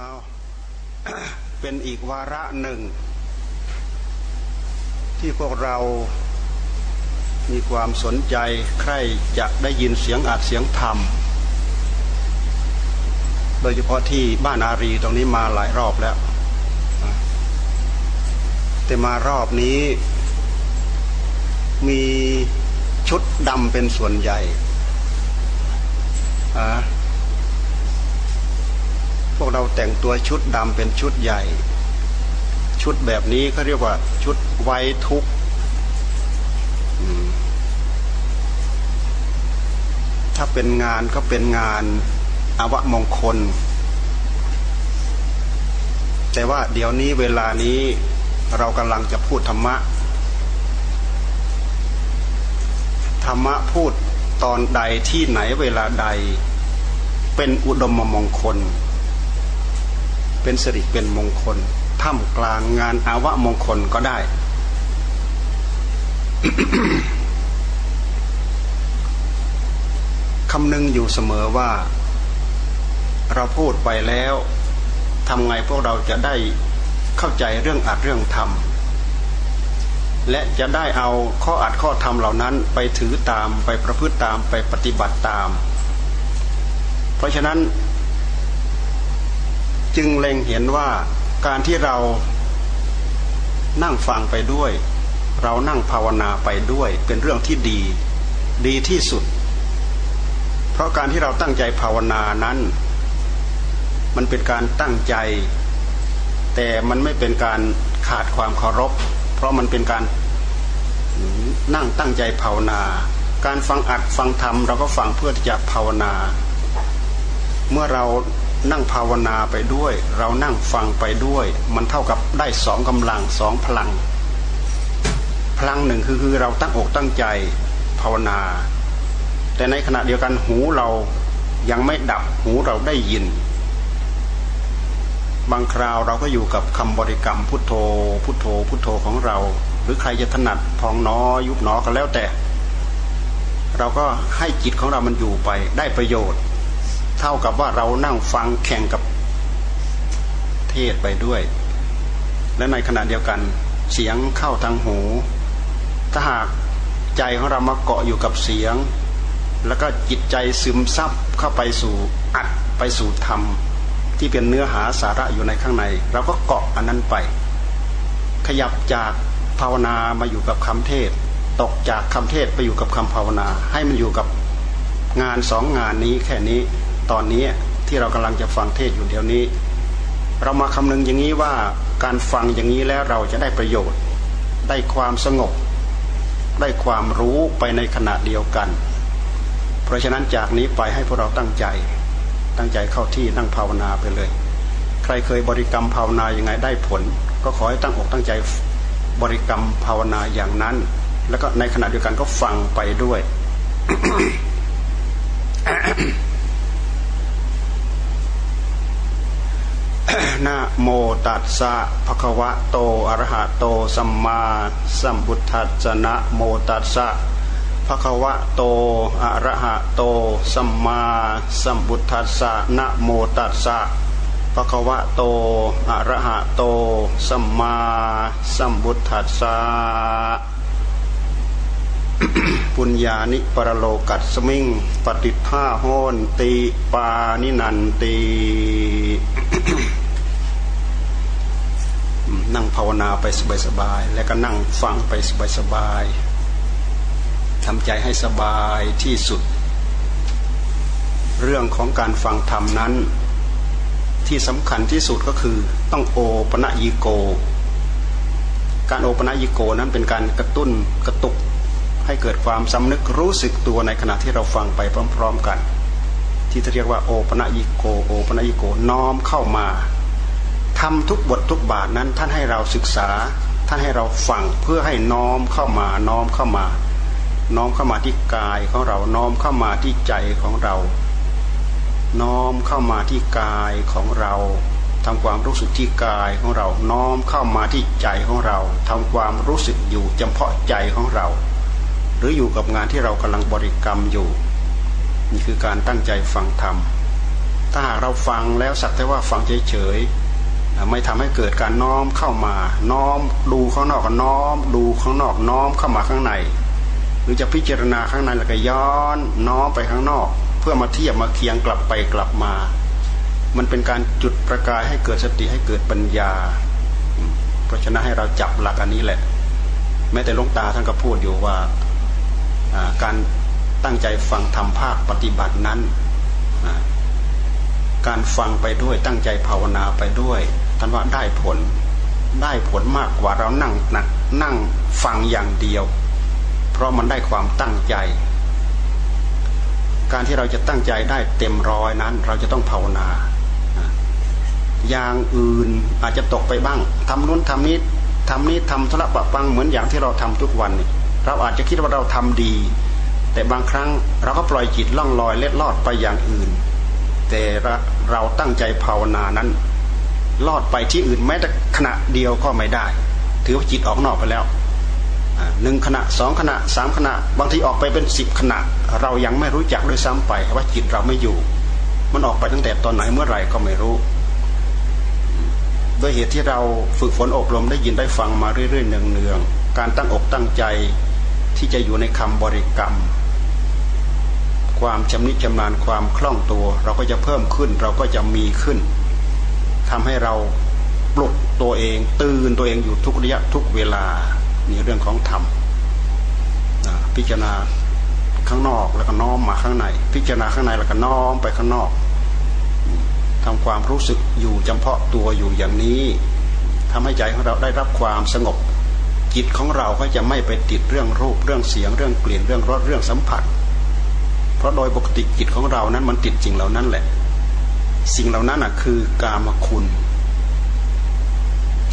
เอาเป็นอีกวาระหนึ่ง ที่พวกเรามีความสนใจใครจะได้ยินเสียงอาจเสียงธรรม โดยเฉพาะที่บ้านอารีตรงนี้มาหลายรอบแล้ว แต่มารอบนี้ มีชุดดำเป็นส่วนใหญ่อะ พวกเราแต่งตัวชุดดำเป็นชุดใหญ่ ชุดแบบนี้เขาเรียกว่า ชุดไว้ทุกถ้าเป็นงานก็เป็นงานอวมงคล แต่ว่าเดี๋ยวนี้เวลานี้เรากำลังจะพูดธรรมะ ธรรมะพูดตอนใดที่ไหนเวลาใด เป็นอุดมมงคล เป็นสิริเป็นมงคลท่ามกลางงานอาวะมงคลก็ได้ คำนึงอยู่เสมอว่า เราพูดไปแล้วทำไงพวกเราจะได้เข้าใจเรื่องอัดเรื่องธรรม และจะได้เอาข้ออัดข้อธรรมเหล่านั้นไปถือตามไปประพฤติตามไปปฏิบัติตาม เพราะฉะนั้น จึงเล็งเห็นว่าการที่เรานั่งฟังไปด้วย เรานั่งภาวนาไปด้วย เป็นเรื่องที่ดี ดีที่สุด เพราะการที่เราตั้งใจภาวนานั้น มันเป็นการตั้งใจ แต่มันไม่เป็นการขาดความเคารพ เพราะมันเป็นการนั่งตั้งใจภาวนา การฟังอัดฟังธรรมเราก็ฟังเพื่อที่จะภาวนา เมื่อเรา นั่งภาวนาไปด้วย เรานั่งฟังไปด้วย มันเท่ากับได้สองกำลังสองพลัง พลังหนึ่งคือคือเราตั้งอกตั้งใจภาวนา แต่ในขณะเดียวกันหูเรายังไม่ดับหูเราได้ยิน บางคราวเราก็อยู่กับคำบริกรรมพุทโธ พุทโธ พุทโธของเรา หรือใครจะถนัดพองน้อยุบหนอก็แล้วแต่ เราก็ให้จิตของเรามันอยู่ไปได้ประโยชน์ เท่ากับว่าเรานั่งฟังแข่งกับเทศไปด้วย และในขณะเดียวกันเสียงเข้าทางหู ถ้าหากใจของเรามาเกาะอยู่กับเสียง แล้วก็จิตใจซึมซับเข้าไปสู่อัดไปสู่ธรรม ที่เป็นเนื้อหาสาระอยู่ในข้างใน เราก็เกาะอันนั้นไป ขยับจากภาวนามาอยู่กับคำเทศ ตกจากคำเทศไปอยู่กับคำภาวนา ให้มันอยู่กับงานสองงานนี้แค่นี้ ตอนนี้ที่เรากำลังจะฟังเทศอยู่เดี๋ยวนี้ เรามาคำนึงอย่างนี้ว่าการฟังอย่างนี้แล้วเราจะได้ประโยชน์ ได้ความสงบ ได้ความรู้ไปในขณะเดียวกัน เพราะฉะนั้นจากนี้ไปให้พวกเราตั้งใจ ตั้งใจเข้าที่นั่งภาวนาไปเลย ใครเคยบริกรรมภาวนาอย่างไงได้ผล ก็ขอให้ตั้งอกตั้งใจบริกรรมภาวนาอย่างนั้น แล้วก็ในขณะเดียวกันก็ฟังไปด้วย นะโมตัสสะภะคะวะโตอะระหะโตสัมมาสัมพุทธัสสะนะโมตัสสะภะคะวะโตอะระหะโตสัมมาสัมพุทธัสสะนะโมตัสสะภะคะวะโตอะระหะโตสัมมาสัมพุทธัสสะปุญญานิปรโลกัสมิงปฏิภาโหนติปานินันติ นั่งภาวนาไปสบายๆแล้วก็นั่งฟังไปสบายๆทำใจให้สบายที่สุด เรื่องของการฟังธรรมนั้น ที่สำคัญที่สุดก็คือต้องโอปะยิโก การโอปะยิโกนั้นเป็นการกระตุ้นกระตุกให้เกิดความสำนึกรู้สึกตัวในขณะที่เราฟังไปพร้อม ๆกัน ที่เรียกว่าโอปะยิโกโอปะยิโกน้อมเข้ามา ทำทุกบททุกบาทนั้นท่านให้เราศึกษา ท่านให้เราฟังเพื่อให้น้อมเข้ามาน้อมเข้ามา น้อมเข้ามาที่กายของเราน้อมเข้ามาที่ใจของเรา น้อมเข้ามาที่กายของเราทำความรู้สึกที่กายของเรา น้อมเข้ามาที่ใจของเราทำความรู้สึกอยู่เฉพาะใจของเรา หรืออยู่กับงานที่เรากำลังบริกรรมอยู่ นี่คือการตั้งใจฟังธรรมถ้าหากเราฟังแล้วสักแต่ว่าฟังเฉยๆ ไม่ทำให้เกิดการน้อมเข้ามา น้อมดูข้างนอกก็น้อม ดูข้างนอกน้อมเข้ามาข้างใน หรือจะพิจารณาข้างในแล้วก็ย้อนน้อมไปข้างนอก เพื่อมาเทียบมาเคียงกลับไปกลับมา มันเป็นการจุดประกายให้เกิดสติให้เกิดปัญญา เพราะฉะนั้นให้เราจับหลักอันนี้แหละ แม้แต่ลงตาท่านก็พูดอยู่ว่าการตั้งใจฟังทำภาคปฏิบัตินั้น การฟังไปด้วยตั้งใจภาวนาไปด้วย ท่านว่าได้ผล ได้ผลมากกว่าเรานั่งนักนั่งฟังอย่างเดียว เพราะมันได้ความตั้งใจ การที่เราจะตั้งใจได้เต็มร้อยนั้น เราจะต้องภาวนา อย่างอื่นอาจจะตกไปบ้าง ทำนู้นทำนี้ทำนี้ทำธุระปะปังเหมือนอย่างที่เราทำทุกวันเราอาจจะคิดว่าเราทำดี แต่บางครั้งเราก็ปล่อยจิตล่องลอยเล็ดลอดไปอย่างอื่น แต่เราตั้งใจภาวนานั้น ลอดไปที่อื่นแม้แต่ขณะเดียวก็ไม่ได้ ถือว่าจิตออกนอกไปแล้วหนึ่งขณะสองขณะสามขณะ บางทีออกไปเป็นสิบขณะ เรายังไม่รู้จักด้วยซ้ำไปว่าจิตเราไม่อยู่ มันออกไปตั้งแต่ตอนไหนเมื่อไหร่ก็ไม่รู้ด้วยเหตุที่เราฝึกฝนอบรมได้ยินได้ฟังมาเรื่อยๆเนืองๆการตั้งอกตั้งใจที่จะอยู่ในคำบริกรรม ความชำนิชำนาญความคล่องตัว เราก็จะเพิ่มขึ้น เราก็จะมีขึ้น ทำให้เราปลุกตัวเอง ตื่นตัวเองอยู่ทุกระยะทุกเวลานี่เรื่องของธรรมพิจารณาข้างนอกแล้วก็น้อมมาข้างใน พิจารณาข้างในแล้วก็น้อมไปข้างนอกทำความรู้สึกอยู่จำเพาะตัวอยู่อย่างนี้ทำให้ใจของเราได้รับความสงบ จิตของเราก็จะไม่ไปติดเรื่องรูปเรื่องเสียงเรื่องกลิ่นเรื่องรสเรื่องสัมผัส เพราะโดยปกติจิตของเรานั้นมันติดสิ่งเหล่านั้นแหละ สิ่งเหล่านั้นอะคือกามคุณ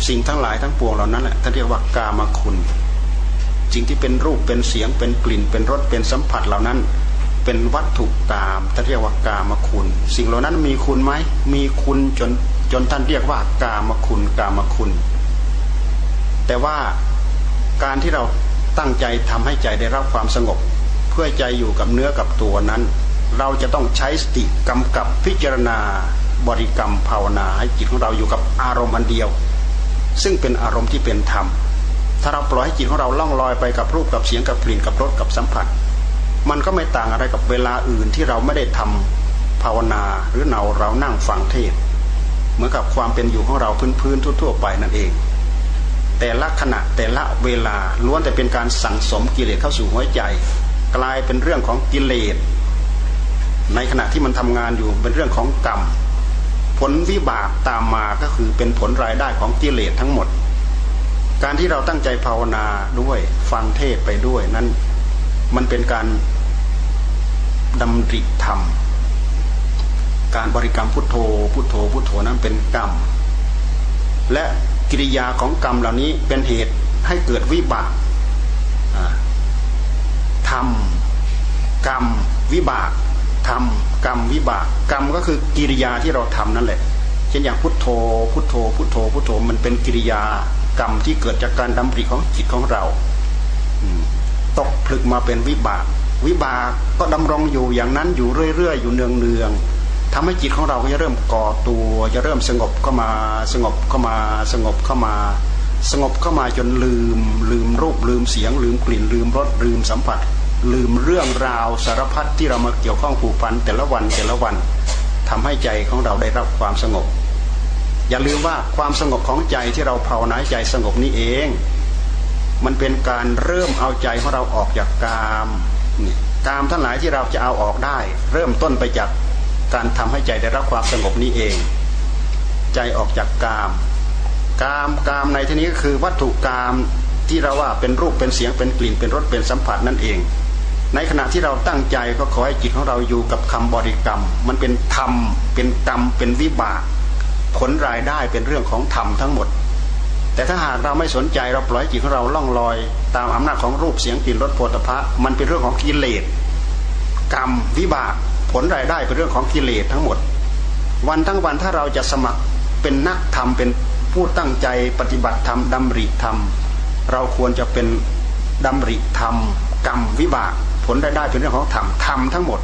สิ่งทั้งหลายทั้งปวงเหล่านั้นแหละท่านเรียกว่ากามคุณสิ่งที่เป็นรูปเป็นเสียงเป็นกลิ่น เป็นรสเป็นสัมผัสเหล่านั้น เป็นวัตถุกามท่านเรียกว่ากามคุณ สิ่งเหล่านั้นมีคุณไหมมีคุณจนจนท่านเรียกว่ากามคุณกามคุณ แต่ว่าการที่เราตั้งใจทำให้ใจได้รับความสงบ เพื่อใจอยู่กับเนื้อกับตัวนั้น เราจะต้องใช้สติกำกับพิจารณาบริกรรมภาวนาให้จิตของเราอยู่กับอารมณ์อันเดียว ซึ่งเป็นอารมณ์ที่เป็นธรรม ถ้าเราปล่อยให้จิตของเราล่องลอยไปกับรูปกับเสียงกับกลิ่นกับรสกับสัมผัส มันก็ไม่ต่างอะไรกับเวลาอื่นที่เราไม่ได้ทำภาวนาหรือเราเรานั่งฟังเทศเหมือนกับความเป็นอยู่ของเราพื้นๆทั่ว ๆ ไปนั่นเอง แต่ละขณะแต่ละเวลาล้วนแต่เป็นการสั่งสมกิเลสเข้าสู่หัวใจ กลายเป็นเรื่องของกิเลส ในขณะที่มันทำงานอยู่เป็นเรื่องของกรรม ผลวิบากตามมาก็คือเป็นผลรายได้ของกิเลสทั้งหมด การที่เราตั้งใจภาวนาด้วยฟังเทศไปด้วยนั้นมันเป็นการดำริธรรม การบริกรรมพุทโธ พุทโธ พุทโธนั้นเป็นกรรม และกิริยาของกรรมเหล่านี้เป็นเหตุให้เกิดวิบากทำกรรม วิบาก ทำกรรมวิบาก กรรมก็คือกิริยาที่เราทำนั่นแหละ เช่นอย่างพุทโธ พุทโธ พุทโธ พุทโธมันเป็นกิริยากรรมที่เกิดจากการดำริของจิตของเราตกผลึกมาเป็นวิบาก วิบากก็ดำรงอยู่อย่างนั้นอยู่เรื่อยๆ อยู่เนืองๆทำให้จิตของเราก็จะเริ่มก่อตัว จะเริ่มสงบเข้ามาสงบเข้ามาสงบเข้ามา สงบเข้ามาจนลืม ลืมรูปลืมเสียง ลืมกลิ่นลืมรสลืมสัมผัส ลืมเรื่องราวสารพัดที่เรามาเกี่ยวข้องผูกพันแต่ละวันแต่ละวันทำให้ใจของเราได้รับความสงบ อย่าลืมว่าความสงบของใจที่เราภาวนาใจสงบนี้เอง มันเป็นการเริ่มเอาใจของเราออกจากกามนี่กามทั้งหลายที่เราจะเอาออกได้ เริ่มต้นไปจากการทำให้ใจได้รับความสงบนี้เอง ใจออกจากกาม กามกามในที่นี้ก็คือวัตถุกามที่เราว่าเป็นรูปเป็นเสียงเป็นกลิ่นเป็นรสเป็นสัมผัสนั่นเอง ในขณะที่เราตั้งใจก็ขอให้จิตของเราอยู่กับคำบริกรรม มันเป็นธรรม เป็นกรรม เป็นวิบาก ผลรายได้เป็นเรื่องของธรรมทั้งหมด แต่ถ้าหากเราไม่สนใจเราปล่อยจิตของเราล่องลอย ตามอำนาจของรูปเสียงกลิ่นรสโผฏฐะมันเป็นเรื่องของกิเลสกรรมวิบากผลรายได้เป็นเรื่องของกิเลสทั้งหมด วันทั้งวันถ้าเราจะสมัครเป็นนักธรรมเป็นผู้ตั้งใจปฏิบัติธรรมดำริธรรม เราควรจะเป็นดำริธรรม กรรมวิบาก ผลได้ได้เป็นเรื่องของธรรมธรรมทั้งหมด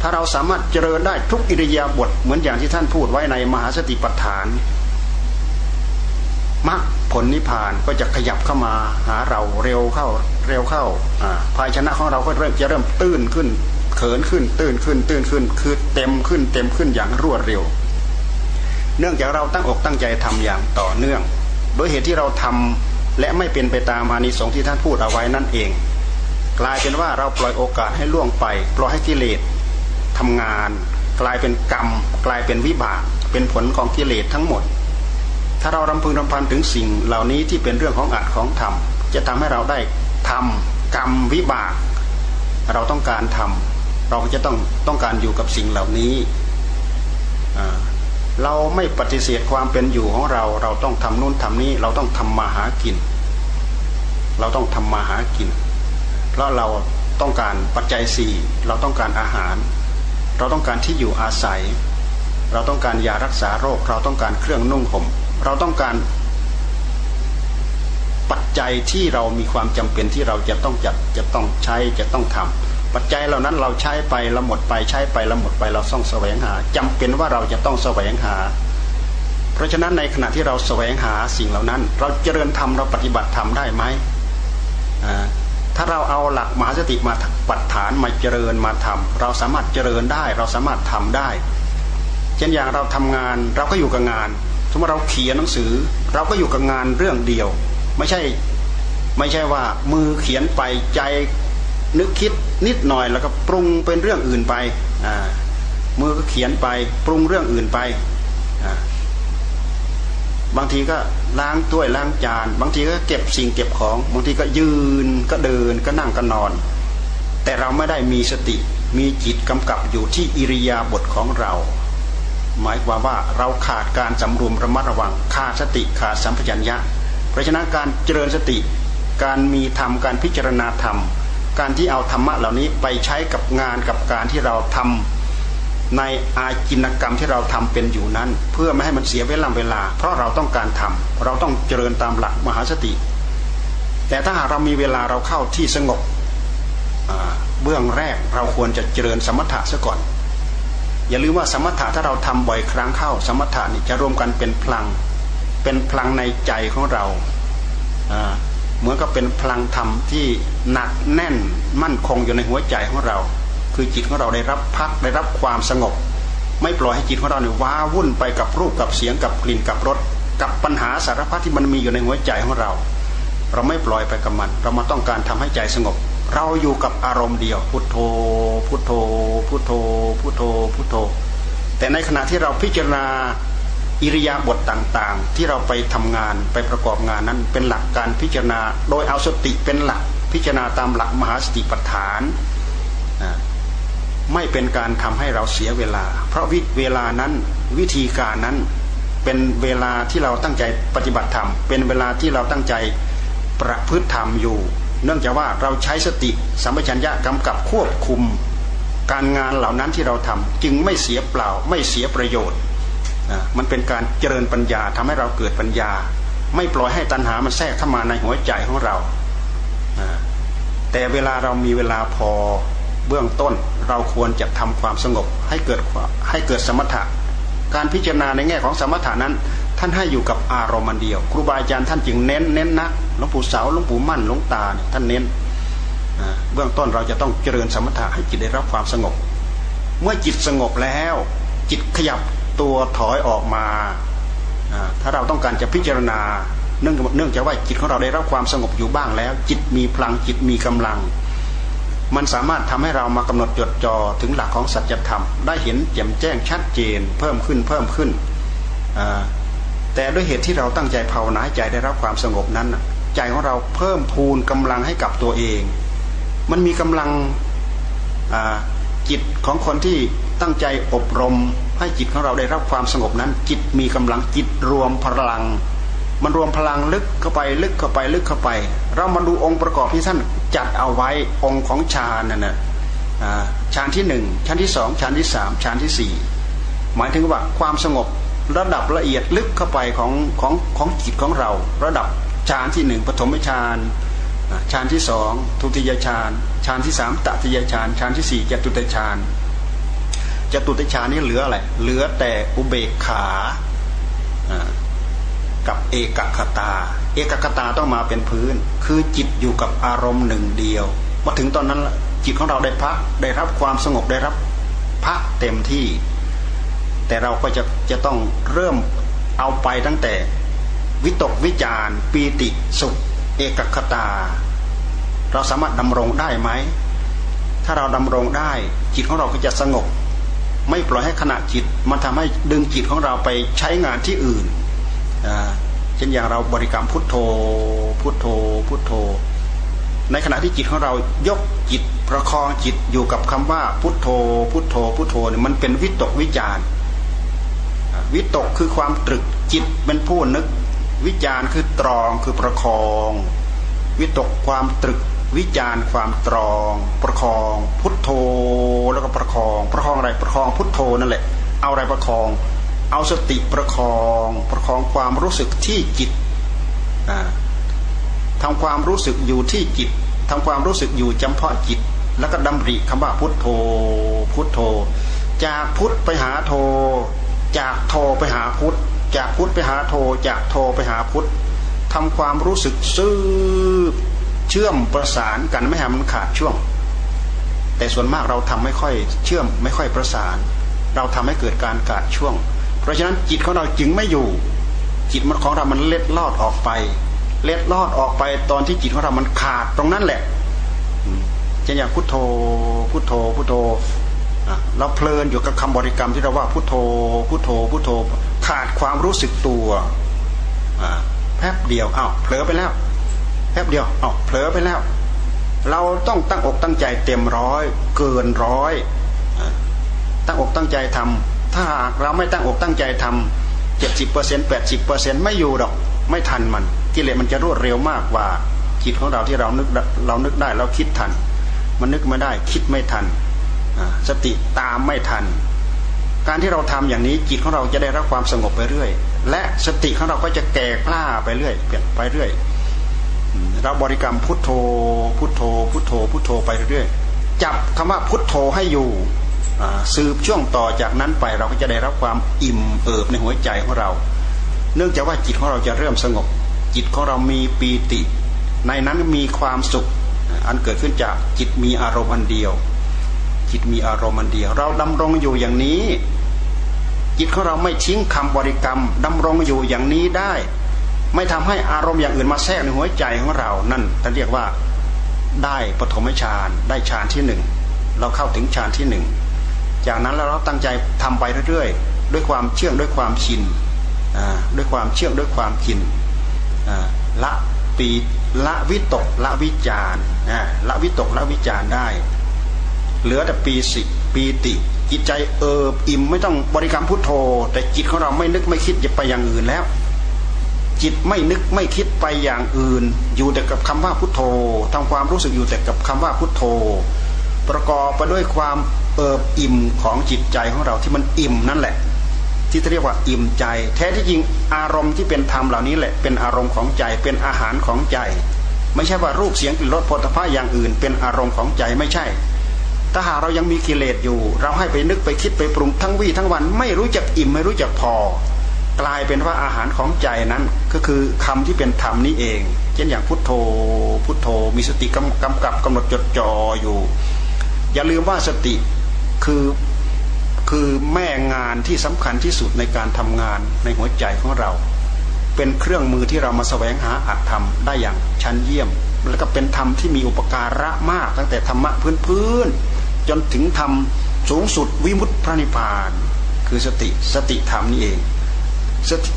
ถ้าเราสามารถเจริญได้ทุกอิริยาบถเหมือนอย่างที่ท่านพูดไว้ในมหาสติปัฏฐานมรรคผลนิพพานก็จะขยับเข้ามาหาเราเร็วเข้าเร็วเข้าภายชนะของเราก็เริ่มจะเริ่มตื้นขึ้น เขินขึ้น ตื้นขึ้น ตื้นขึ้น คือเต็มขึ้น เต็มขึ้นอย่างรวดเร็ว เนื่องจากเราตั้งอกตั้งใจทำอย่างต่อเนื่อง โดยเหตุที่เราทำและไม่เป็นไปตามอานิสงส์ที่ท่านพูดเอาไว้นั่นเอง ลายเป็นว่าเราปล่อยโอกาสให้ล่วงไป ปล่อยให้กิเลสทำงาน กลายเป็นกรรม กลายเป็นวิบาก เป็นผลของกิเลสทั้งหมด ถ้าเรารำพึงรำพันถึงสิ่งเหล่านี้ที่เป็นเรื่องของอัดของธรรมจะทำให้เราได้ทำกรรมวิบาก เราต้องการทำเราก็จะต้องต้องการอยู่กับสิ่งเหล่านี้เราไม่ปฏิเสธความเป็นอยู่ของเรา เราต้องทำนู่นทำนี้ เราต้องทำมาหากิน เราต้องทำมาหากิน เพราะเราต้องการปัจจัยสี่เราต้องการอาหาร เราต้องการที่อยู่อาศัย เราต้องการยารักษาโรค เราต้องการเครื่องนุ่งห่มเราต้องการปัจจัยที่เรามีความจำเป็นที่เราจะต้องจัดจะต้องใช้จะต้องทำปัจจัยเหล่านั้นเราใช้ไปเราหมดไปใช้ไปเราหมดไปเราต้องแสวงหาจำเป็นว่าเราจะต้องแสวงหา เพราะฉะนั้นในขณะที่เราแสวงหาสิ่งเหล่านั้น เราเจริญธรรมเราปฏิบัติธรรมได้ไหมอ่า ถ้าเราเอาหลักมหาสติมาปัดฐานมาเจริญมาทำเราสามารถเจริญได้ เราสามารถทำได้ เช่นอย่างเราทำงานเราก็อยู่กับงานสมมติเราเขียนหนังสือ เราก็อยู่กับงานเรื่องเดียว ไม่ใช่ไม่ใช่ว่ามือเขียนไปใจนึกคิดนิดหน่อยแล้วก็ปรุงเป็นเรื่องอื่นไปมือก็เขียนไปปรุงเรื่องอื่นไป บางทีก็ล้างถ้วยล้างจาน บางทีก็เก็บสิ่งเก็บของ บางทีก็ยืนก็เดินก็นั่งก็นอน แต่เราไม่ได้มีสติมีจิตกำกับอยู่ที่อิริยาบถของเรา หมายความว่าเราขาดการสำรวมระมัดระวังขาดสติขาดสัมปชัญญะ เพราะฉะนั้นการเจริญสติ การมีธรรมการพิจารณาธรรม การที่เอาธรรมะเหล่านี้ไปใช้กับงานกับการที่เราทำ ในอาจินกรรมที่เราทำเป็นอยู่นั้น เพื่อไม่ให้มันเสียเวลาเวลา เพราะเราต้องการทำเราต้องเจริญตามหลักมหาสติ แต่ถ้าหากเรามีเวลาเราเข้าที่สงบเบื้องแรกเราควรจะเจริญสมถะซะก่อน อย่าลืมว่าสมถะถ้าเราทำบ่อยครั้งเข้า สมถะนี่จะรวมกันเป็นพลัง เป็นพลังในใจของเราเหมือนกับเป็นพลังธรรมที่หนักแน่นมั่นคงอยู่ในหัวใจของเรา คือจิตของเราได้รับพักได้รับความสงบ ไม่ปล่อยให้จิตของเราเนี่ยว้าวุ่นไปกับรูปกับเสียงกับกลิ่นกับรสกับปัญหาสารพัดที่มันมีอยู่ในหัวใจของเรา เราไม่ปล่อยไปกับมัน เรามาต้องการทำให้ใจสงบ เราอยู่กับอารมณ์เดียว พุทโธ พุทโธ พุทโธ พุทโธ พุทโธ แต่ในขณะที่เราพิจารณาอิริยาบถต่างๆ ที่เราไปทำงานไปประกอบงานนั้นเป็นหลักการพิจารณา โดยเอาสติเป็นหลักพิจารณาตามหลักมหาสติปัฏฐาน ไม่เป็นการทำให้เราเสียเวลา เพราะวิเวลานั้นวิธีการนั้นเป็นเวลาที่เราตั้งใจปฏิบัติธรรม เป็นเวลาที่เราตั้งใจประพฤติธรรมอยู่ เนื่องจากว่าเราใช้สติสัมปชัญญะกำกับควบคุม การงานเหล่านั้นที่เราทำจึงไม่เสียเปล่าไม่เสียประโยชน์มันเป็นการเจริญปัญญาทำให้เราเกิดปัญญา ไม่ปล่อยให้ตัณหามันแทรกเข้ามาในหัวใจของเรา แต่เวลาเรามีเวลาพอเบื้องต้น เราควรจะทำความสงบให้เกิดให้เกิดสมถะ การพิจารณาในแง่ของสมถะนั้น ท่านให้อยู่กับอารมณ์เดียว ครูบาอาจารย์ท่านจึงเน้นเน้นนักหลวงปู่เสาหลวงปู่มั่นหลวงตาท่านเน้นเบื้องต้นเราจะต้องเจริญสมถะให้จิตได้รับความสงบ เมื่อจิตสงบแล้ว จิตขยับตัวถอยออกมาถ้าเราต้องการจะพิจารณาเนื่องเนื่องจากว่าจิตของเราได้รับความสงบอยู่บ้างแล้ว จิตมีพลังจิตมีกำลัง มันสามารถทำให้เรามากำหนดจดจ่อถึงหลักของสัจธรรม ได้เห็นแจ่มแจ้งชัดเจน เพิ่มขึ้นเพิ่มขึ้น แต่ด้วยเหตุที่เราตั้งใจภาวนาใจได้รับความสงบนั้น ใจของเราเพิ่มพูนกำลังให้กับตัวเอง มันมีกำลังจิตของคนที่ตั้งใจอบรม ให้จิตของเราได้รับความสงบนั้น จิตมีกำลังจิตรวมพลัง มันรวมพลังลึกเข้าไปลึกเข้าไปลึกเข้าไป เรามาดูองค์ประกอบที่ท่านจัดเอาไว้องค์ของฌานนั่นนะฌานที่หนึ่งฌานที่สองฌานที่สามฌานที่สี่หมายถึงว่าความสงบระดับละเอียดลึกเข้าไปของของของจิตของเรา ระดับฌานที่หนึ่งปฐมฌานฌานที่สองทุติยฌานฌานที่สามตติยฌานฌานที่สี่จตุตฌานจตุติฌานนี้เหลืออะไรเหลือแต่อุเบกขา กับเอกคตา เอกคตาต้องมาเป็นพื้น คือจิตอยู่กับอารมณ์หนึ่งเดียวมาถึงตอนนั้นจิตของเราได้พักได้รับความสงบได้รับพักเต็มที่ แต่เราก็จะจะต้องเริ่มเอาไปตั้งแต่ วิตกวิจารปีติสุข เอกคตา เราสามารถดำรงได้ไหม ถ้าเราดำรงได้ จิตของเราก็จะสงบ ไม่ปล่อยให้ขณะจิตมันทำให้ดึงจิตของเราไปใช้งานที่อื่น เช่นอย่างเราบริกรรมพุทโธ พุทโธ พุทโธ ในขณะที่จิตของเรายกจิตประคองจิตอยู่กับคำว่าพุทโธ พุทโธ พุทโธเนี่ยมันเป็นวิตกวิจารวิตกคือความตรึกจิตเป็นผู้นึก วิจารคือตรองคือประคอง วิตกความตรึกวิจารความตรอง ประคอง พุทโธแล้วก็ประคอง ประคองอะไรประคองพุทโธนั่นแหละ เอาอะไรประคอง เอาสติประคองประคองความรู้สึกที่จิตทำความรู้สึกอยู่ที่จิตทำความรู้สึกอยู่จำเพาะจิต แล้วก็ดำริคำว่าพุทโธ พุทโธ จากพุทไปหาโธ จากโธไปหาพุทจากพุทไปหาโทจากโทไปหาพุทธทำความรู้สึกซื่อเชื่อมประสานกันไม่ให้มันขาดช่วง แต่ส่วนมากเราทำไม่ค่อยเชื่อมไม่ค่อยประสาน เราทำให้เกิดการขาดช่วง เพราะฉะนั้นจิตของเราจึงไม่อยู่ จิตมันของเรามันเล็ดลอดออกไป เล็ดลอดออกไปตอนที่จิตของเรามันขาดตรงนั้นแหละจะอย่างพุทโธพุทโธพุทโธเราเพลินอยู่กับคำบริกรรมที่เราว่าพุทโธพุทโธพุทโธขาดความรู้สึกตัวแป๊บเดียวอ้าวเผลอไปแล้วแป๊บเดียวอ้าวเผลอไปแล้ว เราต้องตั้งอกตั้งใจเต็มร้อย เกินร้อยตั้งอกตั้งใจทำ ถ้าเราไม่ตั้งอกตั้งใจทำเจ็ดสิบเปอร์เซ็นต์แปดสิบเปอร์เซ็นต์ไม่อยู่ดอกไม่ทันมันกิเลสมันจะรวดเร็วมากกว่าจิตของเราที่เรานึกเรานึกได้เราคิดทัน มันนึกไม่ได้คิดไม่ทันสติตามไม่ทัน การที่เราทำอย่างนี้จิตของเราจะได้รับความสงบไปเรื่อย และสติของเราก็จะแก่กล้าไปเรื่อยเปลี่ยนไปเรื่อยเราบริกรรมพุทโธพุทโธพุทโธพุทโธไปเรื่อยจับคำว่าพุทโธให้อยู่ สืบช่วงต่อจากนั้นไปเราก็จะได้รับความอิ่มเอิบในหัวใจของเรา เนื่องจากว่าจิตของเราจะเริ่มสงบ จิตของเรามีปีติ ในนั้นมีความสุข อันเกิดขึ้นจากจิตมีอารมณ์อันเดียว จิตมีอารมณ์อันเดียว เราดำรงอยู่อย่างนี้ จิตของเราไม่ทิ้งคำบริกรรมดำรงอยู่อย่างนี้ได้ ไม่ทำให้อารมณ์อย่างอื่นมาแทรกในหัวใจของเรา นั่นท่านเรียกว่าได้ปฐมฌานได้ฌานที่หนึ่งเราเข้าถึงฌานที่หนึ่ง จากนั้นเราตั้งใจทำไปเรื่อยๆ ด้วยความเชื่องด้วยความชินด้วยความเชื่องด้วยความชินละปีละวิตกละวิจารละวิตกละวิจารได้ เหลือแต่ปีสิปีติจิตใจเอิบอิ่มไม่ต้องบริกรรมพุทโธ แต่จิตของเราไม่นึกไม่คิดจะไปอย่างอื่นแล้ว จิตไม่นึกไม่คิดไปอย่างอื่น อยู่แต่กับคำว่าพุทโธทำความรู้สึกอยู่แต่กับคำว่าพุทโธ ประกอบไปด้วยความ เอิบอิ่มของจิตใจของเราที่มันอิ่มนั่นแหละ ที่เรียกว่าอิ่มใจ แท้ที่จริงอารมณ์ที่เป็นธรรมเหล่านี้แหละเป็นอารมณ์ของใจเป็นอาหารของใจ ไม่ใช่ว่ารูปเสียงกลิ่นรสผลิภัณฑ์อย่างอื่น เป็นอารมณ์ของใจไม่ใช่ ถ้าหากเรายังมีกิเลสอยู่ เราให้ไปนึกไปคิดไปปรุงทั้งวี่ทั้งวันไม่รู้จักอิ่มไม่รู้จักพอ กลายเป็นว่าอาหารของใจนั้นก็คือคำที่เป็นธรรมนี้เอง เช่นอย่างพุทโธ พุทโธ มีสติกำกำกับกำหนดจดจ่ออยู่อย่าลืมว่าสติ คือคือแม่งานที่สำคัญที่สุดในการทำงานในหัวใจของเรา เป็นเครื่องมือที่เรามาแสวงหาอัตธรรมได้อย่างชั้นเยี่ยม แล้วก็เป็นธรรมที่มีอุปการะมากตั้งแต่ธรรมะพื้นๆจนถึงธรรมสูงสุดวิมุตติพระนิพพาน คือสติสติธรรมนี่เองสติ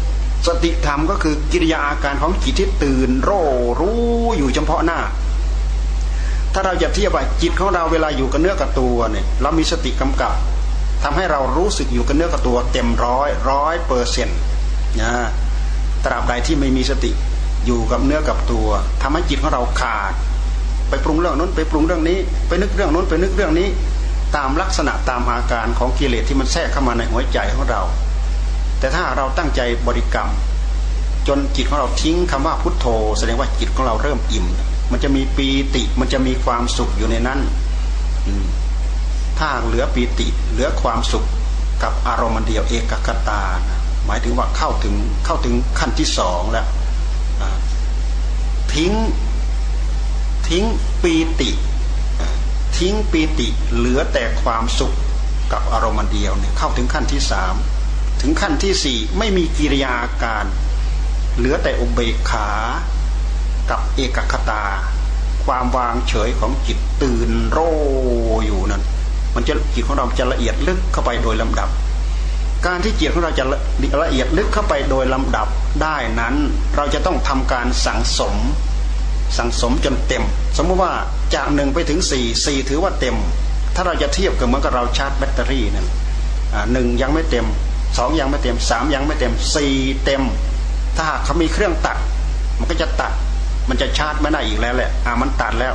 สติธรรมก็คือกิริยาอาการของจิตที่ตื่นโรรู้อยู่เฉพาะหน้า ถ้าเราจะเทียบว่าจิตของเราเวลาอยู่กับเนื้อกับตัวเนี่ยเรามีสติกำกับทำให้เรารู้สึกอยู่กับเนื้อกับตัวเต็มร้อยร้อยเปอร์เซ็นต์นะตราบใดที่ไม่มีสติอยู่กับเนื้อกับตัวทำให้จิตของเราขาด ไปปรุงเรื่องนู้นไปปรุงเรื่องนี้ ไปนึกเรื่องนู้นไปนึกเรื่องนี้ ตามลักษณะตามอาการของกิเลสที่มันแทรกเข้ามาในหัวใจของเรา แต่ถ้าเราตั้งใจบริกรรม จนจิตของเราทิ้งคำว่าพุทโธ แสดงว่าจิตของเราเริ่มอิ่ม มันจะมีปีติ มันจะมีความสุขอยู่ในนั้นถ้าเหลือปีติ เหลือความสุขกับอารมณ์เดียวเอกกตา หมายถึงว่าเข้าถึงเข้าถึงขั้นที่สองแล้วทิ้งทิ้งปีติ ทิ้งปีติเหลือแต่ความสุขกับอารมณ์เดียวเนี่ยเข้าถึงขั้นที่สามถึงขั้นที่สี่ไม่มีกิริยาการ เหลือแต่อุเบกขา กับเอกคตา ความวางเฉยของจิตตื่นโรอยู่นั่นมันจะจิตของเราจะละเอียดลึกเข้าไปโดยลำดับ การที่จิตของเราจะละเอียดลึกเข้าไปโดยลำดับได้นั้นเราจะต้องทำการสังสม สังสมจนเต็ม สมมติว่าจากหนึ่งไปถึงสี่สี่ถือว่าเต็ม ถ้าเราจะเทียบกับเหมือนกับเราชาร์จแบตเตอรี่นั่นหนึ่งยังไม่เต็มสองยังไม่เต็มสามยังไม่เต็มสี่เต็ม ถ้าหากเขามีเครื่องตัด มันก็จะตัด มันจะชาร์จไม่ได้อีกแล้วแหละอ่ามันตัดแล้ว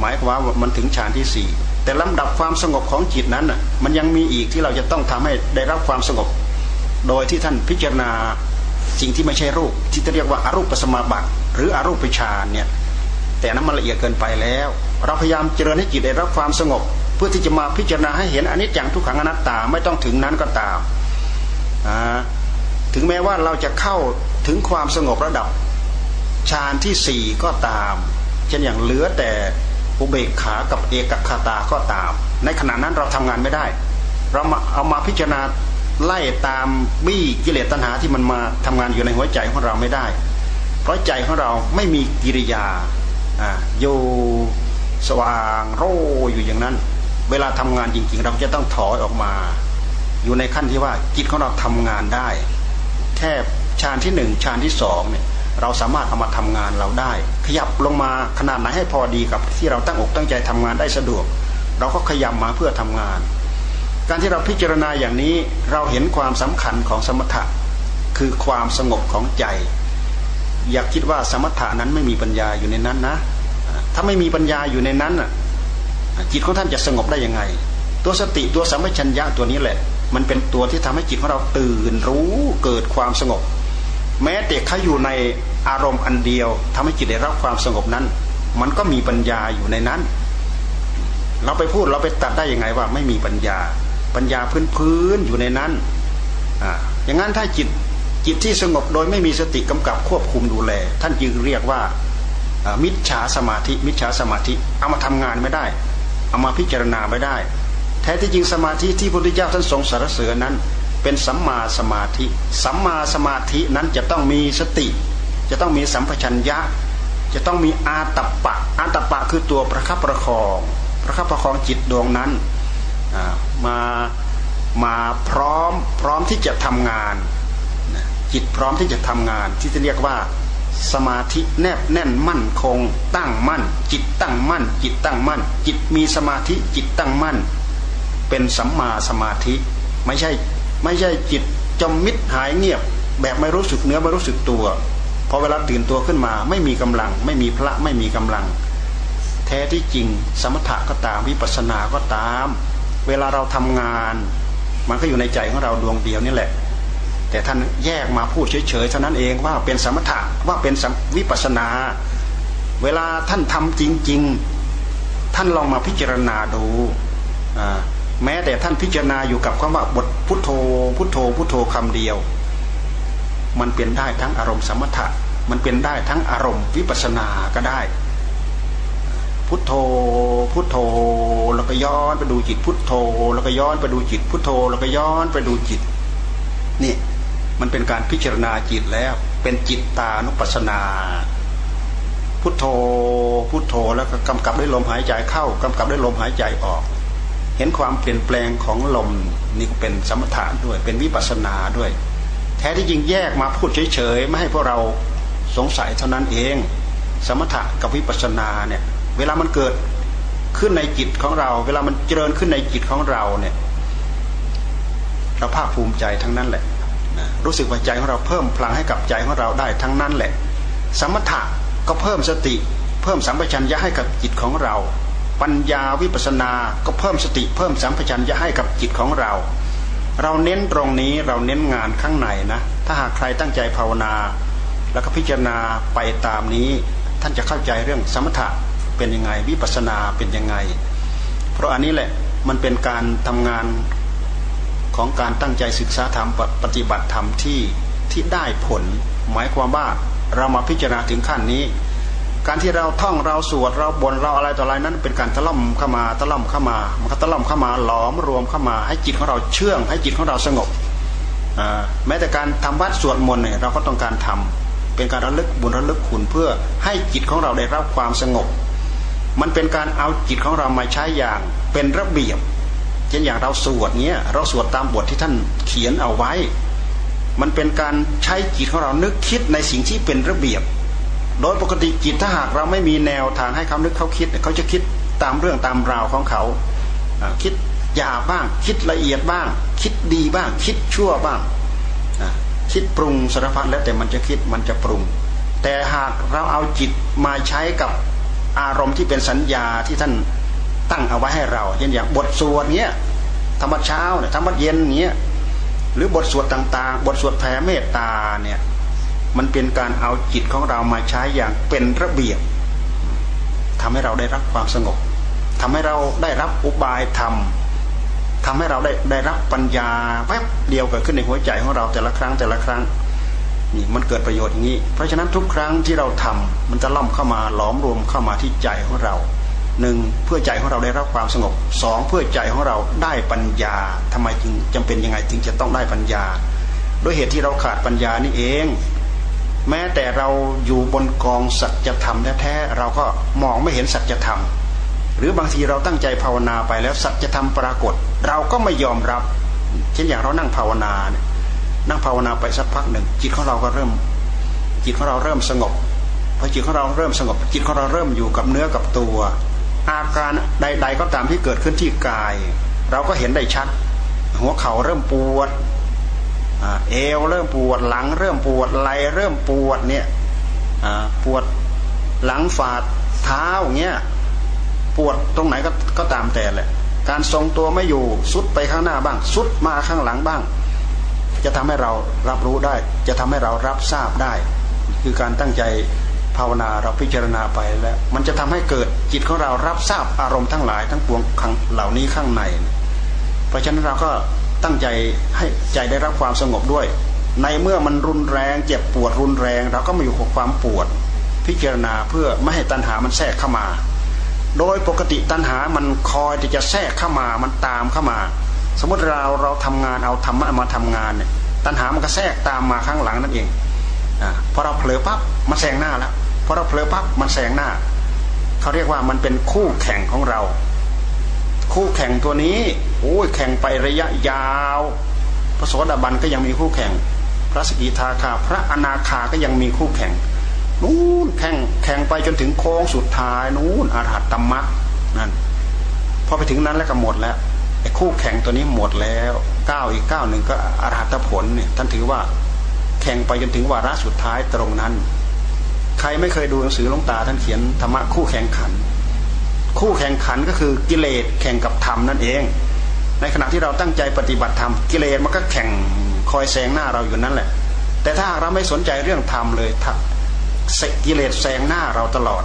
หมายความว่ามันถึงฌานที่สี่แต่ลำดับความสงบของจิตนั้นอะมันยังมีอีกที่เราจะต้องทำให้ได้รับความสงบ โดยที่ท่านพิจารณาสิ่งที่ไม่ใช่รูป ที่จะเรียกว่าอารูปสมาบัติหรืออรูปฌานเนี่ยแต่นั้นมันละเอียดเกินไปแล้ว เราพยายามเจริญให้จิตได้รับความสงบ เพื่อที่จะมาพิจารณาให้เห็นอนิจจังทุกขังอนัตตาไม่ต้องถึงนั้นก็ตามถึงแม้ว่าเราจะเข้าถึงความสงบระดับ ฌานที่สี่ก็ตาม เช่นอย่างเหลือแต่อุเบกขากับเอกคตาก็ตาม ในขณะนั้นเราทำงานไม่ได้ เรามาเอามาพิจารณาไล่ตามบี้กิเลสตัณหาที่มันมาทำงานอยู่ในหัวใจของเราไม่ได้ เพราะใจของเราไม่มีกิริยาอยู่สว่างโรอยู่อย่างนั้น เวลาทำงานจริงๆ เราจะต้องถอยออกมา อยู่ในขั้นที่ว่าจิตของเราทำงานได้ แค่ฌานที่หนึ่งฌานที่สองเนี่ย เราสามารถเอามาทำงานเราได้ ขยับลงมาขนาดไหนให้พอดีกับที่เราตั้งอกตั้งใจทำงานได้สะดวก เราก็ขยับมาเพื่อทำงาน การที่เราพิจารณาอย่างนี้เราเห็นความสำคัญของสมถะ คือความสงบของใจ อย่าคิดว่าสมถะนั้นไม่มีปัญญาอยู่ในนั้นนะ ถ้าไม่มีปัญญาอยู่ในนั้นจิตของท่านจะสงบได้ยังไง ตัวสติตัวสัมปชัญญะตัวนี้แหละ มันเป็นตัวที่ทำให้จิตของเราตื่นรู้เกิดความสงบ แม้แต่เขาอยู่ในอารมณ์อันเดียวทำให้จิตได้รับความสงบนั้น มันก็มีปัญญาอยู่ในนั้น เราไปพูดเราไปตัดได้ยังไงว่าไม่มีปัญญา ปัญญาพื้นพื้นอยู่ในนั้นอ่าอย่างนั้นถ้าจิตจิตที่สงบโดยไม่มีสติกำกับควบคุมดูแล ท่านจึงเรียกว่ามิจฉาสมาธิ มิจฉาสมาธิเอามาทำงานไม่ได้ เอามาพิจารณาไม่ได้ แท้ที่จริงสมาธิที่พระพุทธเจ้าท่านทรงสรรเสริญนั้น เป็นสัมมาสมาธิ สัมมาสมาธินั้นจะต้องมีสติ จะต้องมีสัมปชัญญะ จะต้องมีอาตัปะ อาตัปปะคือตัวประคับประคอง ประคับประคองจิตดวงนั้นมามาพร้อมพร้อมที่จะทำงาน จิตพร้อมที่จะทำงาน ที่จะเรียกว่าสมาธิแนบแน่นมั่นคง ตั้งมั่น จิตตั้งมั่น จิตตั้งมั่น จิตมีสมาธิจิตตั้งมั่น เป็นสัมมาสมาธิไม่ใช่ ไม่ใช่จิตจมมิดหายเงียบ แบบไม่รู้สึกเนื้อไม่รู้สึกตัวพอเวลาตื่นตัวขึ้นมา ไม่มีกำลัง ไม่มีพระไม่มีกำลัง แท้ที่จริง สมถะก็ตามวิปัสสนาก็ตาม เวลาเราทำงาน มันก็อยู่ในใจของเราดวงเดียวนี่แหละ แต่ท่านแยกมาพูดเฉยๆเท่านั้นเองว่าเป็นสมถะว่าเป็นวิปัสสนา เวลาท่านทำจริง ๆ ท่านลองมาพิจารณาดู แม้แต่ท่านพิจารณาอยู่กับคำว่าบทพุทโธ พุทโธ พุทโธคำเดียว มันเป็นได้ทั้งอารมณ์สมถะ มันเป็นได้ทั้งอารมณ์วิปัสสนาก็ได้ พุทโธ พุทโธ แล้วก็ย้อนไปดูจิต พุทโธ แล้วก็ย้อนไปดูจิต พุทโธ แล้วก็ย้อนไปดูจิต นี่มันเป็นการพิจารณาจิตแล้ว เป็นจิตตานุปัสสนา พุทโธ พุทโธ แล้วก็กำกับด้วยลมหายใจเข้า กำกับด้วยลมหายใจออก เห็นความเปลี่ยนแปลงของลมนี่ก็เป็นสมถะด้วย เป็นวิปัสนาด้วย แท้ที่จริงแยกมาพูดเฉยๆไม่ให้พวกเราสงสัยเท่านั้นเอง สมถะกับวิปัสนาเนี่ยเวลามันเกิดขึ้นในจิตของเรา เวลามันเจริญขึ้นในจิตของเราเนี่ยเราภาคภูมิใจทั้งนั้นแหละรู้สึกว่าใจของเราเพิ่มพลังให้กับใจของเราได้ทั้งนั้นแหละ สมถะก็เพิ่มสติ เพิ่มสัมปชัญญะให้กับจิตของเรา ปัญญาวิปัสนา ก็เพิ่มสติเพิ่มสัมผัสัญญะให้กับจิตของเรา เราเน้นตรงนี้เราเน้นงานข้างในนะ ถ้าหากใครตั้งใจภาวนา แล้วก็พิจารณาไปตามนี้ ท่านจะเข้าใจเรื่องสมถะเป็นยังไงวิปัสนาเป็นยังไง เพราะอันนี้แหละมันเป็นการทำงานของการตั้งใจศึกษาธรรมปฏิบัติธรรมที่ที่ได้ผล หมายความว่าเรามาพิจารณาถึงขั้นนี้ การที่เราท่องเราสวดเราบนเราอะไรต่ออะไรนั้น เป็นการตะล่อมเข้ามาตะล่อมเข้ามามันก็ตะล่อมเข้ามาหลอมรวมเข้ามาให้จิตของเราเชื่อง ให้จิตของเราสงบแม้แต่การทำวัดสวดมนต์เนี่ยเราก็ต้องการทำเป็นการระลึกบุญระลึกคุณเพื่อให้จิตของเราได้รับความสงบ มันเป็นการเอาจิตของเรามาใช้อย่างเป็นระเบียบเช่นอย่างเราสวดเนี้ยเราสวดตามบทที่ท่านเขียนเอาไว้ มันเป็นการใช้จิตของเรานึกคิดในสิ่งที่เป็นระเบียบ โดยปกติจิตถ้าหากเราไม่มีแนวทางให้เขานึกเขาคิด เขาจะคิดตามเรื่องตามราวของเขา คิดหยาบบ้าง คิดละเอียดบ้าง คิดดีบ้าง คิดชั่วบ้าง คิดปรุงสารพัดแล้วแต่มันจะคิดมันจะปรุง แต่หากเราเอาจิตมาใช้กับอารมณ์ที่เป็นสัญญาที่ท่านตั้งเอาไว้ให้เราเช่นอย่างบทสวดเนี้ยธรรมเช้าเนี่ยธรรมเย็นเนี้ยหรือบทสวดต่างๆ บทสวดแผ่เมตตาเนี่ย มันเป็นการเอาจิตของเรามาใช้อย่างเป็นระเบียบทำให้เราได้รับความสงบทำให้เราได้รับอุบายธรรมทำให้เราได้ได้รับปัญญาแป๊บเดียวเกิดขึ้นในหัวใจของเราแต่ละครั้งแต่ละครั้งนี่มันเกิดประโยชน์อย่างนี้ เพราะฉะนั้นทุกครั้งที่เราทำมันจะล่อมเข้ามาหลอมรวมเข้ามาที่ใจของเราหนึ่งเพื่อใจของเราได้รับความสงบสองเพื่อใจของเราได้ปัญญาทำไมจึงจำเป็นยังไงจึงจะต้องได้ปัญญาด้วยเหตุที่เราขาดปัญญานี่เอง แม้แต่เราอยู่บนกองสัจธรรมแท้ๆเราก็มองไม่เห็นสัจธรรม หรือบางทีเราตั้งใจภาวนาไปแล้วสัจธรรมปรากฏ เราก็ไม่ยอมรับ เช่นอย่างเรานั่งภาวนาเนี่ยนั่งภาวนาไปสักพักหนึ่ง จิตของเราก็เริ่ม จิตของเราเริ่มสงบพอจิตของเราเริ่มสงบ จิตของเราเริ่มอยู่กับเนื้อกับตัว อาการใด ๆ ก็ตามที่เกิดขึ้นที่กาย เราก็เห็นได้ชัด หัวเข่าเริ่มปวด เอวเริ่มปวดหลัง เริ่มปวดไหลเริ่มปวดเนี่ยปวดหลังฝ่าเท้าเงี้ยปวดตรงไหนก็ก็ตามแต่แหละ การทรงตัวไม่อยู่สุดไปข้างหน้าบ้าง สุดมาข้างหลังบ้าง จะทำให้เรารับรู้ได้ จะทำให้เรารับทราบได้ คือการตั้งใจภาวนาเราพิจารณาไปแล้ว มันจะทำให้เกิดจิตของเรารับทราบอารมณ์ทั้งหลายทั้งปวงเหล่านี้ข้างใน เพราะฉะนั้นเราก็ ตั้งใจให้ใจได้รับความสงบด้วย ในเมื่อมันรุนแรงเจ็บปวดรุนแรงเราก็มาอยู่กับความปวด พิจารณาเพื่อไม่ให้ตัณหามันแทรกเข้ามา โดยปกติตัณหามันคอยที่จะแทรกเข้ามามันตามเข้ามา สมมติเราเราทำงานเอาธรรมะมาทำงานเนี่ยตัณหามันก็แทรกตามมาข้างหลังนั่นเองอพอเราเผลอปั๊บมันแซงหน้าแล้วพอเราเผลอปั๊บมันแซงหน้าเขาเรียกว่ามันเป็นคู่แข่งของเรา คู่แข่งตัวนี้โอ้ยแข่งไประยะยาว พระโสดาบันก็ยังมีคู่แข่ง พระสกิทาคาพระอนาคาก็ยังมีคู่แข่งนู้นแข่งแข่งไปจนถึงโค้งสุดท้ายนู้นอรหัตตมรรคนั่นพอไปถึงนั้นแล้วก็หมดแล้วไอ้คู่แข่งตัวนี้หมดแล้วก้าวอีกก้าวหนึ่งก็อรหัตผลเนี่ยท่านถือว่าแข่งไปจนถึงวาระสุดท้ายตรงนั้น ใครไม่เคยดูหนังสือลงตาท่านเขียนธรรมะคู่แข่งขัน คู่แข่งขันก็คือกิเลสแข่งกับธรรมนั่นเอง ในขณะที่เราตั้งใจปฏิบัติธรรมกิเลสมันก็แข่งคอยแซงหน้าเราอยู่นั่นแหละ แต่ถ้าเราไม่สนใจเรื่องธรรมเลยกิเลสแซงหน้าเราตลอด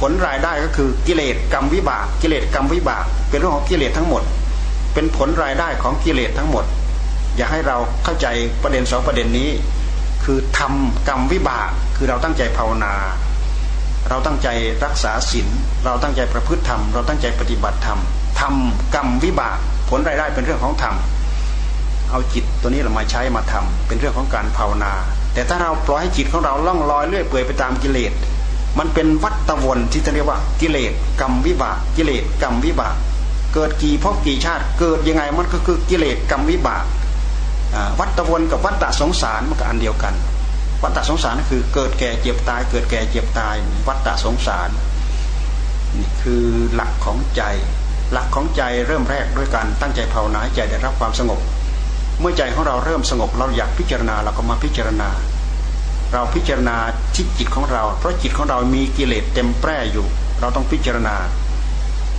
ผลรายได้ก็คือกิเลสกรรมวิบาก กิเลสกรรมวิบาก เป็นเรื่องของกิเลสทั้งหมด เป็นผลรายได้ของกิเลสทั้งหมด อย่าให้เราเข้าใจประเด็นสองประเด็นนี้ คือทำกรรมวิบากคือเราตั้งใจภาวนา เราตั้งใจรักษาศีลเราตั้งใจประพฤติธรรม เราตั้งใจปฏิบัติธรรมทำกรรมวิบากผลรายได้เป็นเรื่องของธรรมเอาจิตตัวนี้เรามาใช้มาทำเป็นเรื่องของการภาวนา แต่ถ้าเราปล่อยให้จิตของเราล่องลอยเลื่อยเปื่อยไปตามกิเลสมันเป็นวัฏวนที่จะเรียกว่ากิเลสกรรมวิบากกิเลสกรรมวิบาก เกิดกี่พบกี่ชาติ เกิดยังไงมันก็คือกิเลสกรรมวิบากวัฏวนกับวัฏสงสารมันก็อันเดียวกัน วัฏสงสารคือเกิดแก่เจ็บตาย เกิดแก่เจ็บตาย วัฏสงสารนี่คือหลักของใจ หลักของใจเริ่มแรกด้วยการตั้งใจภาวนาใจได้รับความสงบ เมื่อใจของเราเริ่มสงบเราอยากพิจารณาเราก็มาพิจารณา เราพิจารณาที่จิตของเรา เพราะจิตของเรามีกิเลสเต็มแปร่อยู่ เราต้องพิจารณา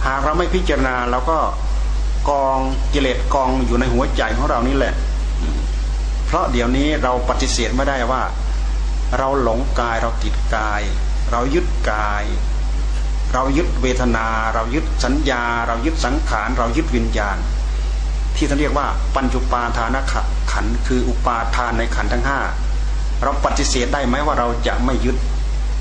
หากเราไม่พิจารณาเราก็กองกิเลสกองอยู่ในหัวใจของเรานี่แหละ เพราะเดี๋ยวนี้เราปฏิเสธไม่ได้ว่า เราหลงกายเราติดกาย เรายึดกาย เรายึดเวทนา เรายึดสัญญา เรายึดสังขาร เรายึดวิญญาณ ที่ท่านเรียกว่าปัญจุปาทานขันคืออุปาทานในขันทั้งห้าเราปฏิเสธได้ไหมว่าเราจะไม่ยึด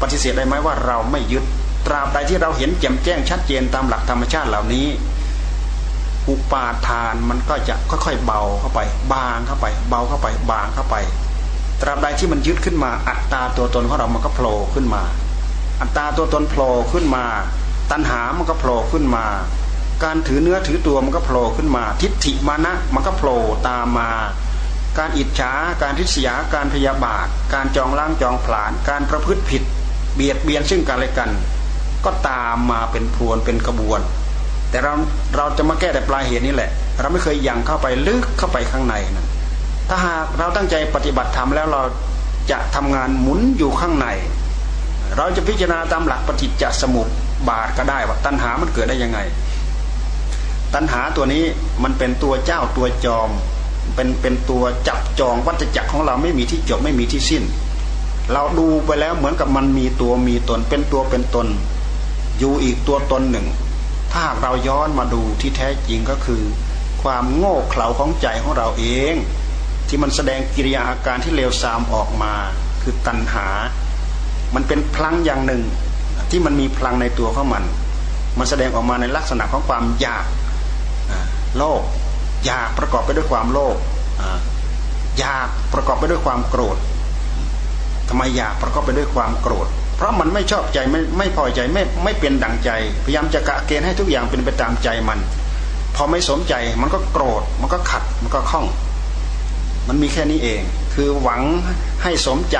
ปฏิเสธได้ไหมว่าเราไม่ยึด ตราบใดที่เราเห็นแจ่มแจ้งชัดเจนตามหลักธรรมชาติเหล่านี้ อุปาทานมันก็จะค่อยๆเบาเข้าไป บางเข้าไป เบาเข้าไป บางเข้าไป ตราบใดที่มันยึดขึ้นมา อัตตาตัวตนของเรามันก็โผล่ขึ้นมา อัตตาตัวตนโผล่ขึ้นมา ตัณหามันก็โผล่ขึ้นมา การถือเนื้อถือตัวมันก็โผล่ขึ้นมา ทิฏฐิมานะมันก็โผล่ตามมา การอิจฉาการทิษยาการพยาบาท การจองล้างจองผลาญการประพฤติผิด เบียดเบียนซึ่งกันและกัน ก็ตามมาเป็นพรวนเป็นกระบวน แต่เราเราจะมาแก้แต่ปลายเหตุนี้แหละ เราไม่เคยยังเข้าไปลึกเข้าไปข้างในนะ ถ้าหากเราตั้งใจปฏิบัติธรรมแล้วเราจะทำงานหมุนอยู่ข้างใน เราจะพิจารณาตามหลักปฏิจจสมุปบาทก็ได้ว่าตัณหามันเกิดได้ยังไง ตัณหาตัวนี้มันเป็นตัวเจ้าตัวจอม เป็นเป็นตัวจับจองวัฏจักรของเราไม่มีที่จบไม่มีที่สิ้น เราดูไปแล้วเหมือนกับมันมีตัวมีตน เป็นตัวเป็นตน อยู่อีกตัวตนหนึ่ง ถ้าหากเราย้อนมาดูที่แท้จริงก็คือ ความโง่เขลาของใจของเราเอง ที่มันแสดงกิริยาอาการที่เลวทรามออกมา คือตัณหา มันเป็นพลังอย่างหนึ่ง ที่มันมีพลังในตัวของมัน มันแสดงออกมาในลักษณะของความอยากโลภอยากประกอบไปด้วยความโลภอยากประกอบไปด้วยความโกรธทำไมอยากประกอบไปด้วยความโกรธ เพราะมันไม่ชอบใจไม่ไม่พอใจไม่ไม่เป็นดังใจ พยายามจะกะเกณฑ์ให้ทุกอย่างเป็นไปตามใจมัน พอไม่สมใจมันก็โกรธมันก็ขัดมันก็ข้อง มันมีแค่นี้เอง คือหวังให้สมใจ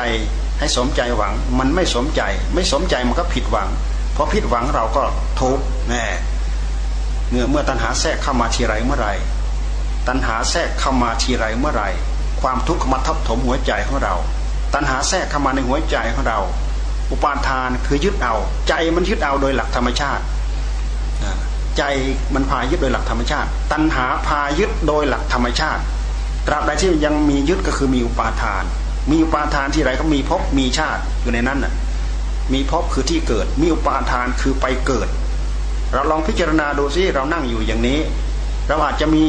ให้สมใจหวัง มันไม่สมใจ ไม่สมใจมันก็ผิดหวังพอผิดหวังเราก็ทุกข์แน่เมื่อเมื่อตัณหาแทรกเข้ามาทีไรเมื่อไรตัณหาแทรกเข้ามาทีไรเมื่อไรความทุกข์มาทับถมหัวใจของเรา ตัณหาแทรกเข้ามาในหัวใจของเรา อุปาทานคือยึดเอา ใจมันยึดเอาโดยหลักธรรมชาติใจมันพายึดโดยหลักธรรมชาติ ตัณหาพายึดโดยหลักธรรมชาติ ตราบใดที่ยังมียึดก็คือมีอุปาทาน มีอุปาทานที่ไรก็มีภพมีชาติอยู่ในนั้นน่ะ มีภพคือที่เกิด มีอุปาทานคือไปเกิด เราลองพิจารณาดูซิเรานั่งอยู่อย่างนี้ เราอาจจะมี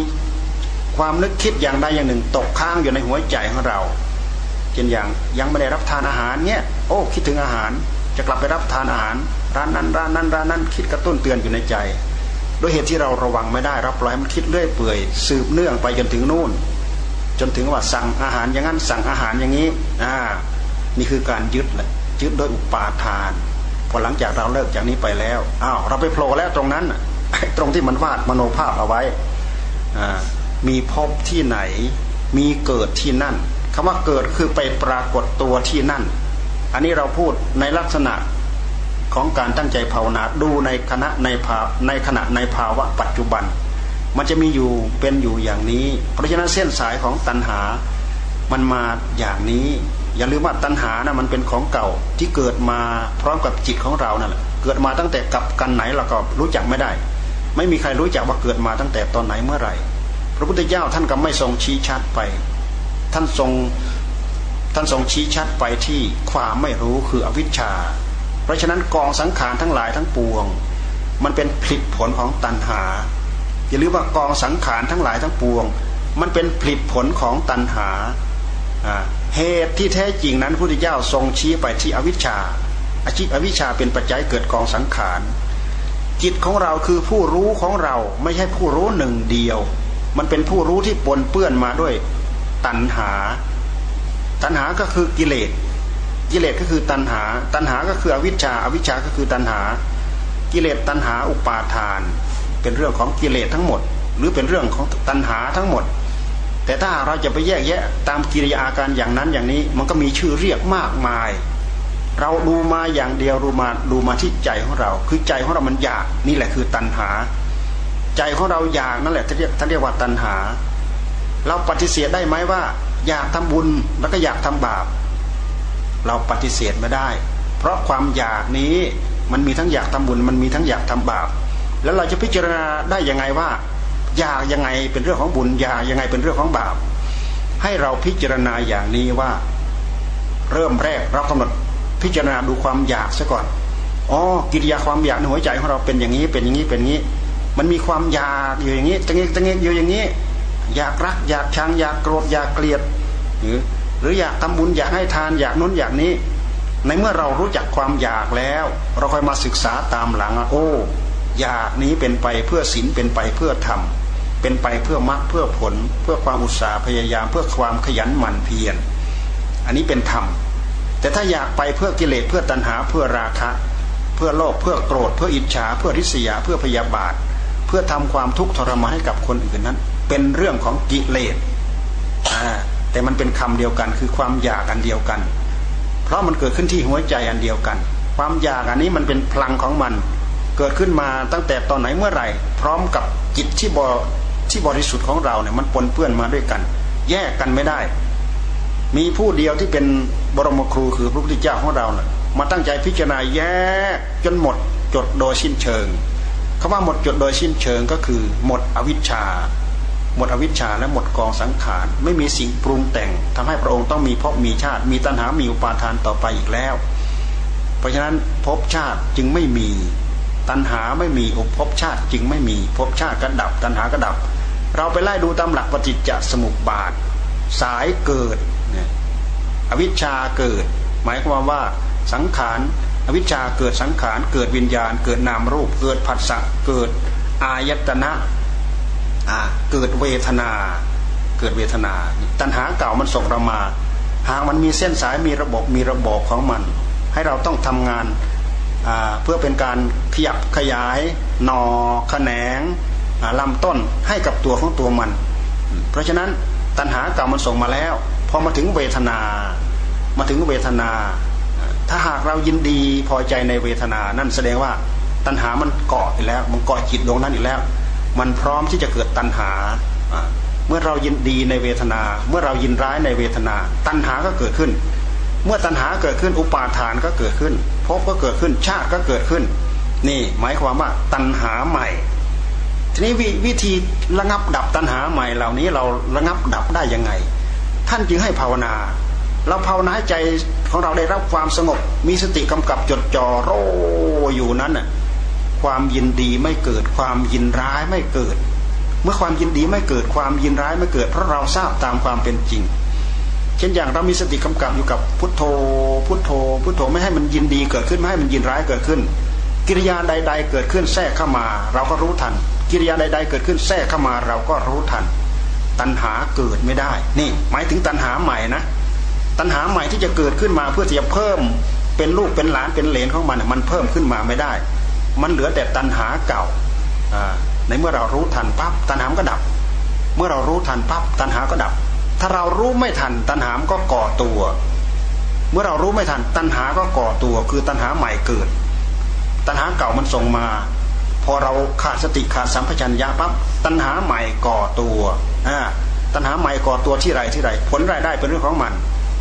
ความนึกคิดอย่างใดอย่างหนึ่งตกค้างอยู่ในหัวใจของเราเช่นอย่างยังไม่ได้รับทานอาหารเนี่ยโอ้คิดถึงอาหารจะกลับไปรับทานอาหาร ร้านนั้นร้านนั้นร้านนั้นคิดกระตุ้นเตือนอยู่ในใจด้วยเหตุที่เราระวังไม่ได้รับปล่อยมันคิดเรื่อยเปื่อย สืบเนื่องไปจนถึงนู่น จนถึงว่าสั่งอาหารอย่างนั้นสั่งอาหารอย่างนี้อ่านี่คือการยึดแหละยึดโดยอุปาทาน พอหลังจากเราเลิกจากนี้ไปแล้วอ้าวเราไปโผล่แล้วตรงนั้น ตรงที่มันวาดมโนภาพเอาไว้มีพบที่ไหน มีเกิดที่นั่นคำว่าเกิดคือไปปรากฏตัวที่นั่น อันนี้เราพูดในลักษณะของการตั้งใจภาวนาดูในคณะในภาในขณะในภาวะปัจจุบัน มันจะมีอยู่เป็นอยู่อย่างนี้ เพราะฉะนั้นเส้นสายของตัณหา มันมาอย่างนี้ อย่าลืมว่าตัณหานะมันเป็นของเก่าที่เกิดมาพร้อมกับจิตของเรานั่นแหละเกิดมาตั้งแต่กับกันไหนเราก็รู้จักไม่ได้ ไม่มีใครรู้จักว่าเกิดมาตั้งแต่ตอนไหนเมื่อไหร่ พระพุทธเจ้าท่านก็ไม่ทรงชี้ชัดไป ท่านทรงท่านทรงชี้ชัดไปที่ความไม่รู้คืออวิชชา เพราะฉะนั้นกองสังขารทั้งหลายทั้งปวง มันเป็นผลผลของตัณหา อย่าลืมว่ากองสังขารทั้งหลายทั้งปวง มันเป็นผลิตผลของตัณหาเหตุที่แท้จริงนั้นพระพุทธเจ้าทรงชี้ไปที่อวิชชาอาชีพอวิชชาเป็นปัจจัยเกิดกองสังขารจิตของเราคือผู้รู้ของเราไม่ใช่ผู้รู้หนึ่งเดียว มันเป็นผู้รู้ที่ปนเปื้อนมาด้วยตัณหา ตัณหาก็คือกิเลสกิเลสก็คือตัณหา ตัณหาก็คืออวิชชาอวิชชาก็คือตัณหา กิเลสตัณหาอุปาทาน เป็นเรื่องของกิเลสทั้งหมด หรือเป็นเรื่องของตัณหาทั้งหมด แต่ถ้าเราจะไปแยกแยะตามกิริยาการอย่างนั้นอย่างนี้มันก็มีชื่อเรียกมากมาย เราดูมาอย่างเดียวดูมาดูมาที่ใจของเรา คือใจของเรามันอยากนี่แหละคือตัณหา ใจของเราอยากนั่นแหละท่านเรียกท่านเรียกว่าตัณหา เราปฏิเสธได้ไหมว่า อยากทำบุญแล้วก็อยากทำบาป เราปฏิเสธไม่ได้ เพราะความอยากนี้มันมีทั้งอยากทำบุญมันมีทั้งอยากทำบาป แล้วเราจะพิจารณาได้ยังไงว่าอยากยังไงเป็นเรื่องของบุญอยากยังไงเป็นเรื่องของบาป ให้เราพิจารณาอย่างนี้ว่า เริ่มแรกเรากำหนดพิจารณาดูความอยากซะก่อนอ๋อกิริยาความอยากในหัวใจของเราเป็นอย่างนี้เป็นอย่างนี้เป็นอย่างนี้ มันมีความอยากอยู่อย่างนี้ตังเงตังเงอยู่อย่างนี้ อยากรักอยากชังอยากโกรธอยากเกลียดหรือหรืออยากทำบุญอยากให้ทานอยากน้นอยากนี้ ในเมื่อเรารู้จักความอยากแล้ว เราค่อยมาศึกษาตามหลังโอ้ อยากนี้เป็นไปเพื่อศีลเป็นไปเพื่อธรรมเป็นไปเพื่อมรรคเพื่อผล เพื่อความอุตสาห์พยายาม เพื่อความขยันหมั่นเพียรอันนี้เป็นธรรมแต่ถ้าอยากไปเพื่อกิเลสเพื่อตัณหาเพื่อราคะ เพื่อโลภเพื่อโกรธ เพื่ออิจฉา เพื่อริษยา เพื่อพยาบาท เพื่อทำความทุกข์ทรมานให้กับคนอื่นนั้น เป็นเรื่องของกิเลสแต่มันเป็นคำเดียวกันคือความอยากอันเดียวกัน เพราะมันเกิดขึ้นที่หัวใจอันเดียวกัน ความอยากอันนี้มันเป็นพลังของมัน เกิดขึ้นมาตั้งแต่ตอนไหนเมื่อไหร่ พร้อมกับจิตที่บที่บริสุทธิ์ของเราเนี่ยมันปนเปื้อนมาด้วยกัน แยกกันไม่ได้ มีผู้เดียวที่เป็นบรมครูคือพระพุทธเจ้าของเราเนะ่ยมาตั้งใจพิจารณาแยกจนหมดจดโดยสิ้นเชิงคำว่าหมดจดโดยสิ้นเชิงก็คือ หมดอวิชชา หมดอวิชชาและหมดกองสังขารไม่มีสิ่งปรุงแต่งทำให้พระองค์ต้องมีภพมีชาติ มีตัณหามีอุปาทานต่อไปอีกแล้ว เพราะฉะนั้นภพชาติจึงไม่มี ตัณหาไม่มีอุภพชาติจึงไม่มีภพชาติก็ดับ ตัณหาก็ดับ เราไปไล่ดูตามหลักปฏิจจสมุปบาท สายเกิดนี่อวิชชาเกิด หมายความว่าสังขารอวิชชาเกิดสังขารเกิดวิญญาณ เกิดนามรูป เกิดผัสสะเกิดอายตนะเกิดเวทนา เกิดเวทนา ตัณหาเก่ามันส่งเรามา หากมันมีเส้นสายมีระบบมีระบบของมัน ให้เราต้องทำงาน เพื่อเป็นการขยับขยายหนอแขนงลำต้นให้กับตัวของตัวมัน เพราะฉะนั้นตัณหาเก่ามันส่งมาแล้วพอมาถึงเวทนา มาถึงเวทนา ถ้าหากเรายินดีพอใจในเวทนา นั่นแสดงว่าตัณหามันเกาะอีกแล้ว มันเกาะจิตดวงนั้นอีกแล้ว มันพร้อมที่จะเกิดตัณหา เมื่อเรายินดีในเวทนา เมื่อเรายินร้ายในเวทนา ตัณหาก็เกิดขึ้น เมื่อตัณหาเกิดขึ้นอุปาทานก็เกิดขึ้นภพก็เกิดขึ้นชาติก็เกิดขึ้น นี่หมายความว่าตัณหาใหม่ ทีนี้วิธีระงับดับตัณหาใหม่เหล่านี้เราระงับดับได้ยังไง ท่านจึงให้ภาวนา เราภาวนาใใจของเราได้รับความสงบ มีสติกำกับจดจ่อโรอยู่นั้นน่ะความยินดีไม่เกิดความยินร้ายไม่เกิด เมื่อความยินดีไม่เกิดความยินร้ายไม่เกิด เพราะเราทราบตามความเป็นจริง เช่นอย่างเรามีสติกำกับอยู่กับพุทโธ พุทโธ พุทโธไม่ให้มันยินดีเกิดขึ้นไม่ให้มันยินร้ายเกิดขึ้น กิริยาใด ๆ เกิดขึ้นแทรกเข้ามา เราก็รู้ทัน กิริยาใด ๆ เกิดขึ้นแทรกเข้ามา เราก็รู้ทัน ตัณหาเกิดไม่ได้ นี่หมายถึงตัณหาใหม่นะ ตัณหาใหม่ที่จะเกิดขึ้นมาเพื่อจะเพิ่มเป็นลูกเป็นหลานเป็นเหลนของมันมันเพิ่มขึ้นมาไม่ได้ มันเหลือแต่ตัณหาเก่าในเมื่อเรารู้ทันปั๊บตัณหาก็ดับ เมื่อเรารู้ทันปั๊บตัณหาก็ดับ ถ้าเรารู้ไม่ทัน ตัณหามก็ก่อตัว เมื่อเรารู้ไม่ทัน ตัณหาก็ก่อตัว คือตัณหาใหม่เกิด ตัณหาเก่ามันส่งมา พอเราขาดสติขาดสัมปชัญญะปั๊บตัณหาใหม่ก่อตัวอ่าตัณหาใหม่ก่อตัวที่ไรที่ไร ผลรายได้เป็นเรื่องของมัน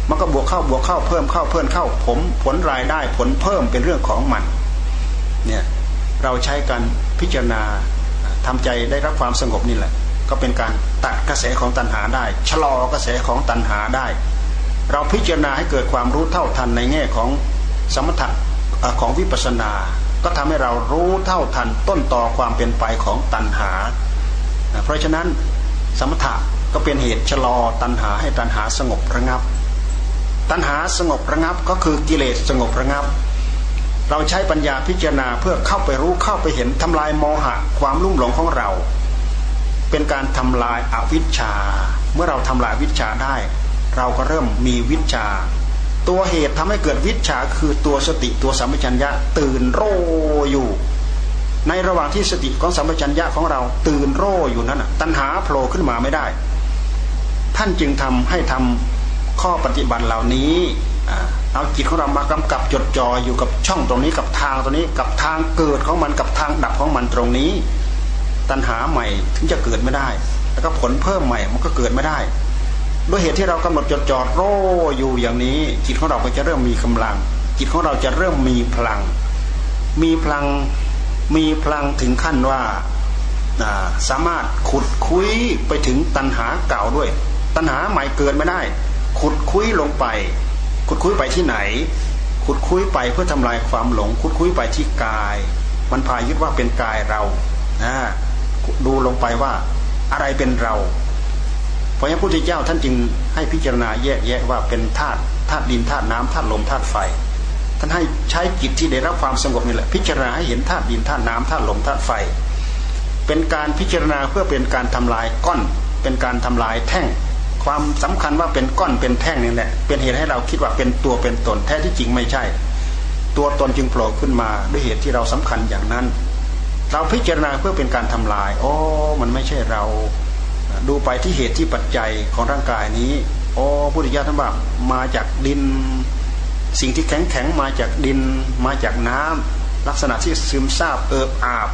มันก็บวกเข้าบวกเข้าเพิ่มเข้าเพิ่มเข้า ผมผลรายได้ผลเพิ่มเป็นเรื่องของมัน เนี่ยเราใช้การพิจารณาทำใจได้รับความสงบนี่แหละ ก็เป็นการตัดกระแสของตัณหาได้ ชะลอกระแสของตัณหาได้ เราพิจารณาให้เกิดความรู้เท่าทันในแง่ของสมถะของวิปัสสนา ก็ทำให้เรารู้เท่าทันต้นต่อความเป็นไปของตัณหา เพราะฉะนั้นสมถะก็เป็นเหตุชะลอตัณหาให้ตัณหาสงบระงับ ตัณหาสงบระงับก็คือกิเลสสงบระงับ เราใช้ปัญญาพิจารณาเพื่อเข้าไปรู้เข้าไปเห็นทำลายโมหะความลุ่มหลงของเรา เป็นการทำลายอาวิชชา เมื่อเราทำลายวิชาได้ เราก็เริ่มมีวิชา ตัวเหตุทำให้เกิดวิชาคือตัวสติตัวสัมปชัญญะตื่นโรอยู่ ในระหว่างที่สติของสัมปชัญญะของเราตื่นโรอยู่นั้นตัณหาโผล่ขึ้นมาไม่ได้ ท่านจึงทำให้ทำข้อปฏิบัติเหล่านี้เอาจิตของเรามากำกับจดจ่ออยู่กับช่องตรงนี้กับทางตรงนี้กับทางเกิดของมันกับทางดับของมันตรงนี้ ตัณหาใหม่ถึงจะเกิดไม่ได้ แล้วก็ผลเพิ่มใหม่มันก็เกิดไม่ได้ ด้วยเหตุที่เรากำหนดจดจ่อโรอยู่อย่างนี้ จิตของเราก็จะเริ่มมีกำลัง จิตของเราจะเริ่มมีพลัง มีพลังมีพลังถึงขั้นว่าสามารถขุดคุยไปถึงตัณหาเก่าด้วย ตัณหาใหม่เกินไม่ได้ ขุดคุยลงไป ขุดคุยไปที่ไหน ขุดคุยไปเพื่อทำลายความหลง ขุดคุยไปที่กาย มันพายึดว่าเป็นกายเรานะ ดูลงไปว่าอะไรเป็นเรา เพราะฉะนั้นพระพุทธเจ้าท่านจึงให้พิจารณาแยกแยะว่าเป็นธาตุธาตุดินธาตุน้ำธาตุลมธาตุไฟ ท่านให้ใช้จิตที่ได้รับความสงบนี่แหละ พิจารณาให้เห็นธาตุดินธาตุน้ำธาตุลมธาตุไฟ เป็นการพิจารณาเพื่อเป็นการทำลายก้อน เป็นการทำลายแท่ง ความสำคัญว่าเป็นก้อนเป็นแท่งนี่แหละ เป็นเหตุให้เราคิดว่าเป็นตัวเป็นตนแท้ที่จริงไม่ใช่ ตัวตนจึงโผล่ขึ้นมาด้วยเหตุที่เราสำคัญอย่างนั้น เราพิจารณาเพื่อเป็นการทำลายโอ้มันไม่ใช่เรา ดูไปที่เหตุที่ปัจจัยของร่างกายนี้โอ้พุทธิยถาท่านบอกมาจากดิน สิ่งที่แข็งแข็งมาจากดิน มาจากน้ำลักษณะที่ซึมซาบเอิบอาบ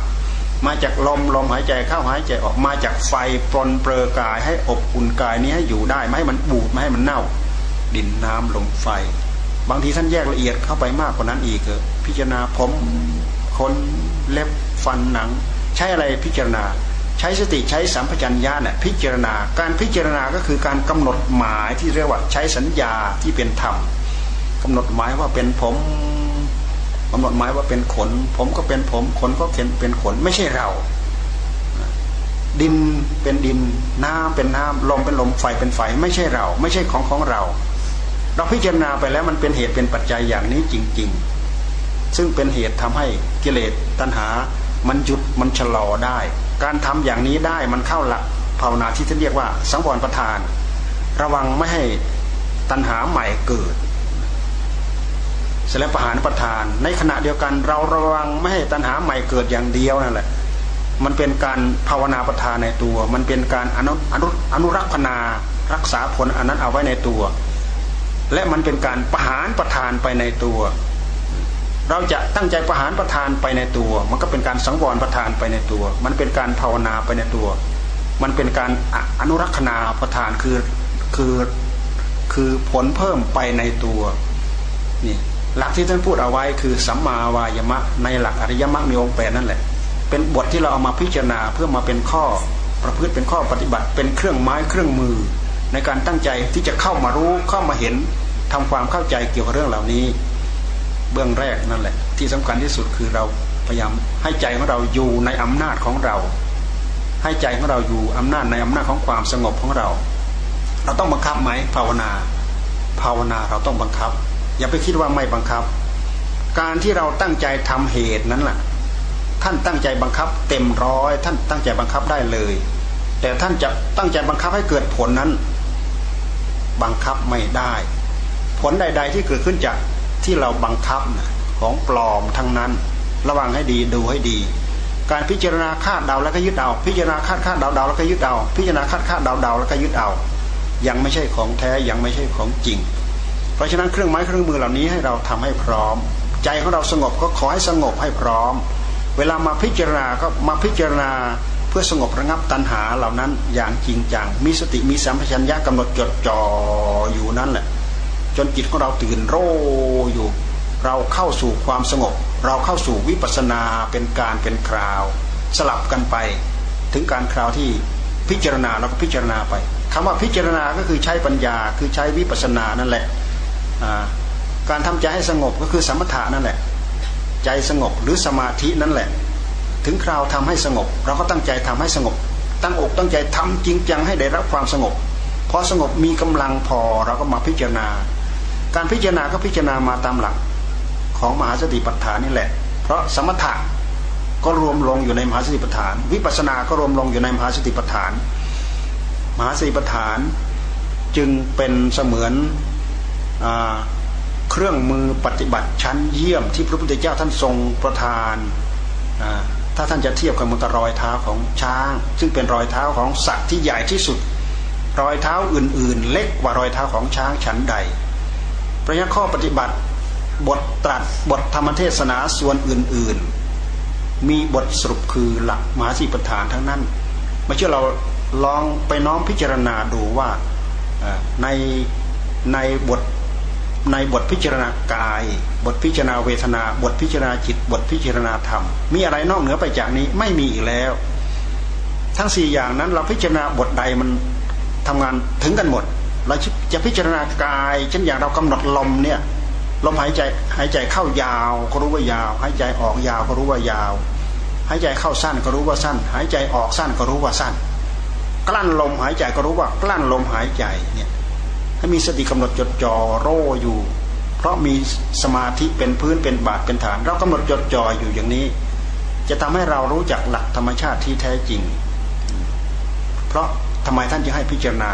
มาจากลมลมหายใจเข้าหายใจออกมาจากไฟปลนเปลือกายให้อบอุ่นกายนี้ให้อยู่ได้ไม่ให้มันบูดไม่ให้มันเน่า ดินน้ำลมไฟ บางทีท่านแยกละเอียดเข้าไปมากกว่านั้นอีกเอพิจารณาผม ขนเล็บฟันหนัง ใช้อะไรพิจารณา ใช้สติใช้สัมปชัญญะเนี่ยพิจารณา การพิจารณาก็คือการกำหนดหมายที่เรียกว่าใช้สัญญาที่เป็นธรรมกำหนดหมายว่าเป็นผมกำหนดหมายว่าเป็นขน ผมก็เป็นผมขนก็เข็นเป็นขนไม่ใช่เรา ดินเป็นดินน้ำเป็นน้ำลมเป็นลมไฟเป็นไฟ ไม่ใช่เรา ไม่ใช่ของของเรา เราพิจารณาไปแล้วมันเป็นเหตุเป็นปัจจัยอย่างนี้จริง ๆ ซึ่งเป็นเหตุทำให้กิเลสตัณหา มันหยุดมันชะลอได้ การทำอย่างนี้ได้มันเข้าหลักภาวนาที่ท่านเรียกว่า สังวรประทาน ระวังไม่ให้ตัณหาใหม่เกิดสแล้วประหารประทาน ในขณะเดียวกันเราระวังไม่ให้ตัณหาใหม่เกิดอย่างเดียวนั่นแหละ มันเป็นการภาวนาประทานในตัว มันเป็นการอนุอนุอนุรักษนารักษาผลอันนั้นเอาไว้ในตัว และมันเป็นการประหารประทานไปในตัว เราจะตั้งใจประหารประทานไปในตัว มันก็เป็นการสังวรประทานไปในตัว มันเป็นการภาวนาไปในตัว มันเป็นการอนุรักษณาประทานคือคือคือผลเพิ่มไปในตัวนี่หลักที่ท่านพูดเอาไว้คือสัมมาวายมะในหลักอริยมรรคมีองค์แปดนั่นแหละ เป็นบทที่เราเอามาพิจารณาเพื่อมาเป็นข้อประพฤติเป็นข้อปฏิบัติ เป็นเครื่องไม้เครื่องมือ ในการตั้งใจที่จะเข้ามารู้เข้ามาเห็นทำความเข้าใจเกี่ยวกับเรื่องเหล่านี้ เบื้องแรกนั่นแหละ ที่สำคัญที่สุดคือเราพยายามให้ใจของเราอยู่ในอำนาจของเรา ให้ใจของเราอยู่อำนาจในอำนาจของความสงบของเรา เราต้องบังคับไหมภาวนา ภาวนาเราต้องบังคับ อย่าไปคิดว่าไม่บังคับ การที่เราตั้งใจทำเหตุนั้นแหละท่านตั้งใจบังคับ เต็มร้อย ท่านตั้งใจบังคับได้เลย แต่ท่านจะตั้งใจบังคับให้เกิดผลนั้น บังคับไม่ได้ ผลใด ๆ ที่เกิดขึ้นจาก ที่เราบังคับนะของปลอมทั้งนั้น ระวังให้ดีดูให้ดี การพิจารณาคาดเดาแล้วก็ยึดเอา พิจารณาคาดคาดเดาเดาแล้วก็ยึดเอา พิจารณาคาดคาดเดาเดาแล้วก็ยึดเอา ยังไม่ใช่ของแท้ยังไม่ใช่ของจริง เพราะฉะนั้นเครื่องไม้เครื่องมือเหล่านี้ให้เราทำให้พร้อม ใจของเราสงบก็ขอให้สงบให้พร้อม เวลามาพิจารณาก็มาพิจารณาเพื่อสงบระงับตัณหาเหล่านั้นอย่างจริงจัง มีสติมีสัมปชัญญะกำหนดจดจ่ออยู่นั่นแหละ จนจิตของเราตื่นโรอยู่ เราเข้าสู่ความสงบ เราเข้าสู่วิปัสสนาเป็นการเป็นคราว สลับกันไป ถึงการคราวที่พิจารณาเราก็พิจารณาไปคำว่าพิจารณาก็คือใช้ปัญญาคือใช้วิปัสสนานั่นแหละการทำใจให้สงบก็คือสมถะนั่นแหละ ใจสงบหรือสมาธินั่นแหละ ถึงคราวทำให้สงบ เราก็ตั้งใจทำให้สงบ ตั้งอกตั้งใจทำจริงจังให้ได้รับความสงบพอสงบมีกำลังพอเราก็มาพิจารณา การพิจารณาก็พิจารณามาตามหลักของมหาสติปัฏฐานนี่แหละ เพราะสมถะก็รวมลงอยู่ในมหาสติปัฏฐาน วิปัสสนาก็รวมลงอยู่ในมหาสติปัฏฐาน มหาสติปัฏฐานจึงเป็นเสมือนเครื่องมือปฏิบัติชั้นเยี่ยมที่พระพุทธเจ้าท่านทรงประทาน ถ้าท่านจะเทียบกับมุตรอยเท้าของช้าง ซึ่งเป็นรอยเท้าของสัตว์ที่ใหญ่ที่สุด รอยเท้าอื่นๆ เล็กกว่ารอยเท้าของช้างชั้นใด พระยะข้อปฏิบัติบทตรัสบทธรรมเทศนาส่วนอื่น ๆ มีบทสรุปคือหลักมหาสีปฐานทั้งนั้นไม่เชื่อเราลองไปน้อมพิจารณาดูว่าในในบทในบทพิจารณากาย บทพิจารณาเวทนา บทพิจารณาจิต บทพิจารณาธรรม มีอะไรนอกเหนือไปจากนี้ไม่มีอีกแล้ว ทั้งสี่อย่างนั้นเราพิจารณาบทใดมันทำงานถึงกันหมด เราจะพิจารณากายเช่นอย่างเรากำหนดลมเนี่ยลมหายใจหายใจเข้ายาวก็รู้ว่ายาว หายใจออกยาวก็รู้ว่ายาว หายใจเข้าสั้นก็รู้ว่าสั้น หายใจออกสั้นก็รู้ว่าสั้น กลั้นลมหายใจก็รู้ว่ากลั้นลมหายใจเนี่ยให้มีสติกำหนดจดจ่อโรอยู่ เพราะมีสมาธิเป็นพื้นเป็นบาทเป็นฐาน เรากำหนดจดจ่ออยู่อย่างนี้ จะทำให้เรารู้จักหลักธรรมชาติที่แท้จริง เพราะทำไมท่านจึงให้พิจารณา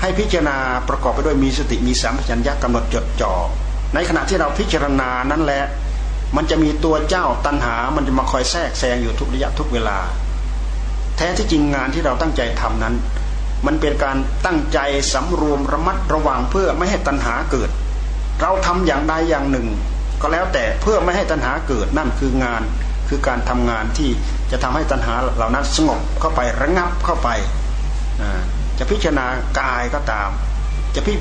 ให้พิจารณาประกอบไปด้วยมีสติมีสัมปชัญญะกำหนดจดจ่อในขณะที่เราพิจารณานั้นแหละ มันจะมีตัวเจ้าตัณหา มันจะมาคอยแทรกแซงอยู่ทุกระยะทุกเวลา แท้ที่จริงงานที่เราตั้งใจทำนั้น มันเป็นการตั้งใจสำรวมระมัดระวังเพื่อไม่ให้ตัณหาเกิด เราทำอย่างใดอย่างหนึ่ง ก็แล้วแต่เพื่อไม่ให้ตัณหาเกิดนั่นคืองาน คือการทำงานที่จะทำให้ตัณหาเหล่านั้นสงบเข้าไประงับเข้าไปอ่า จะพิจารณากายก็ตาม จะพิ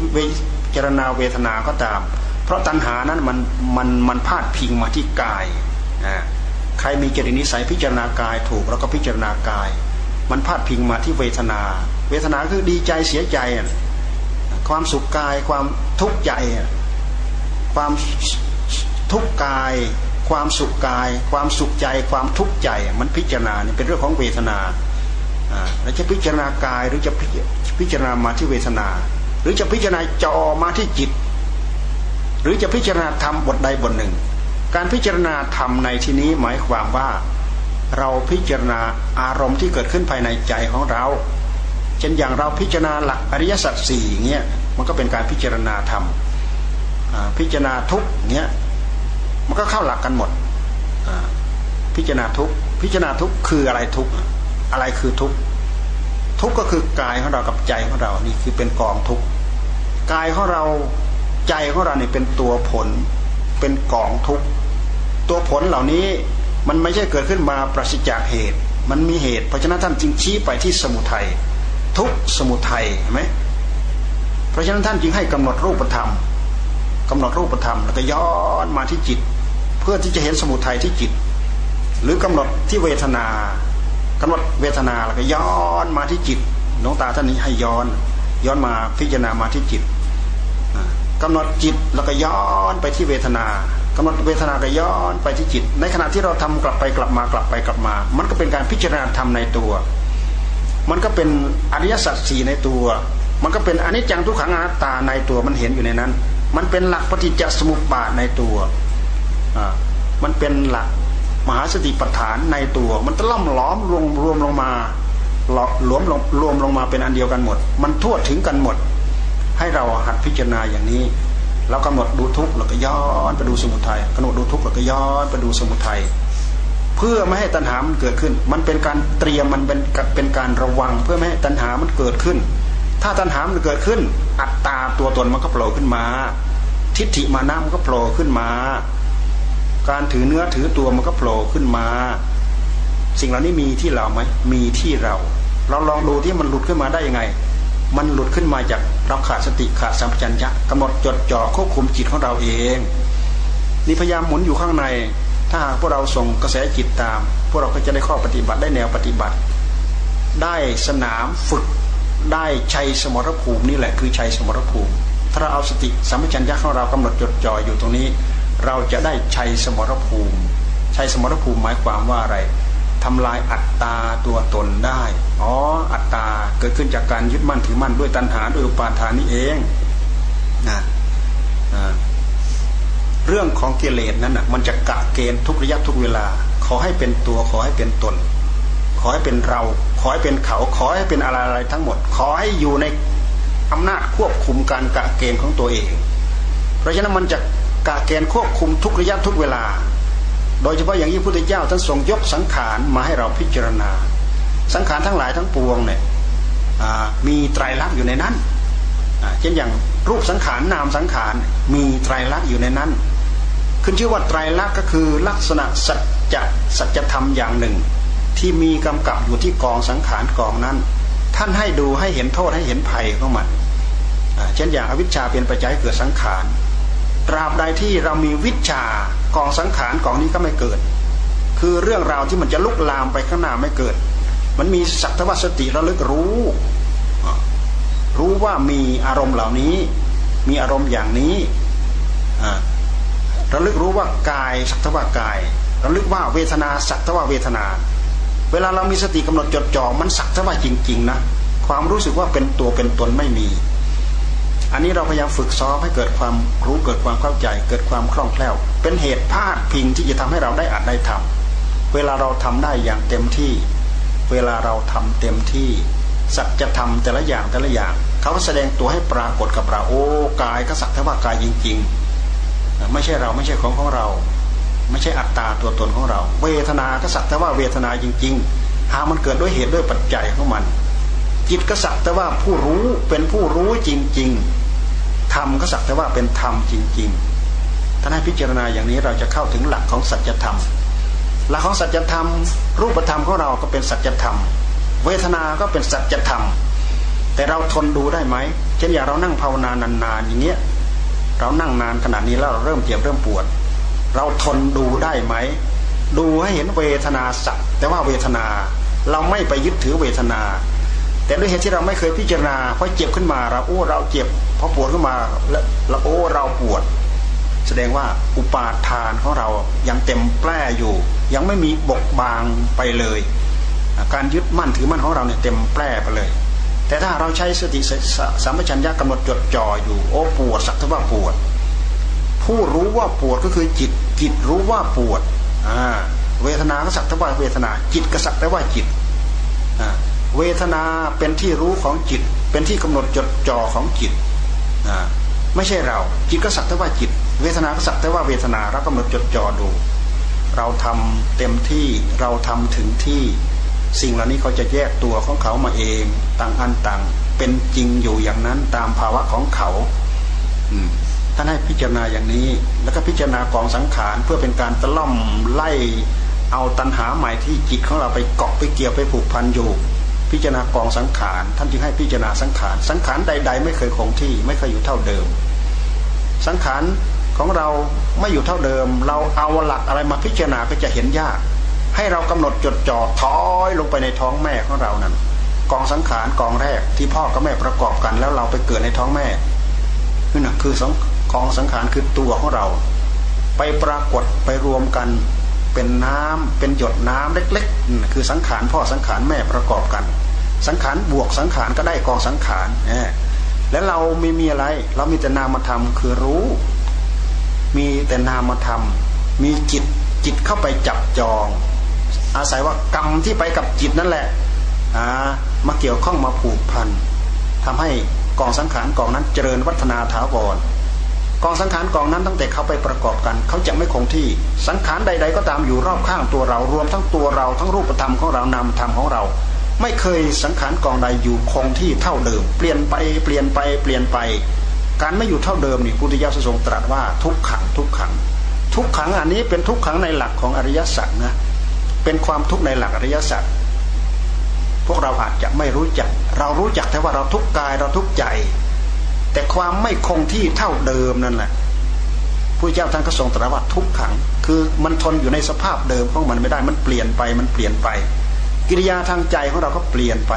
จารณาเวทนาก็ตาม เพราะตัณหานั้นมันมันมันพาดพิงมาที่กายนะใครมีจริตนิสัยพิจารณากายถูกแล้วก็พิจารณากาย มันพาดพิงมาที่เวทนา เวทนาคือดีใจเสียใจความสุขกายความทุกข์ใจความทุกข์กาย ความสุขกาย ความสุขใจ ความทุกข์ใจ มันพิจารณาเนี่ยเป็นเรื่องของเวทนา เราจะพิจารณากายหรือจะพิจารณามาที่เวทนา หรือจะพิจารณาจอมาที่จิต หรือจะพิจารณาธรรมบทใดบทหนึ่ง การพิจารณาธรรมในที่นี้หมายความว่า เราพิจารณาอารมณ์ที่เกิดขึ้นภายในใจของเราเช่นอย่างเราพิจารณาหลักอริยสัจสี่เงี้ยมันก็เป็นการพิจารณาธรรมพิจารณาทุกเงี้ยมันก็เข้าหลักกันหมดพิจารณาทุกพิจารณาทุกคืออะไรทุก อะไรคือทุกข์ทุกข์ก็คือกายของเรากับใจของเรานี่คือเป็นกองทุกข์กายของเราใจของเราเนี่ยเป็นตัวผล เป็นกองทุกข์ตัวผลเหล่านี้มันไม่ใช่เกิดขึ้นมาปราศจากเหตุ มันมีเหตุ เพราะฉะนั้นท่านจึงชี้ไปที่สมุทัยทุกสมุทัยเห็นไหมเพราะฉะนั้นท่านจึงให้กำหนดรูปธรรมกำหนดรูปธรรมแล้วก็ย้อนมาที่จิต เพื่อที่จะเห็นสมุทัยที่จิต หรือกำหนดที่เวทนา กำหนดเวทนาแล้วก็ย้อนมาที่จิตหลวงตาท่านนี้ให้ย้อน ย้อนมาพิจารณามาที่จิตกำหนดจิตแล้วก็ย้อนไปที่เวทนากำหนดเวทนาก็ย้อนไปที่จิต ในขณะที่เราทำกลับไปกลับมากลับไปกลับมา มันก็เป็นการพิจารณาธรรมในตัว มันก็เป็นอริยสัจสี่ในตัว มันก็เป็นอนิจจังทุกขังอนัตตาในตัวมันเห็นอยู่ในนั้น มันเป็นหลักปฏิจจสมุปบาทในตัว มันเป็นหลัก มหาสติปัฏฐานในตัว มันตล่อมล้อมรวมรวมลงมาหลวมลงรวมลงมาเป็นอันเดียวกันหมด มันทั่วถึงกันหมด ให้เราหัดพิจารณาอย่างนี้เรากำหนดดูทุกข์แล้วก็ย้อนไปดูสมุทัยกำหนดดูทุกข์แล้วก็ย้อนไปดูสมุทัยเพื่อไม่ให้ตัณหามันเกิดขึ้น มันเป็นการเตรียมมันเป็นเป็นการระวัง เพื่อไม่ให้ตัณหามันเกิดขึ้น ถ้าตัณหามันเกิดขึ้น อัตตาตัวตนมันก็โผล่ขึ้นมา ทิฏฐิมานะมันก็โผล่ขึ้นมา การถือเนื้อถือตัวมันก็โผล่ขึ้นมา สิ่งเหล่านี้มีที่เราไหมมีที่เรา เราลองดูที่มันหลุดขึ้นมาได้ยังไง มันหลุดขึ้นมาจากเราขาดสติขาดสัมปชัญญะกำหนดจดจ่อควบคุมจิตของเราเองนี่พยายามหมุนอยู่ข้างใน ถ้าหากพวกเราส่งกระแสจิตตาม พวกเราก็จะได้ข้อปฏิบัติได้แนวปฏิบัติ ได้สนามฝึกได้ชัยสมรภูมินี่แหละคือชัยสมรภูมิ ถ้าเราเอาสติสัมปชัญญะของเรากำหนดจดจ่ออยู่ตรงนี้ เราจะได้ชัยสมรภูมิ ชัยสมรภูมิหมายความว่าอะไรทำลายอัตตาตัวตนได้ อ๋อ อัตตาเกิดขึ้นจากการยึดมั่นถือมั่นด้วยตัณหาด้วยอุปาทานนี่เองนะเรื่องของกิเลสนั้นนะมันจะกะเกณฑ์ทุกระยะทุกเวลา ขอให้เป็นตัวขอให้เป็นตน ขอให้เป็นเรา ขอให้เป็นเขา ขอให้เป็นอะไรอะไรทั้งหมด ขอให้อยู่ในอำนาจควบคุมการกะเกณฑ์ของตัวเอง เพราะฉะนั้นมันจะ กะเกณฑ์ควบคุมทุกระยะทุกเวลา โดยเฉพาะอย่างยิ่งพุทธเจ้าท่านทรงยกสังขารมาให้เราพิจารณา สังขารทั้งหลายทั้งปวงเนี่ยมีไตรลักษณ์อยู่ในนั้นเช่นอย่างรูปสังขารนามสังขารมีไตรลักษณ์อยู่ในนั้น ขึ้นชื่อว่าไตรลักษณ์ก็คือลักษณะสัจจะสัจธรรมอย่างหนึ่ง ที่มีกำกับอยู่ที่กองสังขารกองนั้น ท่านให้ดูให้เห็นโทษให้เห็นภัยของมันเช่นอย่างอวิชชาเป็นปัจจัยเกิดสังขาร ตราบใดที่เรามีวิชากองสังขารกองนี้ก็ไม่เกิด คือเรื่องราวที่มันจะลุกลามไปข้างหน้าไม่เกิด มันมีสักทวสติระลึกรู้ รู้ว่ามีอารมณ์เหล่านี้ มีอารมณ์อย่างนี้ระลึกรู้ว่ากายสักทว่ากายระลึกว่าเวทนาสักทว่าเวทนา เวลาเรามีสติกำหนดจดจ่อมันสักทว่าจริง ๆ นะ ความรู้สึกว่าเป็นตัวเป็นตนไม่มี อันนี้เราพยายามฝึกซ้อมให้เกิดความรู้เกิดความเข้าใจ เกิดความคล่องแคล่ว เป็นเหตุพาดพิงที่จะทำให้เราได้อัดได้ทำเวลาเราทำได้อย่างเต็มที่ เวลาเราทำเต็มที่สัจธรรมแต่ละอย่างแต่ละอย่าง เขาแสดงตัวให้ปรากฏกับเราโอ้กายก็สักแต่ว่ากายจริง ๆ ไม่ใช่เราไม่ใช่ของของเรา ไม่ใช่อัตตาตัวตนของเรา เวทนาก็สักแต่ว่าเวทนาจริง ๆ หามันเกิดด้วยเหตุด้วยปัจจัยของมัน จิตก็สักแต่ว่าผู้รู้เป็นผู้รู้จริง ๆ ธรรมก็สักแต่ว่าเป็นธรรมจริง ๆ ถ้าให้พิจารณาอย่างนี้เราจะเข้าถึงหลักของสัจธรรม หลักของสัจธรรม รูปธรรมของเราก็เป็นสัจธรรม เวทนา ก็เป็นสัจธรรม แต่เราทนดูได้ไหม เช่นอย่างเรานั่งภาวนานานๆอย่างเงี้ย เรานั่งนานขนาดนี้แล้วเราเริ่มเจ็บเริ่มปวด เราทนดูได้ไหม ดูให้เห็นเวทนาสักแต่ว่าเวทนา เราไม่ไปยึดถือเวทนา แต่ด้วยเหตุที่เราไม่เคยพิจารณาพอเจ็บขึ้นมาเราโอ้เราเจ็บพอปวดขึ้นมาแล้วเราโอ้เราปวด แสดงว่าอุปาทานของเรายังเต็มแปร่อยู่ ยังไม่มีบกบางไปเลย การยึดมั่นถือมั่นของเราเนี่ยเต็มแปร่ไปเลย แต่ถ้าเราใช้สติสัมปชัญญะกำหนดจดจ่ออยู่ โอ้ปวดสักทว่าปวด ผู้รู้ว่าปวดก็คือจิต จิตรู้ว่าปวดเวทนาก็สักทว่าเวทนา จิตก็สักแต่ว่าจิตอ่า เวทนาเป็นที่รู้ของจิต เป็นที่กำหนดจดจ่อของจิตไม่ใช่เรา จิตก็สักแต่ว่าจิต เวทนาก็สักแต่ว่าเวทนาเรากำหนดจดจ่อดู เราทำเต็มที่เราทำถึงที่สิ่งเหล่านี้เขาจะแยกตัวของเขามาเองต่างอันต่าง เป็นจริงอยู่อย่างนั้นตามภาวะของเขาท่านให้พิจารณาอย่างนี้ แล้วก็พิจารณากองสังขารเพื่อเป็นการตะล่อมไล่เอาตัณหาใหม่ที่จิตของเราไปเกาะไปเกี่ยวไปผูกพันอยู่ พิจารณากองสังขารท่านจึงให้พิจารณาสังขารสังขารใด ๆ ไม่เคยคงที่ไม่เคยอยู่เท่าเดิม สังขารของเราไม่อยู่เท่าเดิม เราเอาหลักอะไรมาพิจารณาก็จะเห็นยาก ให้เรากำหนดจดจ่อถอยลงไปในท้องแม่ของเรานั้น กองสังขารกองแรกที่พ่อกับแม่ประกอบกัน แล้วเราไปเกิดในท้องแม่นี่นคือสองกองสังขารคือตัวของเรา ไปปรากฏไปรวมกัน เป็นน้ำเป็นหยดน้ำเล็กๆ คือสังขารพ่อสังขารแม่ประกอบกัน สังขารบวกสังขารก็ได้กองสังขารแล้วเราไม่มีอะไร เรามีแต่นามธรรมคือรู้ มีแต่นามธรรม มีจิตจิตเข้าไปจับจอง อาศัยว่ากรรมที่ไปกับจิตนั่นแหละมาเกี่ยวข้องมาผูกพันทำให้กองสังขารกองนั้นเจริญวัฒนาถาวร กองสังขารกองนั้นตั้งแต่เขาไปประกอบกัน เขาจะไม่คงที่ สังขารใด ๆ ก็ตามอยู่รอบข้างตัวเรารวมทั้งตัวเราทั้งรูปธรรมของเรานามธรรมของเรา ไม่เคยสังขารกองใดอยู่คงที่เท่าเดิม เปลี่ยนไปเปลี่ยนไปเปลี่ยนไป การไม่อยู่เท่าเดิมนี่พุทธิยถาทรงตรัสว่าทุกขังทุกขัง ทุกขังอันนี้เป็นทุกขังในหลักของอริยสัจนะเป็นความทุกข์ในหลักอริยสัจพวกเราอาจจะไม่รู้จัก เรารู้จักแต่ว่าเราทุกกายเราทุกใจ แต่ความไม่คงที่เท่าเดิมนั่นแหละผู้เจ้าท่านก็ทรงตรัสว่าทุกขัง คือมันทนอยู่ในสภาพเดิมของมันไม่ได้มันเปลี่ยนไปมันเปลี่ยนไป กิริยาทางใจของเราก็เปลี่ยนไป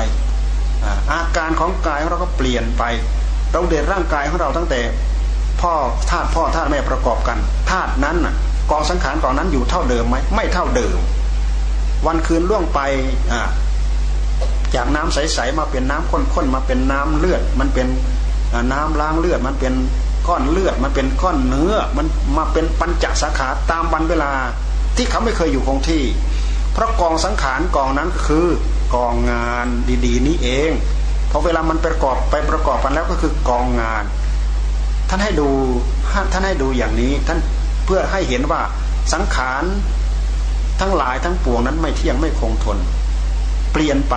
อาการของกายของเราก็เปลี่ยนไปเราเดินร่างกายของเราตั้งแต่ พ่อธาตุพ่อธาตุแม่ประกอบกันธาตุนั้นกองสังขารกองนั้นอยู่เท่าเดิมไหมไม่เท่าเดิม วันคืนล่วงไปจากน้ำใสๆมาเป็นน้ำข้นๆมาเป็นน้ำเลือดมันเป็น น้ำล้างเลือดมันเป็นก้อนเลือดมันเป็นก้อนเนื้อ มันมาเป็นปัญจสาขาตามวันเวลาที่เขาไม่เคยอยู่คงที่ เพราะกองสังขารกองนั้นก็คือกองงานดีๆ นี้เองพอเวลามันประกอบไปประกอบกันแล้วก็คือกองงาน ท่านให้ดูท่านให้ดูอย่างนี้ท่านเพื่อให้เห็นว่าสังขารทั้งหลายทั้งปวงนั้นไม่เที่ยงไม่คงทน เปลี่ยนไป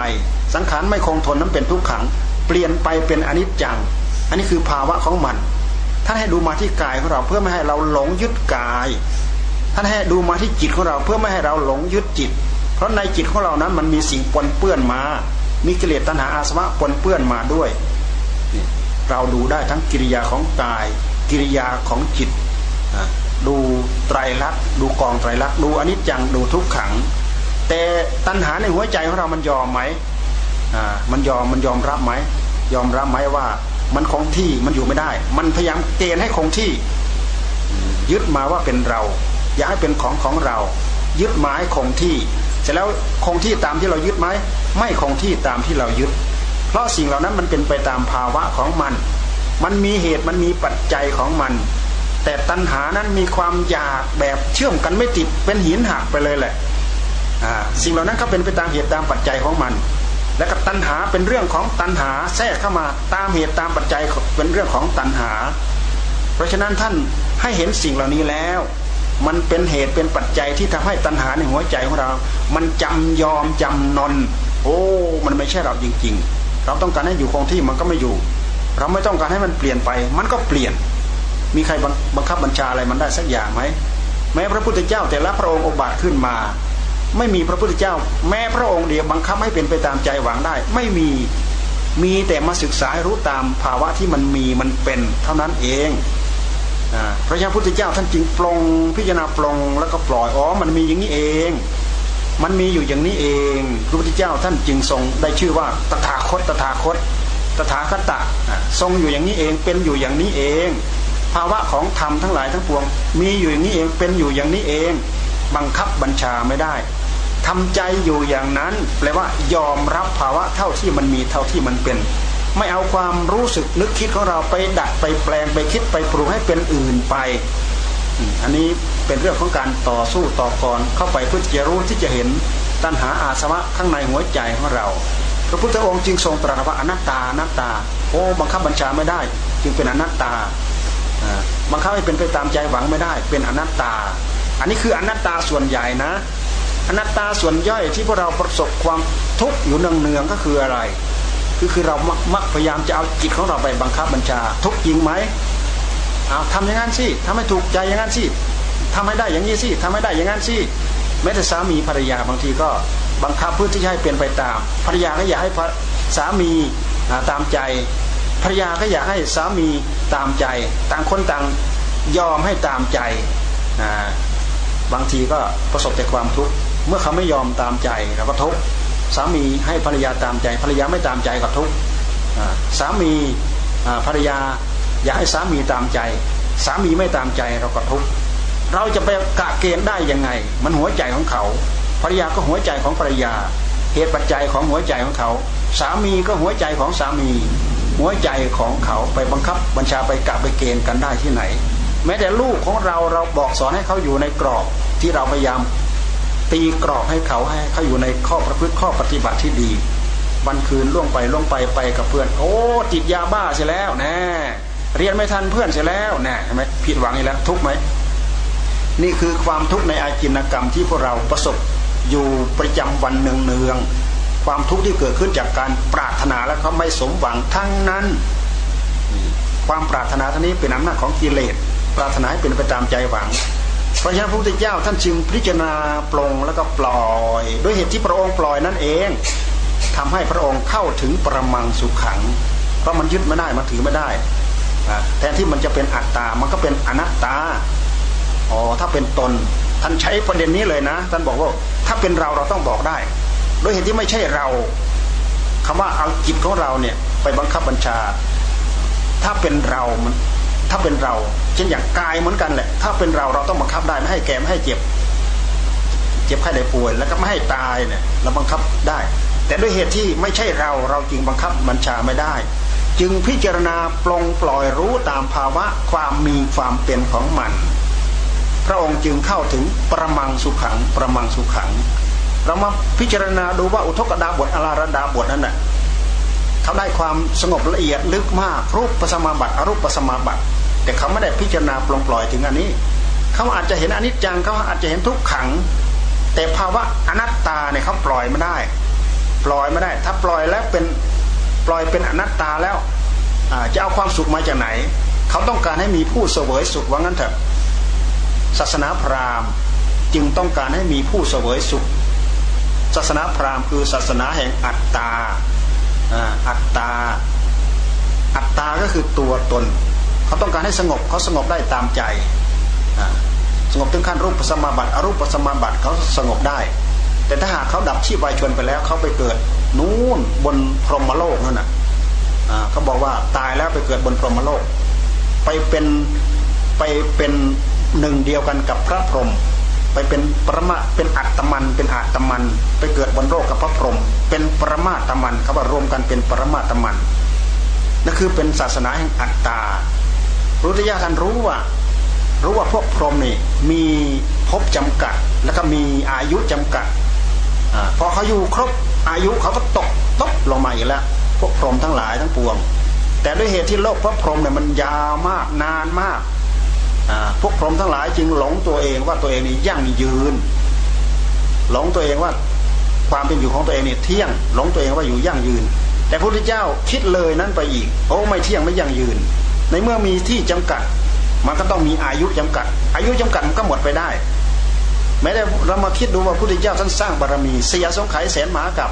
สังขารไม่คงทนนั้นเป็นทุกขัง เปลี่ยนไปเป็นอนิจจัง อันนี้คือภาวะของมัน ท่านให้ดูมาที่กายของเราเพื่อไม่ให้เราหลงยึดกาย ท่านให้ดูมาที่จิตของเราเพื่อไม่ให้เราหลงยึดจิต เพราะในจิตของเรานั้นมันมีสิ่งปนเปื้อนมา มีกิเลสตัณหาอาสวะปนเปื้อนมาด้วย เราดูได้ทั้งกิริยาของกาย กิริยาของจิต ดูไตรลักษณ์ดูกองไตรลักษณ์ดูอนิจจังดูทุกขัง แต่ตัณหาในหัวใจของเรามันยอมไหมอ่ามันยอมมันยอมรับไหมยอมรับไหมว่า มันคงที่มันอยู่ไม่ได้ มันพยายามเกณฑ์ให้คงที่ ยึดมาว่าเป็นเรา อยากให้เป็นของของเรา ยึดหมายคงที่เสร็จแล้วคงที่ตามที่เรายึดไหมไม่คงที่ตามที่เรายึด เพราะสิ่งเหล่านั้นมันเป็นไปตามภาวะของมัน มันมีเหตุมันมีปัจจัยของมัน แต่ตัณหานั้นมีความอยากแบบเชื่อมกันไม่ติดเป็นหินหักไปเลยแหละสิ่งเหล่านั้นก็เป็นไปตามเหตุตามปัจจัยของมัน และก็ตัณหาเป็นเรื่องของตัณหาแทรกเข้ามาตามเหตุตามปัจจัยเป็นเรื่องของตัณหา เพราะฉะนั้นท่านให้เห็นสิ่งเหล่านี้แล้ว มันเป็นเหตุเป็นปัจจัยที่ทำให้ตัณหาในหัวใจของเรา มันจำยอมจำนน โอ้ มันไม่ใช่เราจริง ๆ เราต้องการให้อยู่คงที่มันก็ไม่อยู่ เราไม่ต้องการให้มันเปลี่ยนไป มันก็เปลี่ยน มีใครบังคับบัญชาอะไรมันได้สักอย่างไหมแม้พระพุทธเจ้าแต่ละพระองค์อุบัติขึ้นมา ไม่มีพระพุทธเจ้า แม้พระองค์เดียวบังคับให้เป็นไปตามใจหวังได้ ไม่มีมีแต่มาศึกษาให้รู้ตามภาวะที่มันมีมันเป็นเท่านั้นเองพระยาพุทธเจ้าท่านจึงปลงพิจารณาปลงแล้วก็ปล่อยอ๋อมันมีอย่างนี้เอง มันมีอยู่อย่างนี้เอง พระพุทธเจ้าท่านจึงทรงได้ชื่อว่าตถาคตตถาคต ตถาคตะทรงอยู่อย่างนี้เองเป็นอยู่อย่างนี้เอง ภาวะของธรรมทั้งหลายทั้งปวง มีอยู่อย่างนี้เองเป็นอยู่อย่างนี้เอง บังคับบัญชาไม่ได้ ทำใจอยู่อย่างนั้นแปลว่ายอมรับภาวะเท่าที่มันมีเท่าที่มันเป็น ไม่เอาความรู้สึกนึกคิดของเราไปดัดไปแปลงไปคิดไปปรุงให้เป็นอื่นไป อันนี้เป็นเรื่องของการต่อสู้ต่อกรเข้าไปเพื่อจะรู้ที่จะเห็นตัณหาอาสวะข้างในหัวใจของเรา พระพุทธองค์จึงทรงตรัสว่าอนัตตาอนัตตา โอ้บังคับบัญชาไม่ได้ จึงเป็นอนัตตาบังคับให้เป็นไปตามใจหวังไม่ได้ เป็นอนัตตา อันนี้คืออนัตตาส่วนใหญ่นะ อนัตตาส่วนย่อยที่พวกเราประสบความทุกข์อยู่เนืองๆก็คืออะไร คือคือเรามักพยายามจะเอาจิตของเราไปบังคับบัญชา ทุกข์จริงไหมเอาทำอย่างนั้นสิทำให้ถูกใจอย่างนั้นสิทำให้ได้อย่างนี้สิทำให้ได้อย่างนั้นสิแม้แต่สามีภรรยาบางทีก็บังคับเพื่อที่จะให้เป็นไปตาม ภรรยาก็อยากให้สามีตามใจ ภรรยาก็อยากให้สามีตามใจ ต่างคนต่างยอมให้ตามใจ บางทีก็ประสบแต่ความทุกข์ เมื่อเขาไม่ยอมตามใจเราก็ทุกสามีให้ภรรยาตามใจ ภรรยาไม่ตามใจก็ทุกสามีภรรยาอยากให้สามีตามใจ สามีไม่ตามใจเราก็ทุกเราจะไปกะเกณฑ์ได้ยังไง มันหัวใจของเขา ภรรยาก็หัวใจของภรรยา เหตุปัจจัยของหัวใจของเขา สามีก็หัวใจของสามี หัวใจของเขาไปบังคับบัญชาไปกะไปเกณฑ์กันได้ที่ไหน แม้แต่ลูกของเราเราบอกสอนให้เขาอยู่ในกรอบที่เราพยายาม ตีกรอบให้เขาให้เขาอยู่ในข้อประพฤติข้อปฏิบัติที่ดี วันคืนล่วงไปล่วงไปไปกับเพื่อน โอ้ติดยาบ้าเสียแล้วแน่เรียนไม่ทันเพื่อนเสียแล้วแน่ใช่ไหมผิดหวังอีกแล้ว ทุกไหมนี่คือความทุกข์ในอาจินกรรมที่พวกเราประสบอยู่ประจำวันเนืองๆความทุกข์ที่เกิดขึ้นจากการปรารถนาและเขาไม่สมหวังทั้งนั้น ความปรารถนาท่านี้เป็นอำนาจของกิเลสปรารถนาให้เป็นไปตามใจหวัง พราะฉะนั้นพระพุทธเจ้าท่านจึงพิจารณาปลงแล้วก็ปล่อย ด้วยเหตุที่พระองค์ปล่อยนั่นเองทำให้พระองค์เข้าถึงประมังสุขขัง เพราะมันยึดไม่ได้มันถือไม่ได้แทนที่มันจะเป็นอัตตา มันก็เป็นอนัตตาอ๋อถ้าเป็นตนท่านใช้ประเด็นนี้เลยนะ ท่านบอกว่าถ้าเป็นเราเราต้องบอกได้ด้วยเหตุที่ไม่ใช่เราคำว่าเอาจิตของเราเนี่ยไปบังคับบัญชา ถ้าเป็นเรามัน ถ้าเป็นเรา เช่นอย่างกายเหมือนกันแหละ ถ้าเป็นเราเราต้องบังคับได้ไม่ให้แก่ไม่ให้เจ็บ เจ็บไข้ได้ป่วยแล้วก็ไม่ให้ตายเนี่ยเราบังคับได้ แต่ด้วยเหตุที่ไม่ใช่เราเราจึงบังคับบัญชาไม่ได้ จึงพิจารณาปลงปล่อยรู้ตามภาวะความมีความเป็นของมัน พระองค์จึงเข้าถึงประมังสุขังประมังสุขัง เรามาพิจารณาดูว่าอุทกดาบทอลารดาบทนั้นน่ะเขาได้ความสงบละเอียดลึกมากรูปปัสมาบัติอรูปปัสมาบัติ แต่เขาไม่ได้พิจารณาปลงปล่อยถึงอันนี้ เขาอาจจะเห็นอนิจจังเขาอาจจะเห็นทุกขัง แต่ภาวะอนัตตาเนี่ยเขาปล่อยไม่ได้ ปล่อยไม่ได้ ถ้าปล่อยแล้วเป็นปล่อยเป็นอนัตตาแล้วจะเอาความสุขมาจากไหน เขาต้องการให้มีผู้เสวยสุขว่างั้นเถอะศาสนาพราหมณ์จึงต้องการให้มีผู้เสวยสุข ศาสนาพราหมณ์คือศาสนาแห่งอัตตาอัตตา อัตตาก็คือตัวตน เขาต้องการให้สงบเขาสงบได้ตามใจสงบถึงขั้นรูปปัสมาบัติอรูปปัสมาบัติเขาสงบได้ แต่ถ้าหากเขาดับชีพวายชนไปแล้วเขาไปเกิดนู่นบนพรหมโลกนั่นน่ะเขาบอกว่าตายแล้วไปเกิดบนพรหมโลก ไปเป็นไปเป็นหนึ่งเดียวกันกับพระพรหมไปเป็นประมาเป็นอัตมัน เป็นอัตมัน ไปเกิดบนโลกกับพระพรหมเป็นประมาตมันเขาว่ารวมกันเป็นประมาตมันนั่นคือเป็นศาสนาแห่งอัตตา รุตยาท่านรู้ว่า รู้ว่าพวกพรหมนี่มีภพจำกัด แล้วก็มีอายุจำกัดอพอเขาอยู่ครบอายุเขาก็ตกตกลงมาอีกแล้ว พวกพรหมทั้งหลายทั้งปวง แต่ด้วยเหตุที่โลกพระพรหมเนี่ยมันยาวมากนานมากพวกพรหมทั้งหลายจึงหลงตัวเองว่าตัวเองนี่ยั่งยืน หลงตัวเองว่าความเป็นอยู่ของตัวเองนี่เที่ยง หลงตัวเองว่าอยู่ยั่งยืน แต่พระพุทธเจ้าคิดเลยนั้นไปอีกโอ้ไม่เที่ยงไม่ยั่งยืน ในเมื่อมีที่จำกัด มันก็ต้องมีอายุจำกัด อายุจำกัดมันก็หมดไปได้ แม้แต่เรามาคิดดูว่าพระพุทธเจ้าท่านสร้างบารมีสียสงไขยแสนมหากับ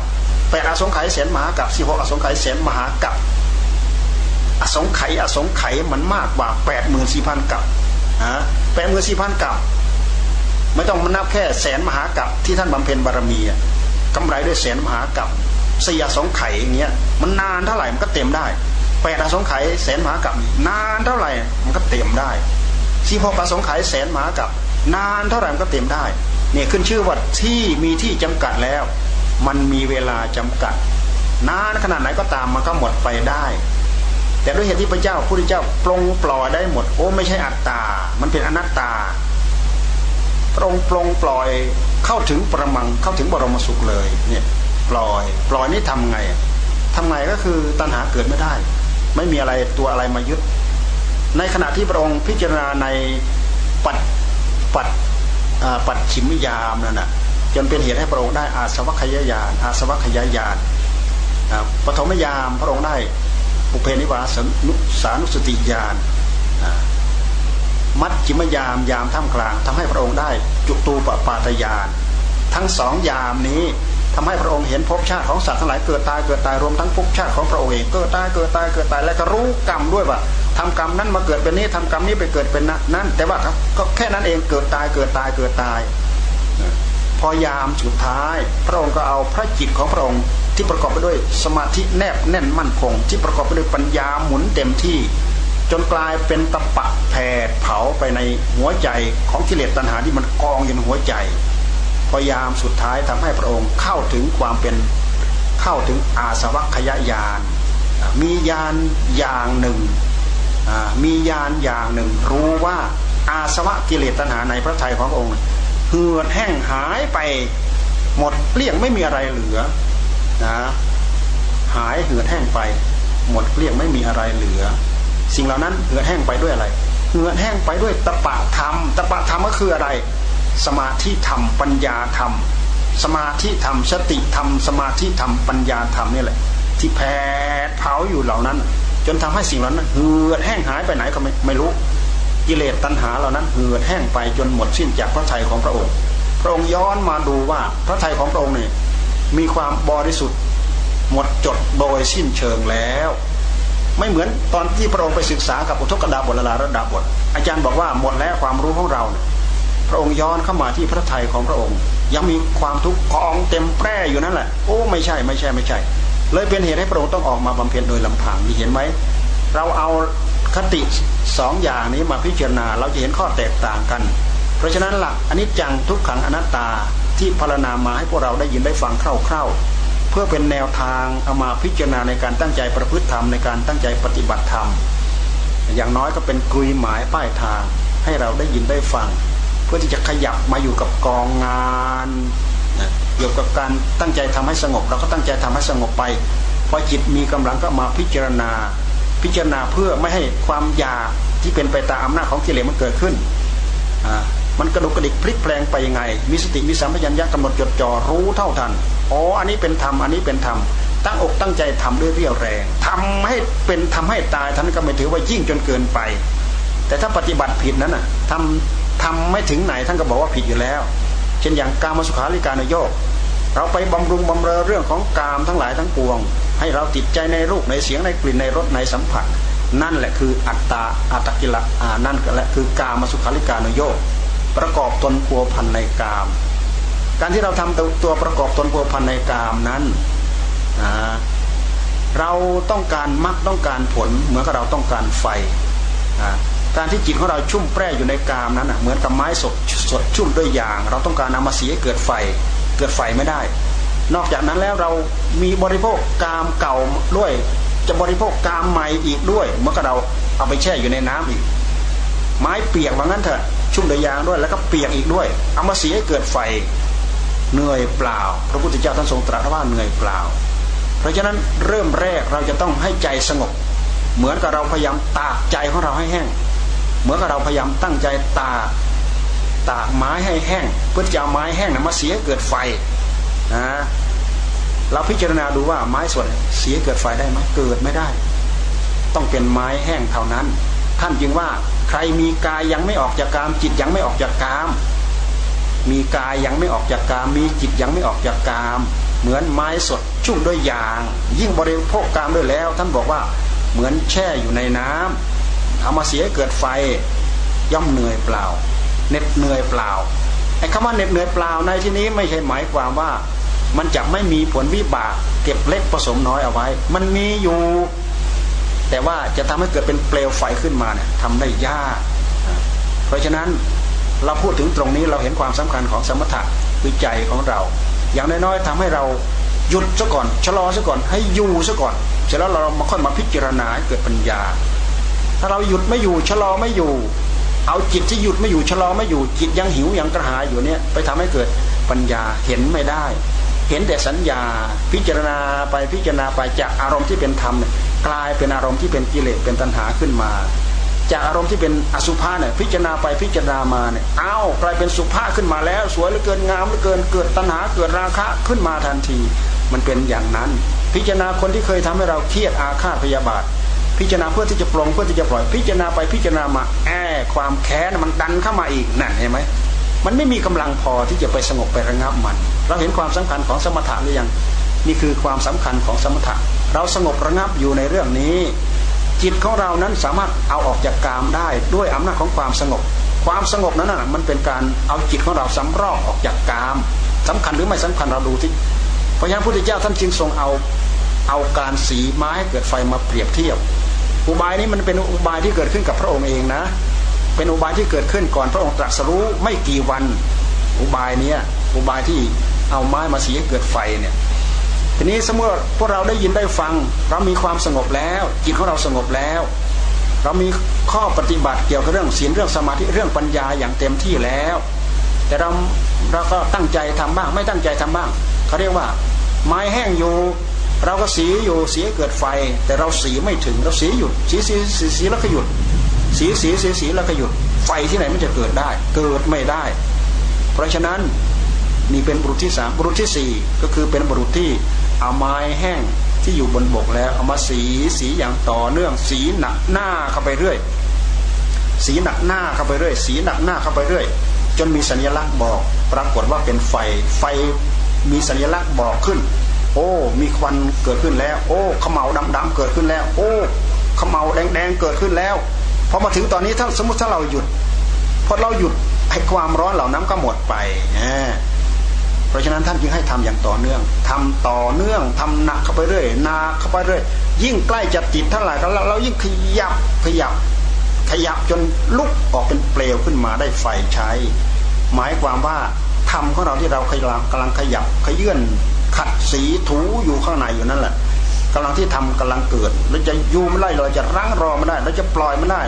แปดอสงไขยแสนมหากับสิบหกอสงไขยแสนมหากับอสงไขยอสงไขยมันมากกว่าแปดหมื่นสี่พันกับฮะแปดหมื่นสี่พันกับไม่ต้องมานับแค่แสนมหากับที่ท่านบำเพ็ญบารมีกำไรด้วยแสนมหากับสี่อสงไขยอย่างเงี้ยมันนานเท่าไหร่มันก็เต็มได้ แปดอสงไขยแสนมหากับนานเท่าไหร่มันก็เต็มได้สี่หกอสงไขยแสนมหากับนานเท่าไหร่มันก็เต็มได้ เนี่ยขึ้นชื่อว่าที่มีที่จำกัดแล้ว มันมีเวลาจำกัด นานขนาดไหนก็ตามมันก็หมดไปได้ แต่ด้วยเหตุที่พระเจ้าพระพุทธเจ้าปรงปล่อยได้หมดโอ้ไม่ใช่อัตตา มันเป็นอนัตตาพระองค์ปรงปล่อยเข้าถึงประมังเข้าถึงบรมสุขเลยเนี่ยปล่อย ปล่อยนี่ทำไงทำไงก็คือตัณหาเกิดไม่ได้ ไม่มีอะไรตัวอะไรมายึด ในขณะที่พระองค์พิจารณาในปัดปัดปัดชิมยามนั่นนะจนเป็นเหตุให้พระองค์ได้อาสวัคยายานอาสวัคยายานปฐมยามพระองค์ได้ปุเพนิวาสนุสานุสติญาณมัดจิมยามยามท่ามกลางทำให้พระองค์ได้จุตูปปาตยานทั้งสองยามนี้ ทำให้พระองค์เห็นภพชาติของสัตว์ทั้งหลายเกิดตายเกิดตายรวมทั้งภพชาติของพระองค์เองเกิดตายเกิดตายเกิดตายและก็รู้กรรมด้วยว่าทำกรรมนั้นมาเกิดเป็นนี้ทำกรรมนี้ไปเกิดเป็นนั้นแต่ว่าก็แค่นั้นเองเกิดตายเกิดตายเกิดตาย พอยามสุดท้าย พระองค์ก็เอาพระจิตของพระองค์ที่ประกอบไปด้วยสมาธิแนบแน่นมั่นคง ที่ประกอบไปด้วยปัญญาหมุนเต็มที่ จนกลายเป็นตะปะแผดเผาไปในหัวใจของกิเลสตัณหาที่มันกองอยู่ในหัวใจ พยายามสุดท้ายทำให้พระองค์เข้าถึงความเป็นเข้าถึงอาสวัคยายานมียานอย่างหนึ่งมียานอย่างหนึ่ง รู้ว่าอาสวะกิเลสตัณหาในพระทัยขององค์เหือดแห้งหายไปหมดเกลี้ยงไม่มีอะไรเหลือนะหายเหือดแห้งไป หมดเกลี้ยงไม่มีอะไรเหลือ สิ่งเหล่านั้นเหือดแห้งไปด้วยอะไรเหือดแห้งไปด้วยตปะธรรมตปะธรรมก็คืออะไร สมาธิธรรม ปัญญาธรรม สมาธิธรรมสติธรรม สมาธิธรรมปัญญาธรรมนี่แหละ ที่แผดเผาอยู่เหล่านั้น จนทำให้สิ่งเหล่านั้นเหือดแห้งหายไปไหนก็ไม่ไม่รู้กิเลสตัณหาเหล่านั้นเหือดแห้งไปจนหมดสิ้นจากพระทัยของพระองค์ พระองค์ย้อนมาดูว่าพระทัยของพระองค์นี่มีความบริสุทธิ์ หมดจดโดยสิ้นเชิงแล้ว ไม่เหมือนตอนที่พระองค์ไปศึกษากับอุทกดาบทละลาระดาบท อาจารย์บอกว่าหมดแล้วความรู้ของเราเนี่ย ระองค์ย้อนเข้ามาที่พระทัยของพระองค์ ยังมีความทุกข์กองเต็มแปร่อยู่นั่นแหละโอ้ไม่ใช่ไม่ใช่ไม่ใช่ เลยเป็นเหตุให้พระองค์ต้องออกมาบำเพ็ญโดยลำพังนี่เห็นไหมเราเอาคติสองอย่างนี้มาพิจารณาเราจะเห็นข้อแตกต่างกัน เพราะฉะนั้นหลักอันนี้จังทุกขังอนัตตาที่พรรณนามาให้พวกเราได้ยินได้ฟังคร่าวๆเพื่อเป็นแนวทางเอามาพิจารณาในการตั้งใจประพฤติธรรมในการตั้งใจปฏิบัติธรรม อย่างน้อยก็เป็นกลุยหมายป้ายทางให้เราได้ยินได้ฟัง พื่อที่จะขยับมาอยู่กับกองงานเกี่ยวกับการตั้งใจทำให้สงบเราก็ตั้งใจทำให้สงบไปพอจิตมีกำลังก็มาพิจารณา พิจารณาเพื่อไม่ให้ความอยากที่เป็นไปตามอำนาจของกิเลสมันเกิดขึ้นมันกระดุกกระดิกพลิกแปลงไปยังไง มีสติมีสัมผัสัญญากำหนดจดจ่อรู้เท่าทัน อ๋อ อันนี้เป็นธรรม อันนี้เป็นธรรม ตั้งอกตั้งใจทำด้วยเรี่ยวแรงทำให้เป็นทำให้ตายท่านก็ไม่ถือว่ายิ่งจนเกินไป แต่ถ้าปฏิบัติผิดนั้นน่ะทำ ทำไม่ถึงไหนท่านก็บอกว่าผิดอยู่แล้ว เช่นอย่างกามสุขาริการนโยกเราไปบำรุงบำเรอเรื่องของกามทั้งหลายทั้งปวง ให้เราติดใจในรูปในเสียงในกลิ่นในรสในสัมผัส นั่นแหละคืออัตตาอัตกิละอ่านั่นก็แหละคือกามสุขาริการนโยกประกอบตนพัวพันในกาม การที่เราทำตัวประกอบตนพัวพันในกามนั้นเราต้องการมรรคต้องการผลเหมือนกับเราต้องการไฟ การที่จิตของเราชุ่มแปร่อยู่ในกามนั้นเหมือนกับไม้สดสดชุ่มด้วยยาง เราต้องการนามาเสียเกิดไฟ เกิดไฟไม่ได้ นอกจากนั้นแล้วเรามีบริโภคกามเก่าด้วย จะบริโภคกามใหม่อีกด้วยเมื่อกเราเอาไปแช่อยู่ในน้ำอีก ไม้เปียกว่างั้นเถอะชุ่มด้วยยางด้วยแล้วก็เปียกอีกด้วย เอามาเสียให้เกิดไฟเหนื่อยเปล่า พระพุทธเจ้าท่านทรงตรัสว่าเหนื่อยเปล่า เพราะฉะนั้นเริ่มแรกเราจะต้องให้ใจสงบ เหมือนกับเราพยายามตากใจของเราให้แห้ง เหมือนกับเราพยายามตั้งใจตากตากไม้ให้แห้ง เพื่อจะเอาไม้แห้งนะมาเสียเกิดไฟนะเราพิจารณาดูว่าไม้ส่วนเสียเกิดไฟได้ไหมเกิดไม่ได้ ต้องเป็นไม้แห้งเท่านั้น ท่านจึงว่าใครมีกายยังไม่ออกจากกาม จิตยังไม่ออกจากกาม มีกายยังไม่ออกจากกาม มีจิตยังไม่ออกจากกาม เหมือนไม้สดชุ่มด้วยยาง ยิ่งบริโภคกามด้วยแล้ว ท่านบอกว่าเหมือนแช่อยู่ในน้ำ เอามาเสียเกิดไฟย่อมเหนื่อยเปล่าเหน็ดเหนื่อยเปล่าไอ้คำว่าเหน็ดเหนื่อยเปล่าในที่นี้ไม่ใช่หมายความว่า มันจะไม่มีผลวิบากเก็บเล็กผสมน้อยเอาไว้ มันมีอยู่ แต่ว่าจะทำให้เกิดเป็นเปลวไฟขึ้นมาเนี่ยทำได้ยาก เพราะฉะนั้นเราพูดถึงตรงนี้เราเห็นความสำคัญของสมถะวิจัยของเรา อย่างน้อยๆทำให้เราหยุดซะก่อนชะลอซะก่อนให้อยู่ซะก่อน เสร็จแล้วเรามาค่อยมาพิจารณาให้เกิดปัญญา ถ้าเราหยุดไม่อยู่ชะลอไม่อยู่ เอาจิตที่หยุดไม่อยู่ชะลอไม่อยู่ จิตยังหิวยังกระหายอยู่เนี่ยไปทำให้เกิดปัญญาเห็นไม่ได้ เห็นแต่สัญญา พิจารณาไปพิจารณาไปจากอารมณ์ที่เป็นธรรมเนี่ยกลายเป็นอารมณ์ที่เป็นกิเลสเป็นตัณหาขึ้นมา จากอารมณ์ที่เป็นอสุภะเนี่ยพิจารณาไปพิจารณามาเนี่ยเอ้ากลายเป็นสุภาพขึ้นมาแล้ว สวยเหลือเกินงามเหลือเกินเกิดตัณหาเกิดราคะขึ้นมาทันที มันเป็นอย่างนั้น พิจารณาคนที่เคยทำให้เราเครียดอาฆาตพยาบาท พิจารณาเพื่อที่จะปลงเพื่อที่จะปล่อยพิจารณาไปพิจารณามาแอความแค้นมันดันเข้ามาอีกนั่นเห็นไหมมันไม่มีกำลังพอที่จะไปสงบไประงับมัน เราเห็นความสำคัญของสมถะหรือยังนี่คือความสำคัญของสมถะ เราสงบระงับอยู่ในเรื่องนี้ จิตของเรานั้นสามารถเอาออกจากกามได้ด้วยอำนาจของความสงบ ความสงบนั้นน่ะมันเป็นการเอาจิตของเราสำรอกออกจากกามสำคัญหรือไม่สำคัญเราดูที่เพราะฉะนั้นพระพุทธเจ้าท่านจึงทรงเอาเอาการสีไม้ให้เกิดไฟมาเปรียบเทียบ อุบายนี้มันเป็นอุบายที่เกิดขึ้นกับพระองค์เองนะ เป็นอุบายที่เกิดขึ้นก่อนพระองค์ตรัสรู้ไม่กี่วัน อุบายเนี้ยอุบายที่เอาไม้มาสีให้เกิดไฟเนี่ยทีนี้สมมติพวกเราได้ยินได้ฟัง เรามีความสงบแล้วจิตของเราสงบแล้ว เรามีข้อปฏิบัติเกี่ยวกับเรื่องศีลเรื่องสมาธิเรื่องปัญญาอย่างเต็มที่แล้ว แต่เราเราก็ตั้งใจทำบ้างไม่ตั้งใจทำบ้างเขาเรียกว่า ไม้แห้งอยู่ เราก็สีอยู่สีเกิดไฟ แต่เราสีไม่ถึงเราสีหยุดสีสีสีสีแล้วก็หยุด สีสีสีสีแล้วก็หยุด ไฟที่ไหนมันจะเกิดได้ เกิดไม่ได้ เพราะฉะนั้นนี่เป็นบุรุษที่สามบุรุษที่สี่ก็คือเป็นบุรุษที่เอาไม้แห้งที่อยู่บนบกแล้วเอามาสีสีอย่างต่อเนื่อง สีหนักหน้าเข้าไปเรื่อย สีหนักหน้าเข้าไปเรื่อย สีหนักหน้าเข้าไปเรื่อย จนมีสัญลักษณ์บอก ปรากฏว่าเป็นไฟไฟมีสัญลักษณ์บอกขึ้น โอ้ มีควันเกิดขึ้นแล้ว โอ้ขมเหลาดำๆเกิดขึ้นแล้ว โอ้ขมเหลาแดงๆเกิดขึ้นแล้วพอมาถึงตอนนี้ถ้าสมมติถ้าเราหยุดพอเราหยุดให้ความร้อนเหล่านั้นก็หมดไปเพราะฉะนั้นท่านจึงให้ทำอย่างต่อเนื่องทำต่อเนื่องทำหนักเข้าไปเรื่อยนาเข้าไปเรื่อยยิ่งใกล้จะติดเท่าไหร่ก็เรายิ่งขยับขยับ ขยับจนลุกออกเป็นเปลวขึ้นมาได้ไฟใช้ หมายความว่าทำของเราที่เรากำลังกำลังขยับขยื่น ขัดสีถูอยู่ข้างในอยู่นั่นแหละกำลังที่ทำกำลังเกิดเราจะยูไม่ได้เราจะรั้งรอไม่ได้ เราจะปล่อยไม่ได้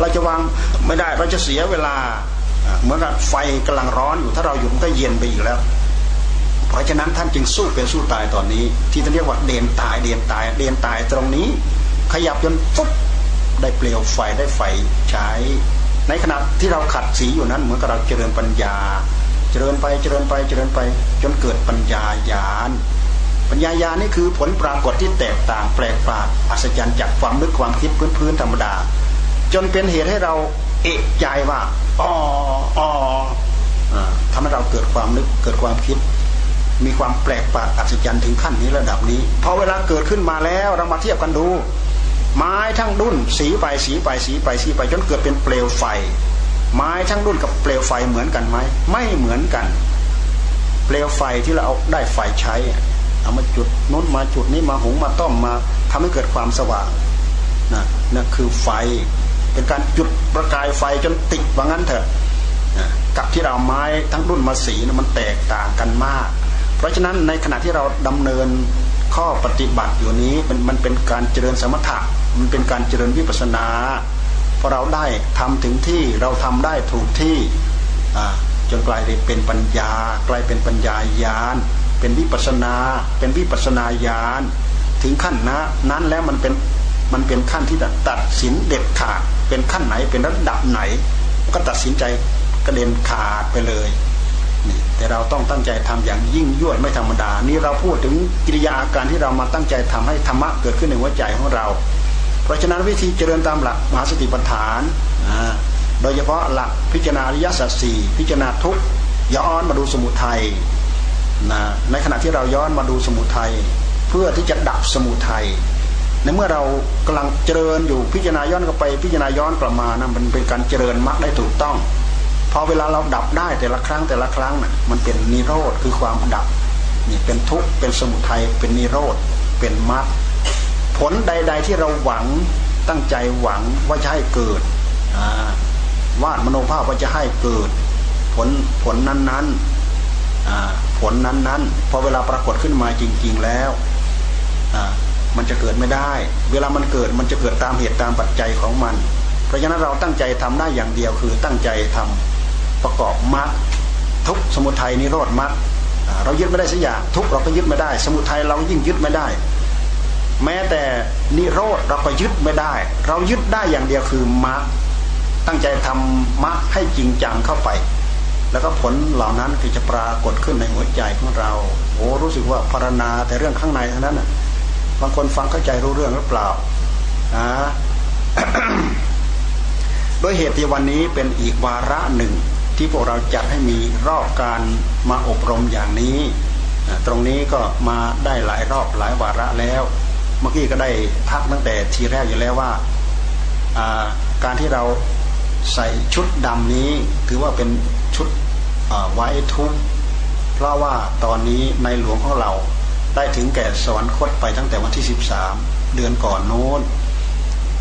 เราจะวางไม่ได้เราจะเสียเวลาเหมือนกับไฟกำลังร้อนอยู่ถ้าเราอยู่มันก็เย็นไปอีกแล้ว เพราะฉะนั้นท่านจึงสู้เป็นสู้ตายตอนนี้ ที่ท่านเรียกว่าเดนตายเดนตายเดนตายตรงนี้ ขยับจนปุ๊บได้เปลวไฟได้ไฟใช้ ในขณะที่เราขัดสีอยู่นั้นเหมือนกับเราเจริญปัญญา จริญไปเจริญไปเจริญไป จนเกิดปัญญาญาณปัญญาญาณนี่คือผลปรากฏที่แตกต่างแปลกประหลาดอัศจรรย์จากความนึกความคิดพื้นพื้นธรรมดา จนเป็นเหตุให้เราเอกใจว่าอ๋ออ๋อทำให้เราเกิดความนึกเกิดความคิด มีความแปลกประหลาดอัศจรรย์ถึงขั้นนี้ระดับนี้พอเวลาเกิดขึ้นมาแล้วเรามาเทียบกันดู ไม้ทั้งดุนสีไปสีไปสีไปสีไปจนเกิดเป็นเปลวไฟ ไม้ทั้งรุ่นกับเปลวไฟเหมือนกันไหมไม่เหมือนกัน เปลวไฟที่เราเอาได้ไฟใช้เอามาจุดน้นมาจุดนี้มาหุงมาต้มมาทำให้เกิดความสว่างนะนั่นคือไฟ เป็นการจุดประกายไฟจนติดว่างั้นเถอะกับที่เราไม้ทั้งรุ่นมาสีนะมันแตกต่างกันมาก เพราะฉะนั้นในขณะที่เราดำเนินข้อปฏิบัติอยู่นี้มันมันเป็นการเจริญสมถะมันเป็นการเจริญวิปัสนา อเราได้ทำถึงที่เราทำได้ถูกที่จนกลายเป็นปัญญา กลายเป็นปัญญายานเป็นวิปัสนา เป็นวิปัสนาญาณถึงขั้นนะนั้นแล้วมันเป็นมันเป็นขั้นที่ตัดสินเด็ดขาด เป็นขั้นไหนเป็นระดับไหน ก็ตัดสินใจกระเด็นขาดไปเลยนี่แต่เราต้องตั้งใจทำอย่างยิ่งยวดไม่ธรรมดา นี่เราพูดถึงกิริยาอาการที่เรามาตั้งใจทำให้ธรรมะเกิดขึ้นในหัวใจของเรา เพราะฉะนั้นวิธีเจริญตามหลักมหาสติปัฏฐานโดยเฉพาะหลักพิจารณาอริยสัจสี่พิจารณาทุกย้อนมาดูสมุทัยนะในขณะที่เราย้อนมาดูสมุทัยเพื่อที่จะดับสมุทัยในเมื่อเรากำลังเจริญอยู่พิจารณาย้อนกลับไปพิจารณาย้อนกลับมานะมันเป็นการเจริญมรรคได้ถูกต้องพอเวลาเราดับได้แต่ละครั้งแต่ละครั้งนะ่ะมันเป็นนิโรธคือความดับนี่เป็นทุกข์เป็นสมุทัยเป็นนิโรธเป็นมรรค ผลใด ๆ ที่เราหวังตั้งใจหวังว่าจะให้เกิดวาดมโนภาพว่าจะให้เกิด ผลผลนั้นๆผลนั้นๆพอเวลาปรากฏขึ้นมาจริง ๆแล้วมันจะเกิดไม่ได้ เวลามันเกิดมันจะเกิดตามเหตุตามปัจจัยของมัน เพราะฉะนั้นเราตั้งใจทำได้อย่างเดียวคือตั้งใจทำประกอบมรรคทุกสมุทัยนิโรธมรรคเรายึดไม่ได้สักอย่างทุกเราก็ยึดไม่ได้ สมุทัยเรายิ่งยึดไม่ได้ แม้แต่นิโรธเราก็ยึดไม่ได้ เรายึดได้อย่างเดียวคือมรรคตั้งใจทำมรรคให้จริงจังเข้าไป แล้วก็ผลเหล่านั้นก็จะปรากฏขึ้นในหัวใจของเรา โอ้รู้สึกว่าพารณาแต่เรื่องข้างในเท่านั้นนะบางคนฟังเข้าใจรู้เรื่องหรือเปล่านะโดยเหตุที่วันนี้เป็นอีกวาระหนึ่ง ที่พวกเราจัดให้มีรอบการมาอบรมอย่างนี้ ตรงนี้ก็มาได้หลายรอบหลายวาระแล้ว เมื่อกี้ก็ได้ทักตั้งแต่ทีแรกอยู่แล้วว่าการที่เราใส่ชุดดำนี้ถือว่าเป็นชุดไว้ทุกเพราะว่าตอนนี้ในหลวงของเราได้ถึงแก่สวรรคตไปตั้งแต่วันที่ 13 เดือนก่อนโน้น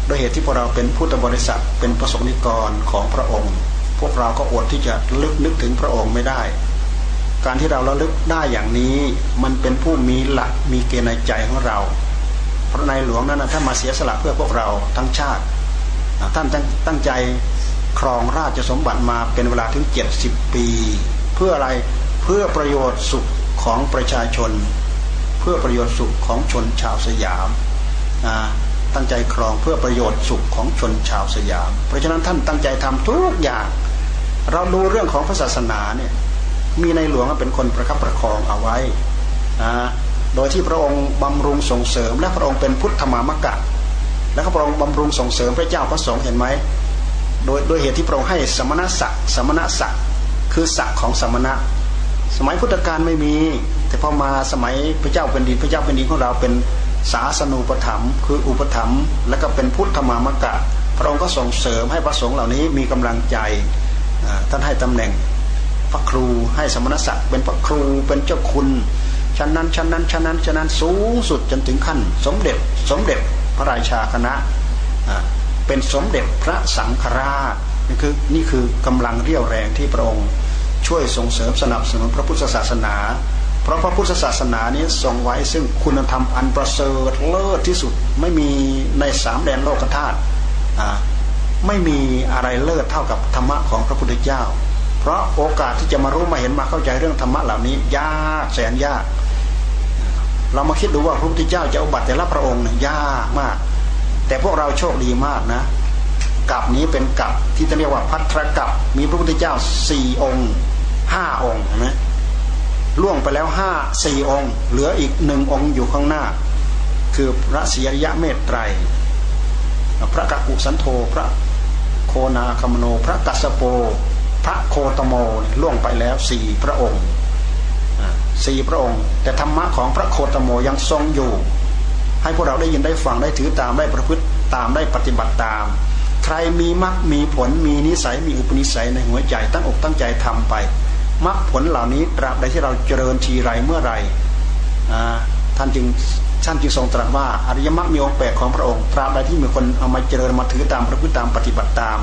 โดยเหตุที่พวกเราเป็นพุทธบริษัทเป็นประสงค์นิกรของพระองค์ พวกเราก็อดที่จะลึกนึกถึงพระองค์ไม่ได้ การที่เราระลึกได้อย่างนี้มันเป็นผู้มีหลักมีเกณฑ์ในใจของเรา พระในหลวงนั้นท่านมาเสียสละเพื่อพวกเราทั้งชาติ ท่านตั้งใจครองราชสมบัติมาเป็นเวลาถึง 70 ปี เพื่ออะไรเพื่อประโยชน์สุขของประชาชน เพื่อประโยชน์สุขของชนชาวสยามตั้งใจครองเพื่อประโยชน์สุขของชนชาวสยาม เพราะฉะนั้นท่านตั้งใจทำทุกอย่าง เราดูเรื่องของพระศาสนาเนี่ยมีในหลวงเป็นคนประคับประคองเอาไว้นะ โดยที่พระองค์บำรุงส่งเสริม และพระองค์เป็นพุทธมามกะ และพระองค์บำรุงส่งเสริมพระเจ้าพระสงฆ์เห็นไหมโดยโดยเหตุที่พระองค์ให้สมณศักดิ์สมณศักดิ์คือศักดิ์ของสมณะ สมัยพุทธกาลไม่มี แต่พอมาสมัยพระเจ้าเป็นดินพระเจ้าเป็นดินของเราเป็นศาสนูปถัมภ์คืออุปถัมภ์และก็เป็นพุทธมามกะ พระองค์ก็ส่งเสริมให้พระสงฆ์เหล่านี้มีกำลังใจท่านให้ตำแหน่งพระครูให้สมณศักดิ์เป็นพระครูเป็นเจ้าคุณ ชั้นนั้นชั้นนั้นชั้นนั้นชั้นนั้นสูงสุดจนถึงขั้น สมเด็จสมเด็จพระราชาคณะเป็นสมเด็จพระสังฆราชนี่คือนี่คือกำลังเรี่ยวแรงที่พระองค์ ช่วยส่งเสริมสนับสนุนพระพุทธศาสนา เพราะพระพุทธศาสนานี้ทรงไว้ซึ่งคุณธรรมอันประเสริฐเลิศที่สุดไม่มีในสามแดนโลกธาตุไม่มีอะไรเลิศเท่ากับธรรมะของพระพุทธเจ้า เพราะโอกาสที่จะมารู้มาเห็นมาเข้าใจเรื่องธรรมะเหล่านี้ยากแสนยาก เรามาคิดดูว่าพระพุทธเจ้าจะอุบัติแต่ละพระองค์เนี่ยยากมาก แต่พวกเราโชคดีมากนะกับนี้เป็นกับที่เรียกว่าพัทรกับมีพระพุทธเจ้าสี่องค์ห้าองค์นไหมล่วงไปแล้วห้าสี่องค์ เหลืออีกหนึ่งองค์อยู่ข้างหน้า คือพระศิริยะเมตไตร พระกักุสันโธพระโคนาคมโน พระกัสโป พระโคตโมล่วงไปแล้วสี่พระองค์ สี่พระองค์ แต่ธรรมะของพระโคตโมยังทรงอยู่ ให้พวกเราได้ยินได้ฟังได้ถือตามได้ประพฤติตามได้ปฏิบัติตาม ใครมีมรรคมีผลมีนิสัยมีอุปนิสัยในหัวใจตั้งอกตั้งใจทำไปมรรคผลเหล่านี้ตราบใดที่เราเจริญทีไรเมื่อไรท่านจึงท่านจึงทรงตรัสว่าอริยมรรคมีองค์แปดของพระองค์ ตราบใดที่มีคนเอามาเจริญมาถือตามประพฤติตามปฏิบัติตาม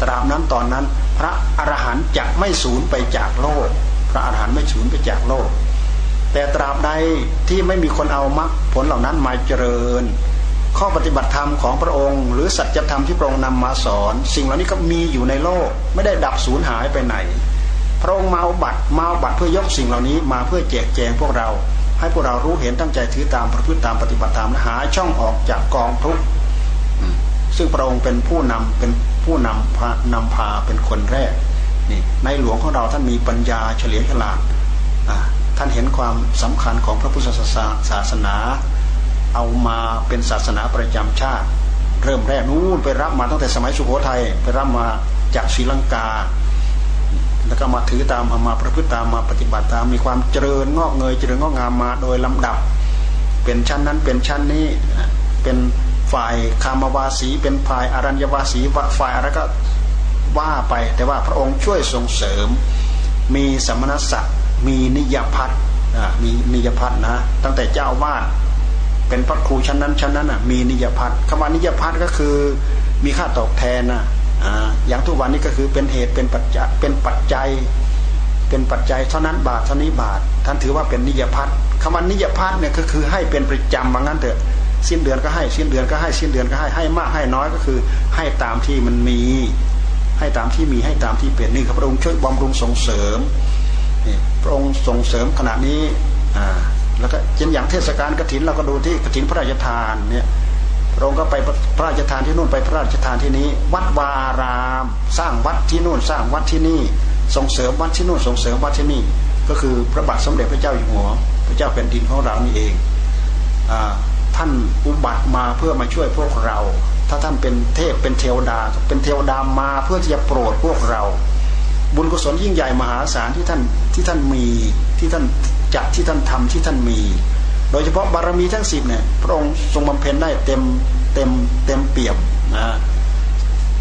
ตราบนั้นตอนนั้น พระอรหันต์จะไม่สูญไปจากโลก พระอรหันต์ไม่สูญไปจากโลก แต่ตราบใดที่ไม่มีคนเอามรรคผลเหล่านั้นมาเจริญ ข้อปฏิบัติธรรมของพระองค์ หรือสัจธรรมที่พระองค์นำมาสอน สิ่งเหล่านี้ก็มีอยู่ในโลก ไม่ได้ดับสูญหายไปไหน พระองค์มาเอาบัตรมาอบัตเพื่อยกสิ่งเหล่านี้มาเพื่อแจกแจงพวกเรา ให้พวกเรารู้เห็นตั้งใจถือตามประพฤติตามปฏิบัติตามหาช่องออกจากกองทุกข์ซึ่งพระองค์เป็นผู้นำเป็นผู้นำพานำพาเป็นคนแรกนี่ในหลวงของเราท่านมีปัญญาเฉลียวฉลาดอ่า ท่านเห็นความสำคัญของพระพุทธศาสนา เอามาเป็นศาสนาประจำชาติ เริ่มแรกนู้นไปรับมาตั้งแต่สมัยสุโขทัยไปรับมาจากศรีลังกา แล้วก็มาถือตามมาประพฤติตามมาปฏิบัติตามมีความเจริญงอกเงยเจริญงอกงามมาโดยลำดับ เป็นชั้นนั้นเป็นชั้นนี้เป็นฝ่ายคามวาสีเป็นฝ่ายอารัญญวาสีฝ่ายอะไรก็ว่าไปแต่ว่าพระองค์ช่วยส่งเสริม มีสมณศักดิ์ มีนิยพัฒน์มีนิยพัฒน์นะตั้งแต่เจ้าวาดเป็นพระครูชั้นนั้นชั้นนั้นอะมีนิยพัฒน์คำว่านิยพัฒน์ก็คือมีค่าตอบแทนนะอย่างทุกวันนี้ก็คือเป็นเหตุเป็นปัจจัยเป็นปัจจัย เป็นปัจจัยเท่านั้นบาทเท่านี้บาท ท่านถือว่าเป็นนิยพัฒน์คำว่านิยพัฒน์เนี่ยก็คือให้เป็นประจำว่างั้นเถอะสิ้นเดือนก็ให้สิ้นเดือนก็ให้สิ้นเดือนก็ให้ให้มากให้น้อยก็คือ ให้ตามที่มันมี ให้ตามที่มีให้ตามที่เป็นนี่ครับพระองค์ช่วยบำรุงส่งเสริม พระองค์ส่งเสริมขณะนี้แล้วก็เช่นอย่างเทศกาลกฐินเราก็ดูที่กฐินพระราชทานเนี่ยพระองค์ก็ไปพระราชทานที่นู่นไปพระราชทานที่นี้ วัดวาราม สร้างวัดที่นู่นสร้างวัดที่นี่ ส่งเสริมวัดที่นู่นส่งเสริมวัดที่นี่ ก็คือพระบาทสมเด็จพระเจ้าอยู่หัว พระเจ้าแผ่นดินของเรานี่เองอท่านอุบัติมาเพื่อมาช่วยพวกเรา ถ้าท่านเป็นเทพเป็นเทวดาเป็นเทวดามาเพื่อที่จะโปรดพวกเรา บุญกุศลยิ่งใหญ่มหาศาลที่ท่านที่ท่านมีที่ท่านจัดที่ท่านทำที่ท่านมี โดยเฉพาะบารมีทั้งสิบเนี่ยพระองค์ทรงบำเพ็ญได้เต็มเต็มเต็มเปี่ยมนะ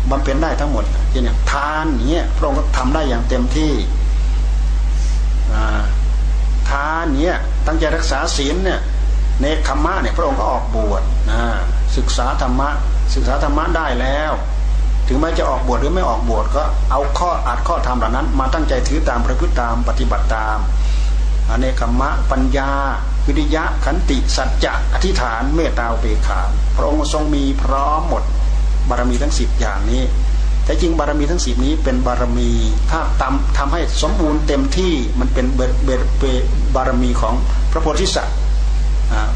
บำเพ็ญได้ทั้งหมดอย่างทานเนี้ยพระองค์ก็ทำได้อย่างเต็มที่ทานเนี้ยตั้งใจรักษาศีลเนี่ยเนคขมะเนี่ยพระองค์ก็ออกบวชนะศึกษาธรรมะศึกษาธรรมะได้แล้ว ถึงแม้จะออกบวชหรือไม่ออกบวชก็เอาข้ออัดข้อธรรมเหล่านั้น มาตั้งใจถือตามประพฤติตามปฏิบัติตามอเนคขมะปัญญา วิริยะขันติสัจจะอธิษฐานเมตตาเบขา พระองค์ทรงมีพร้อมหมดบารมีทั้งสิบอย่างนี้ แต่จริงบารมีทั้งสิบนี้เป็นบารมีถ้าทำทำให้สมบูรณ์เต็มที่มันเป็นเบเบเบารมีของพระโพธิสัตว์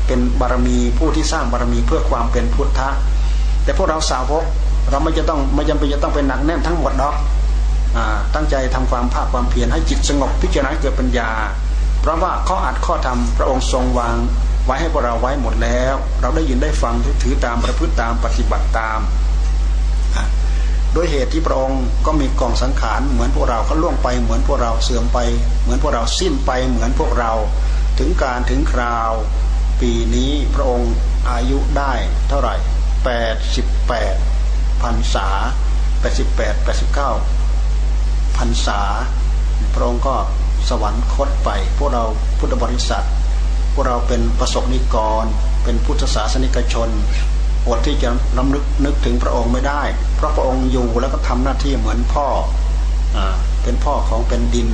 เป็นบารมีผู้ที่สร้างบารมีเพื่อความเป็นพุทธะแต่พวกเราสาวก เราไม่จะต้องไม่จำเป็นจะต้องเป็นหนักแน่นทั้งหมดดอกตั้งใจทำความภาคความเพียรให้จิตสงบพิจารณาเกิดปัญญา เพราะว่าข้ออัดข้อธรรมพระองค์ทรงวางไว้ให้พวกเราไว้หมดแล้ว เราได้ยินได้ฟังถือตามประพฤติตามปฏิบัติตามโดยเหตุที่พระองค์ก็มีกองสังขารเหมือนพวกเราเขาล่วงไปเหมือนพวกเราเสื่อมไป เหมือนพวกเราสิ้นไปเหมือนพวกเรา ถึงการถึงคราว ปีนี้พระองค์อายุได้เท่าไหร่ 88 พรรษา 88 89พรรษา พระองค์ก็สวรรคตไป พวกเราพุทธบริษัท พวกเราเป็นประสบนิกร เป็นพุทธศาสนิกชนอดที่จะลำลึกนึกถึงพระองค์ไม่ได้ เพราะพระองค์อยู่แล้วก็ทำหน้าที่เหมือนพ่ออเป็นพ่อของเป็นดิน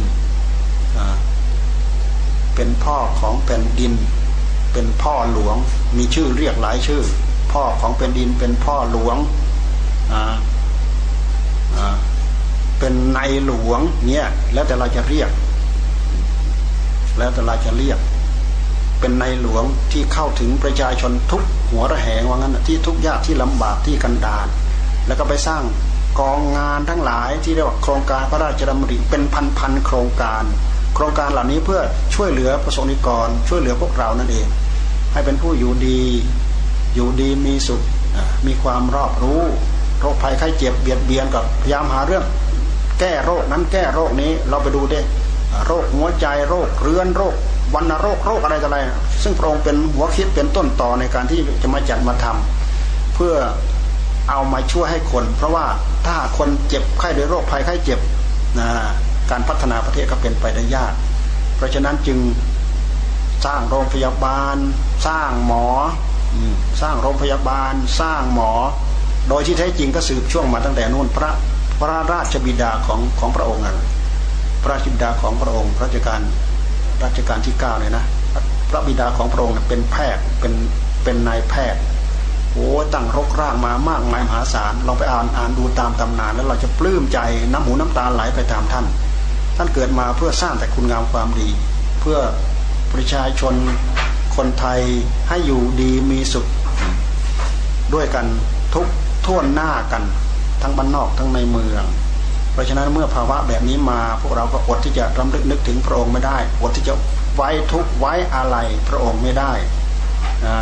เป็นพ่อของเป็นดิน เป็นพ่อหลวง มีชื่อเรียกหลายชื่อ พ่อของเป็นดินเป็นพ่อหลวง เป็นในหลวงเนี่ยแล้วแต่เราจะเรียก แล้วแต่เราจะเรียก เป็นในหลวงที่เข้าถึงประชาชนทุกหัวระแหงว่างั้นที่ทุกยากที่ลำบากที่กันดานแล้วก็ไปสร้างกองงานทั้งหลายที่เรียกว่าโครงการพระราชดำริเป็นพันๆโครงการ โครงการเหล่านี้เพื่อช่วยเหลือประสงนิกร ช่วยเหลือพวกเรานั่นเอง ให้เป็นผู้อยู่ดี อยู่ดีมีสุขมีความรอบรู้ โรคภัยไข้เจ็บเบียดเบียนกับพยายามหาเรื่อง แก้โรคนั้นแก้โรคนี้เราไปดูด้โรคหัวใจโรคเรื้อนโรควันโรคโรคอะไรต่ออะไร ซึ่งพระองค์เป็นหัวคิดเป็นต้นต่อในการที่จะมาจัดมาทำเพื่อเอามาช่วยให้คน เพราะว่าถ้าคนเจ็บไข้ด้วยโรคภัยไข้เจ็บนะการพัฒนาประเทศก็เป็นไปได้ยาก เพราะฉะนั้นจึงสร้างโรงพยาบาล สร้างหมอสร้างโรงพยาบาล สร้างหมอ โดยที่แท้จริงก็สืบช่วงมาตั้งแต่นู่นพระพระราชบิดาของของพระองค์นั่นพระราชบิดาของพระองค์รัชกาลรัชกาลที่เก้าเลยนะพระบิดาของพระองค์เป็นแพทย์เป็นเป็นนายแพทย์โอ้ตั้งรกร่างมามากมายมหาศาลเราไปอ่านอ่านดูตามตำนาน แล้วเราจะปลื้มใจน้ำหูน้ำตาไหลไปตามท่าน ท่านเกิดมาเพื่อสร้างแต่คุณงามความดี เพื่อประชาชนคนไทยให้อยู่ดีมีสุข ด้วยกันทุก ท่วนหน้ากันทั้งบ้านนอกทั้งในเมือง เพราะฉะนั้นเมื่อภาวะแบบนี้มา พวกเราก็อดที่จะรำลึกนึกถึงพระองค์ไม่ได้ อดที่จะไว้ทุกไว้อะไรพระองค์ไม่ได้นะ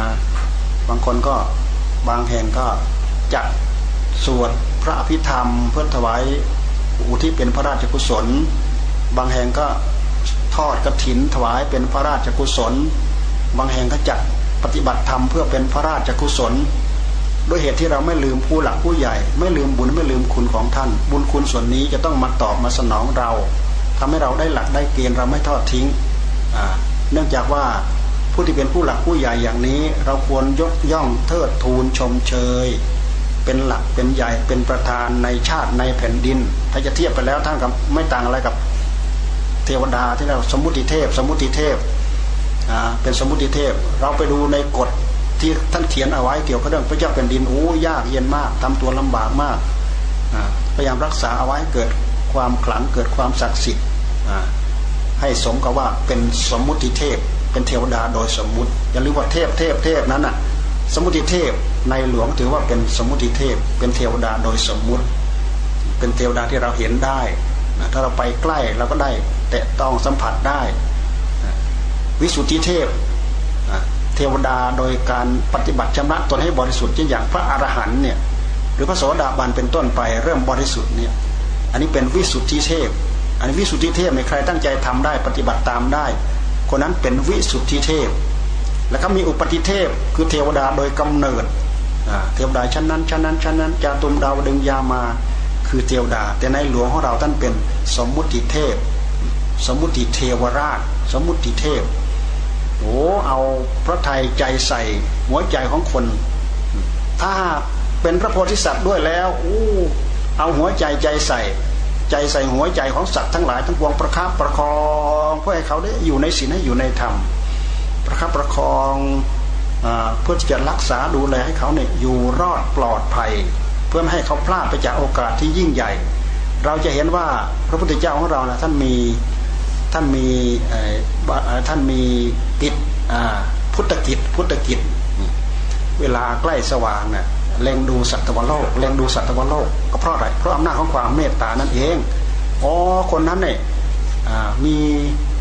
บางคนก็บางแห่งก็จัดสวดพระอภิธรรม เพื่อถวายอุทิศเป็นพระราชกุศล บางแห่งก็ทอดกระถินถวายเป็นพระราชกุศล บางแห่งก็จัดปฏิบัติธรรมเพื่อเป็นพระราชกุศล ด้วยเหตุที่เราไม่ลืมผู้หลักผู้ใหญ่ ไม่ลืมบุญไม่ลืมคุณของท่าน บุญคุณส่วนนี้จะต้องมาตอบมาสนองเราทำให้เราได้หลักได้เกณฑ์เราไม่ทอดทิ้งเนื่องจากว่าผู้ที่เป็นผู้หลักผู้ใหญ่อย่างนี้ เราควรยกย่องเทิดทูนชมเชย เป็นหลักเป็นใหญ่เป็นประธานในชาติในแผ่นดิน ถ้าจะเทียบไปแล้วท่านกับไม่ต่างอะไรกับเทวดาที่เราสมุติเทพ สมุติเทพเป็นสมุติเทพ เราไปดูในกฎ ที่ท่านเขียนเอาไว้เกี่ยวกับเรื่องพระเจ้าแผ่นดินโอ้ยากเย็นมากทำตัวลำบากมากพยายามรักษาเอาไว้เกิดความขลังเกิดความศักดิ์สิทธิ์ให้สมกับว่าเป็นสมมุติเทพ เป็นเทวดาโดยสมมุติอย่าลืมว่าเทพเทพเทพนั้นน่ะ สมมุติเทพในหลวงถือว่าเป็นสมมุติเทพ เป็นเทวดาโดยสมมุติ เป็นเทวดาที่เราเห็นได้ถ้าเราไปใกล้เราก็ได้ แตะต้องสัมผัสได้ วิสุทธิเทพ เทวดาโดยการปฏิบัติชำระตนให้บริสุทธิ์เช่นอย่างพระอรหันต์เนี่ยหรือพระโสดาบันเป็นต้นไปเริ่มบริสุทธิ์เนี่ยอันนี้เป็นวิสุทธิเทพ อันนี้วิสุทธิเทพในใครตั้งใจทำได้ปฏิบัติตามได้ คนนั้นเป็นวิสุทธิเทพ แล้วก็มีอุปติเทพคือเทวดาโดยกำเนิดเทวดาชั้นนั้นชั้นนั้นชั้นนั้นจาตุมดาวดึงยามาคือเทวดา แต่ในหลวงของเราท่านเป็นสมมุติเทพ สมมุติเทวราช สมมุติเทพ โอ้เอาพระไทยใจใส่หัวใจของคน ถ้าเป็นพระโพธิสัตว์ด้วยแล้วโอ้เอาหัวใจใจใส่ ใจใส่หัวใจของสัตว์ทั้งหลายทั้งปวงประคับประคองเพื่อให้เขาได้อยู่ในศีลให้อยู่ในธรรม ประคับประคองเพื่อที่จะรักษาดูแลให้เขาเนี่ยอยู่รอดปลอดภัย เพื่อไม่ให้เขาพลาดไปจากโอกาสที่ยิ่งใหญ่ เราจะเห็นว่าพระพุทธเจ้าของเรานะท่านมี ท่านมีท่านมีกิจพุทธกิจพุทธกิจ เวลาใกล้สว่างเนะ่ยเล็งดูสัตวโลกเล็งดูสัตวโลกก็เพราะอะไรเพราะอำนาจของความเมตตานั่นเองอ๋อคนนั้นเนี่ยมี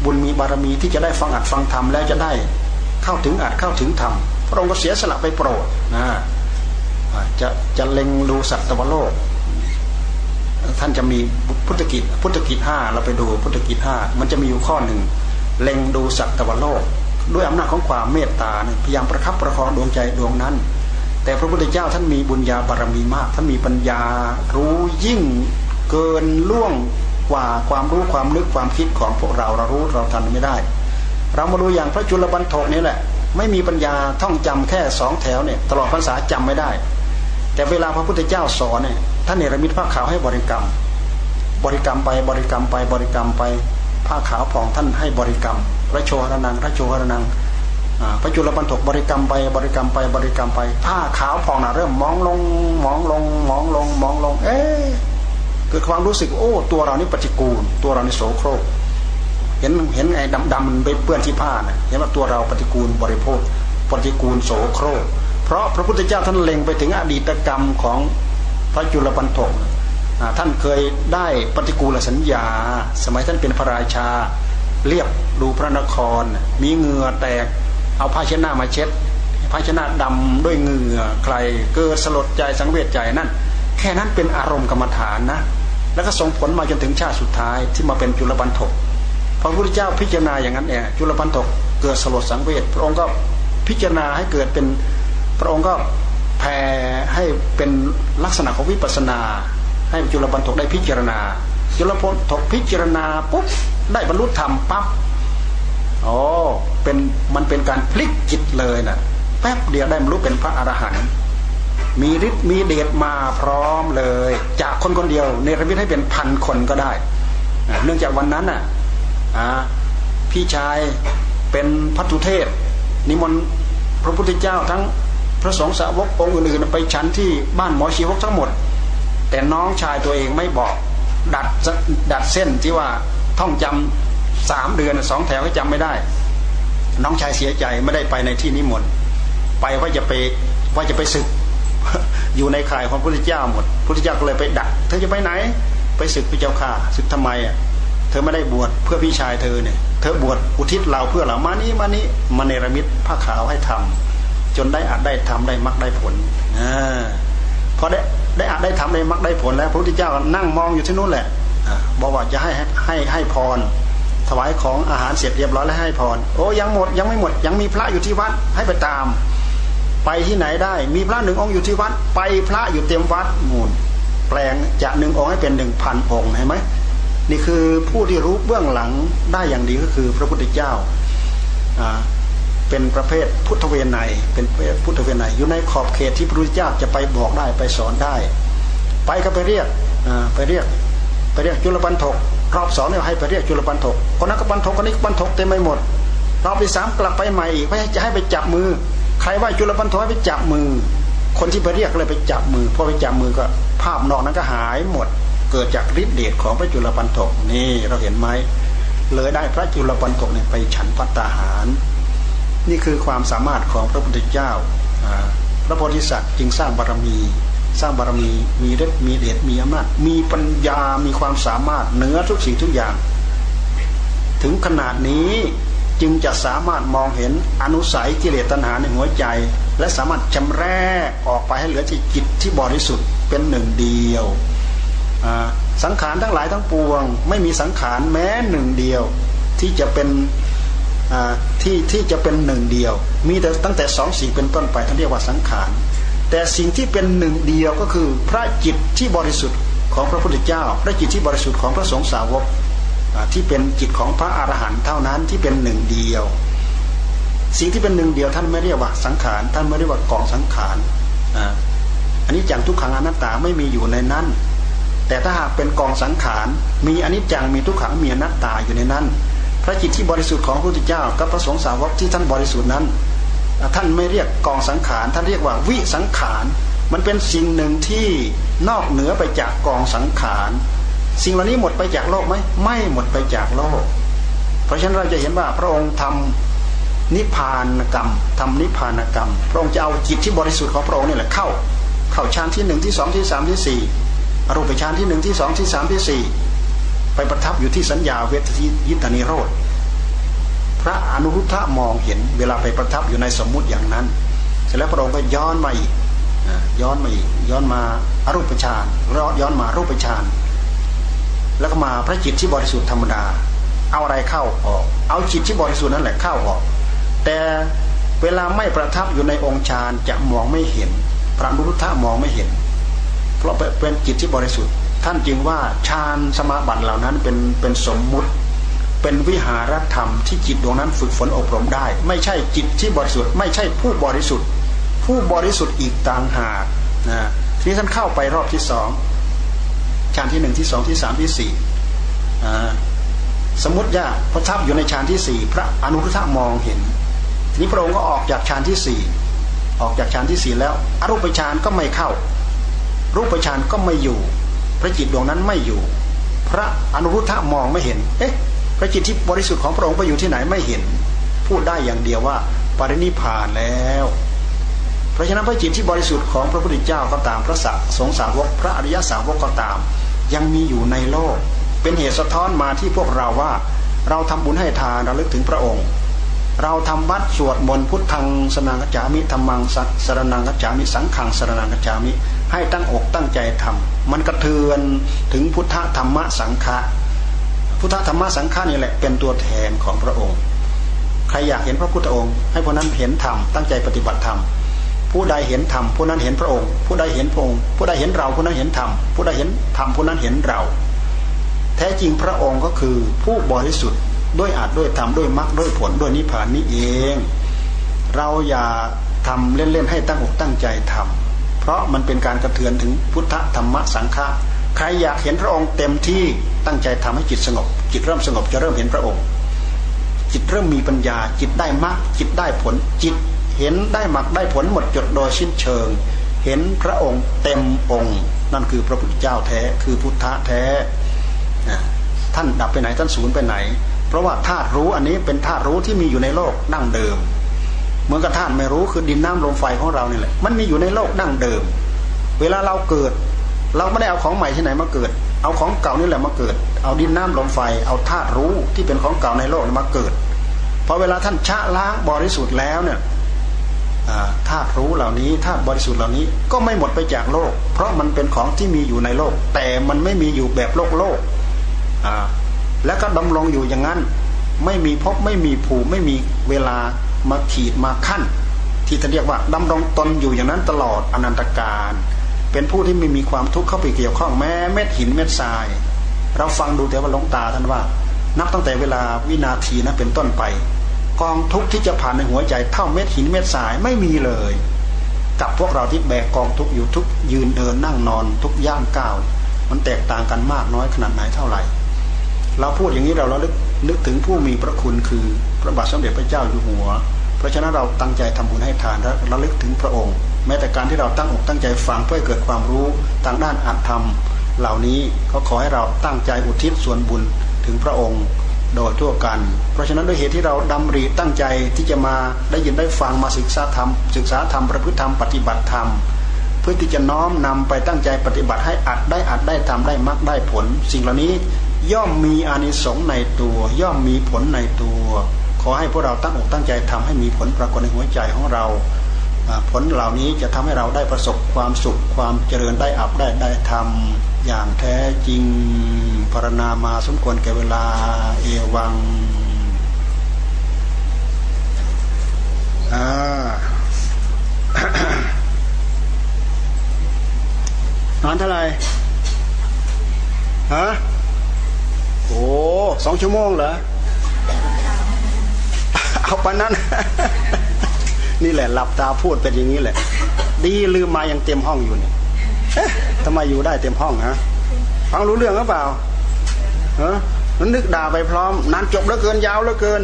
บุญมีบารมีที่จะได้ฟังอัดฟังธรรมแล้วจะได้เข้าถึงอัดเข้าถึงธรรมพระองค์ก็เสียสละไปโปรดนะจะจะเล็งดูสัตวโลก ท่านจะมีพุทธกิจพุทธกิจห้าเราไปดูพุทธกิจห้ามันจะมีอยู่ข้อหนึ่งเล็งดูสัตวโลก ด้วยอำนาจของความเมตตาพยายามประคับประคองดวงใจดวงนั้น แต่พระพุทธเจ้าท่านมีบุญญาบารมีมาก ท่านมีปัญญารู้ยิ่งเกินล่วงกว่าความรู้ความนึกความคิดของพวกเราเรารู้เราทันไม่ได้ เรามาดูอย่างพระจุลบรรทกนี่แหละ ไม่มีปัญญาท่องจำแค่สองแถวเนี่ยตลอดพรรษาจำไม่ได้ แต่เวลาพระพุทธเจ้าสอนเนี่ยท่านเนรมิตผ้าขาวให้บริกรรม บริกรรมไปบริกรรมไปบริกรรมไปผ้าขาวผ่องท่านให้บริกรรม พระโชหรนังพระโชหรนังพระจุลปันถกบริกรรมไปบริกรรมไปบริกรรมไป ผ้าขาวผ่องน่ะเริ่มมองลงมองลงมองลงมองลง เอ๊เกิดความรู้สึกโอ้ ตัวเรานี่ปฏิกูล ตัวเรานี่โสโครกเห็นเห็นไงดำดำมันไปเปื้อนที่ผ้าน่ะเห็นว่าตัวเราปฏิกูลบริโภค ปฏิกูลโสโครก เพราะพระพุทธเจ้าท่านเล็งไปถึงอดีตกรรมของพระจุลปันถกท่านเคยได้ปฏิกูลสัญญา สมัยท่านเป็นพระราชา เรียบดูพระนคร มีเหงื่อแตก เอาผ้าเช็ดหน้ามาเช็ดผ้าเช็ดหน้าดำด้วยเหงื่อใครเกิดสลดใจสังเวชใจนั่น แค่นั้นเป็นอารมณ์กรรมฐานนะ แล้วก็ส่งผลมาจนถึงชาติสุดท้ายที่มาเป็นจุลปันถกพระพุทธเจ้าพิจารณาอย่างนั้นเองจุลปันถกเกิดสลดสังเวชพระองค์ก็พิจารณาให้เกิดเป็น พระองค์ก็แผ่ให้เป็นลักษณะของวิปัสนา ให้จุลปันถกได้พิจารณา จุลปันถกพิจารณาปุ๊บได้บรรลุธรรมปั๊บโอ้เป็นมันเป็นการพลิกจิตเลยนะแป๊บเดียวได้บรรลุเป็นพระอรหันต์มีฤทธิ์มีเดชมาพร้อมเลย จากคนคนเดียวเนรมิตให้เป็นพันคนก็ได้ เนื่องจากวันนั้นน่ะพี่ชายเป็นพัทุเทศ นิมนต์พระพุทธเจ้าทั้ง ระสงฆ์สาวกองค์อื่นๆไปชั้นที่บ้านหมอชีวกทั้งหมด แต่น้องชายตัวเองไม่บอก ดัดดัดเส้นที่ว่าท่องจำสามเดือนสองแถวก็จำไม่ได้ น้องชายเสียใจไม่ได้ไปในที่นิมนต์ไปว่าจะไปว่าจะไปศึก อยู่ในข่ายของพระพุทธเจ้าหมดพระพุทธเจ้าก็เลยไปดัก เธอจะไปไหน ไปศึกพระเจ้าค่ะศึกทำไมอะเธอไม่ได้บวชเพื่อพี่ชายเธอเนี่ย เธอบวชอุทิศเราเพื่อเรามานี้มานี้มาเนรมิตผ้าขาวให้ทำ จนได้อาจได้ทำได้มักได้ผลอพอได้ได้อาจได้ทำได้มักได้ผลแล้วพระพุทธเจ้านั่งมองอยู่ที่นู้นแหละบอกว่าจะให้ให้ให้พร ถวายของอาหารเสร็จเรียบร้อยแล้วให้พร โอ้ยังหมดยังไม่หมด ยังมีพระอยู่ที่วัดให้ไปตาม ไปที่ไหนได้ มีพระหนึ่งองค์อยู่ที่วัด ไปพระอยู่เต็มวัดมูลแปลงจากหนึ่งองค์ให้เป็นหนึ่งพันองค์เห็นไหมนี่คือผู้ที่รู้เบื้องหลังได้อย่างดีก็คือพระพุทธเจ้า เป็นประเภทพุทธเวไนเป็นพุทธเวไนอยู่ในขอบเขตที่พระพุทธเจ้าจะไปบอกได้ไปสอนได้ ไปก็ไปเรียกไปเรียกไปเรียกจุลปันถกรอบสองเนี่ยให้ไปเรียกจุลปันถกคนนั้นก็ปันถกคนนี้ก็ปันถกเต็มไปหมดรอบที่สามกลับไปใหม่อีกไม่จะให้ไปจับมือ ใครว่าจุลปันถกให้ไปจับมือ คนที่ไปเรียกเลยไปจับมือพอไปจับมือก็ภาพนอกนั้นก็หายหมด เกิดจากฤทธิ์เดชของพระจุลปันถกนี่เราเห็นไหมเลยได้พระจุลปันถกเนี่ยไปฉันพัตตาหาร นี่คือความสามารถของพระพุทธเจ้า พระโพธิสัตว์จึงสร้างบารมี สร้างบารมีมีฤทธิ์มีเดชมีอำนาจมีปัญญามีความสามารถเหนือทุกสิ่งทุกอย่าง ถึงขนาดนี้จึงจะสามารถมองเห็นอนุสัยกิเลสตัณหาในหัวใจ และสามารถจำแรกออกไปให้เหลือที่จิตที่บริสุทธิ์เป็นหนึ่งเดียวสังขารทั้งหลายทั้งปวง ไม่มีสังขารแม้หนึ่งเดียว ที่จะเป็น ที่ที่จะเป็นหนึ่งเดียว มีแต่ตั้งแต่สองสี่เป็นต้นไปท่านเรียกว่าสังขารแต่สิ่งที่เป็นหนึ่งเดียวก็คือพระจิตที่บริสุทธิ์ของพระพุทธเจ้า พระจิตที่บริสุทธิ์ของพระสงฆ์สาวกที่เป็นจิตของพระอรหันต์เท่านั้นที่เป็นหนึ่งเดียว สิ่งที่เป็นหนึ่งเดียวท่านไม่เรียกว่าสังขารท่านไม่เรียกว่ากองสังขารอันนี้จังทุกขังอนัตตาไม่มีอยู่ในนั้น แต่ถ้าหากเป็นกองสังขารมีอนิจจังมีทุกขังมีอนัตตาอยู่ในนั้น พระจิตที่บริสุทธิ์ของพระพุทธเจ้า กับพระสงฆ์สาวกที่ท่านบริสุทธิ์นั้น ท่านไม่เรียกกองสังขาร ท่านเรียกว่าวิสังขาร มันเป็นสิ่งหนึ่งที่นอกเหนือไปจากกองสังขาร สิ่งเหล่านี้หมดไปจากโลกไหมไม่หมดไปจากโลก เพราะฉะนั้นเราจะเห็นว่าพระองค์ทำนิพพานกรรมทำนิพพานกรรม พระองค์จะเอาจิตที่บริสุทธิ์ของพระองค์นี่แหละเข้า เข้าฌานที่หนึ่งที่สองที่สามที่สี่อรูปฌานที่หนึ่งที่สองที่สามที่สี่ไปประทับอยู่ที่สัญญาเวทยิตานิโรธ ระอนุรุทธะมองเห็นเวลาไปประทับอยู่ในสมมุติอย่างนั้น เสร็จแล้วพระองค์ก็ย้อนมาอีกย้อนมาอีกย้อนมาอารูปฌานย้อนมารูปฌานแล้วก็มาพระจิตที่บริสุทธิ์ธรรมดา เอาอะไรเข้าออก เอาจิตที่บริสุทธิ์นั่นแหละเข้าออก แต่เวลาไม่ประทับอยู่ในองค์ฌานจะมองไม่เห็น พระอนุรุทธะมองไม่เห็น เพราะเป็นจิตที่บริสุทธิ์ ท่านจึงว่าฌานสมาบัติเหล่านั้นเป็นเป็นสมมุติ เป็นวิหารธรรมที่จิตดวงนั้นฝึกฝนอบรมได้ ไม่ใช่จิตที่บริสุทธิ์ ไม่ใช่ผู้บริสุทธิ์ ผู้บริสุทธิ์อีกต่างหากนะทีนี้ท่านเข้าไปรอบที่สองฌานที่หนึ่งที่สองที่สามที่สี่สมมติว่าพระทับอยู่ในฌานที่สี่พระอนุรุทธะมองเห็น ทีนี้พระองค์ก็ออกจากฌานที่สี่ออกจากฌานที่สี่แล้ว อรูปฌานก็ไม่เข้า รูปฌานก็ไม่อยู่ พระจิตดวงนั้นไม่อยู่ พระอนุรุทธะมองไม่เห็น เอ๊ะ พระจิตที่บริสุทธิ์ของพระองค์ไปอยู่ที่ไหนไม่เห็น พูดได้อย่างเดียวว่าปรินิพานแล้ว เพราะฉะนั้นพระจิตที่บริสุทธิ์ของพระพุทธเจ้าก็ตามพระสัสงสาวกพระอริยสาวกก็ตาม ยังมีอยู่ในโลก เป็นเหตุสะท้อนมาที่พวกเราว่า เราทำบุญให้ทานระลึกถึงพระองค์ เราทำวัดสวดมนต์พุทธังสนังกัจจามิธรรมังสรนังกัจจามิสังขังสรนังกัจจามิให้ตั้งอกตั้งใจทำมันกระเทือนถึงพุทธธรรมสังฆะ พุทธธรรมสังฆะนี่แหละเป็นตัวแทนของพระองค์ ใครอยากเห็นพระพุทธองค์ ให้พวกนั้นเห็นธรรมตั้งใจปฏิบัติธรรมผู้ใดเห็นธรรมผู้นั้นเห็นพระองค์ ผู้ใดเห็นพระองค์ ผู้ใดเห็นเราผู้นั้นเห็นธรรมผู้ใดเห็นธรรมผู้นั้นเห็นเรา แท้จริงพระองค์ก็คือผู้บริสุทธิ์ด้วยอาจด้วยธรรมด้วยมรรคด้วยผลด้วยนิพพานนี้เอง เราอย่าทำเล่นๆให้ตั้งอกตั้งใจทำเพราะมันเป็นการกระเทือนถึงพุทธธรรมสังฆะ ใครอยากเห็นพระองค์เต็มที่ตั้งใจทำให้จิตสงบ จิตเริ่มสงบจะเริ่มเห็นพระองค์ จิตเริ่มมีปัญญา จิตได้มรรคจิตได้ผลจิตเห็นได้มรรคได้ผลหมดจดโดยสิ้นเชิง เห็นพระองค์เต็มองค์ นั่นคือพระพุทธเจ้าแท้คือพุทธะแท้ท่านดับไปไหนท่านศูนย์ไปไหน เพราะว่าธาตุรู้อันนี้เป็นธาตุรู้ที่มีอยู่ในโลกดั้งเดิมเหมือนกับธาตุไม่รู้คือดินน้ำลมไฟของเรานี่แหละมันมีอยู่ในโลกดั้งเดิม เวลาเราเกิด เราไม่ได้เอาของใหม่ที่ไหนมาเกิด เอาของเก่านี่แหละมาเกิด เอาดินน้ำลมไฟ เอาธาตุรู้ที่เป็นของเก่าในโลกมาเกิดพอเวลาท่านชะล้างบริสุทธิ์แล้วเนี่ยธาตุรู้เหล่านี้ธาตุบริสุทธิ์เหล่านี้ก็ไม่หมดไปจากโลก เพราะมันเป็นของที่มีอยู่ในโลก แต่มันไม่มีอยู่แบบโลกโลกแล้วก็ดำรงอยู่อย่างนั้น ไม่มีพบไม่มีผูไม่มีเวลามาขีดมาขั้น ที่จะเรียกว่าดำรงตนอยู่อย่างนั้นตลอดอนันตการ เป็นผู้ที่ไม่มีความทุกข์เข้าไปเกี่ยวข้องแม้เม็ดหินเม็ดทราย เราฟังดูแต่ว่าลงตาท่านว่า นับตั้งแต่เวลาวินาทีนะเป็นต้นไป กองทุกข์ที่จะผ่านในหัวใจเท่าเม็ดหินเม็ดทรายไม่มีเลย กับพวกเราที่แบกกองทุกข์อยู่ทุกยืนเดินนั่งนอนทุกย่างก้าวมันแตกต่างกันมากน้อยขนาดไหนเท่าไหร่ เราพูดอย่างนี้เราเราลึกนึกถึงผู้มีพระคุณคือพระบาทสมเด็จพระเจ้าอยู่หัว เพราะฉะนั้นเราตั้งใจทำบุญให้ทานและระลึกถึงพระองค์ แม้แต่การที่เราตั้งอกตั้งใจฟังเพื่อเกิดความรู้ทางด้านอัตธรรม เหล่านี้เขาขอให้เราตั้งใจอุทิศส่วนบุญถึงพระองค์โดยทั่วกัน เพราะฉะนั้นด้วยเหตุที่เราดำริตั้งใจที่จะมาได้ยินได้ฟังมาศึกษาธรรม ศึกษาธรรมประพฤติธรรมปฏิบัติธรรม เพื่อที่จะน้อมนำไปตั้งใจปฏิบัติให้อัดได้อัดได้ทำได้มรรคได้ผล สิ่งเหล่านี้ย่อมมีอานิสงส์ในตัว ย่อมมีผลในตัว ขอให้พวกเราตั้งอกตั้งใจทำให้มีผลปรากฏในหัวใจของเรา ผลเหล่านี้จะทำให้เราได้ประสบความสุขความเจริญได้อับได้ได้ทำอย่างแท้จริงพรณามาสมควรแก่เวลาเอวังอ่านอนเท่าไหร่ฮะโอ้สองชั่วโมงเหรอเอาปนั้น นี่แหละหลับตาพูดเป็นอย่างนี้แหละ ดีลืมมายังเต็มห้องอยู่เนี่ยทำไมอยู่ได้เต็มห้องฮะฟังรู้เรื่องหรือเปล่าเออมันนึกด่าไปพร้อมนานจบแล้วเกินยาวแล้วเกิน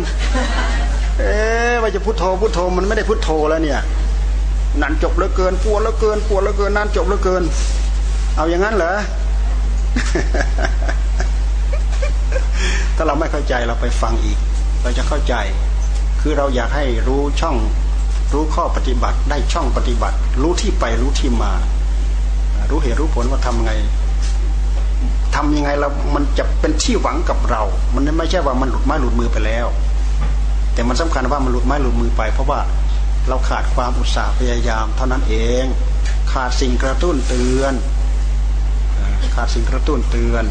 เอ๊ว่าจะพุทโธพุทโธมันไม่ได้พุทโธแล้วเนี่ยนานจบแล้วเกินปวดแล้วเกินปวดแล้วเกินนานจบแล้วเกิน เอาอย่างนั้นเหรอถ้าเราไม่เข้าใจเราไปฟังอีก เราจะเข้าใจ คือเราอยากให้รู้ช่อง รู้ข้อปฏิบัติได้ช่องปฏิบัติ รู้ที่ไปรู้ที่มา รู้เหตุรู้ผลว่าทำไงทำยังไงเรามันจะเป็นที่หวังกับเรา มันไม่ใช่ว่ามันหลุดไม้หลุดมือไปแล้ว แต่มันสำคัญว่ามันหลุดไม้หลุดมือไป เพราะว่าเราขาดความอุตสาห์พยายาม เท่านั้นเอง ขาดสิ่งกระตุ้นเตือนขาดสิ่งกระตุ้นเตือน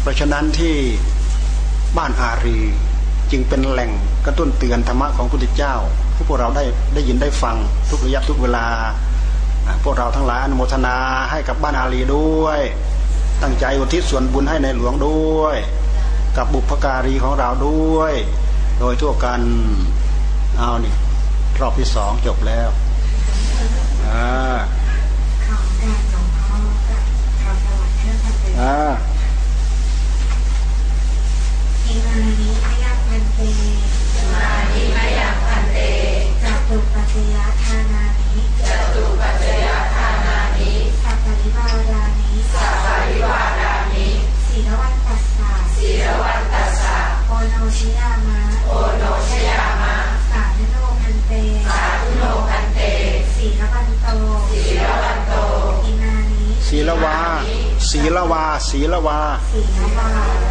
เพราะฉะนั้นที่บ้านอารีจึงเป็นแหล่งกระตุ้นเตือนธรรมะของพระพุทธเจ้า ให้พวกเราได้ได้ยินได้ฟังทุกระยะทุกเวลา พวกเราทั้งหลายอนุโมทนาให้กับบ้านอาลีด้วย ตั้งใจอุทิศส่วนบุญให้ในหลวงด้วย กับบุพการีของเราด้วย โดยทั่วกันเอานี่รอบที่สองจบแล้วอ่าอ่า จจยทานานิจตุปัจจยทานานิสัพปริวารานิสัพปริวารานิศีลวันตัสสะศีลวันตัสสะโอโนชิยามะโอโนชยามะสาธุโนพันเตสาธุโนพันเตศีลวันโตศีลวันโตอินานิศีลวาศีลวาศีลวาศีลวา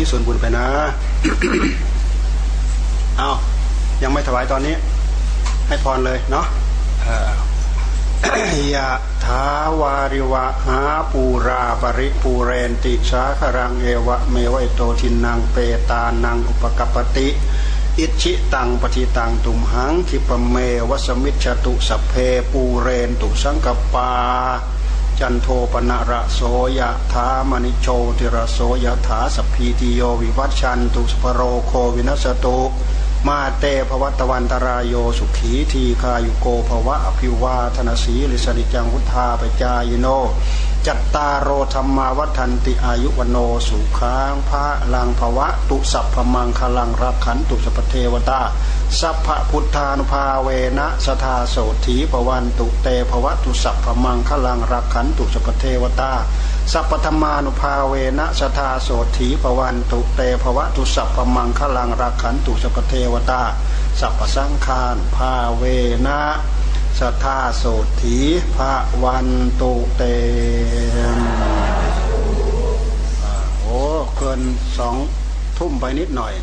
ที่ส่วนบุญไปนะ เอายังไม่ถวายตอนนี้ ให้พรเลยเนาะยะถาวาริวะหาปูรา ปะริปูเรนติสาคะรังเอวะเมวะ อิโตทินนังเปตานังอุปะกัปปะติ อิจฉิตังปัตถิตังตุมหัง ขิปปะเมวะ สะมิชฌะตุ สัพเพปูเรนตุสังกัปปา จันโทปนะระโสยะถามณิโชติระโสยะถาสพีติโยวิวัชชันตุสปโรโควินัสตุมาเตภวัตวันตรายโยสุขีทีคายุโกภวะอภิวาธนสีลิสนิจังวุธาปจายโนจัตตารโรธรรมาวัฒนติอายุวโนสุขังพระลังภวะ ตุสัพพมังคลังรักขันตุสัพเทวตา สัพพพุทธานุภาเวนะสทาโสถีปวันตุเตภวะตุสัพพมังคลังรักขันตุสัพเทวตา สัพพธรรมานุภาเวนะสทาโสถีปวันตุเตภวะตุสัพพมังคลังรักขันตุสัพเทวตา สัพพสังฆานภาเวนะ สทาโสถีพระวันตุเตมโอ้เกินสองทุ่มไปนิดหน่อย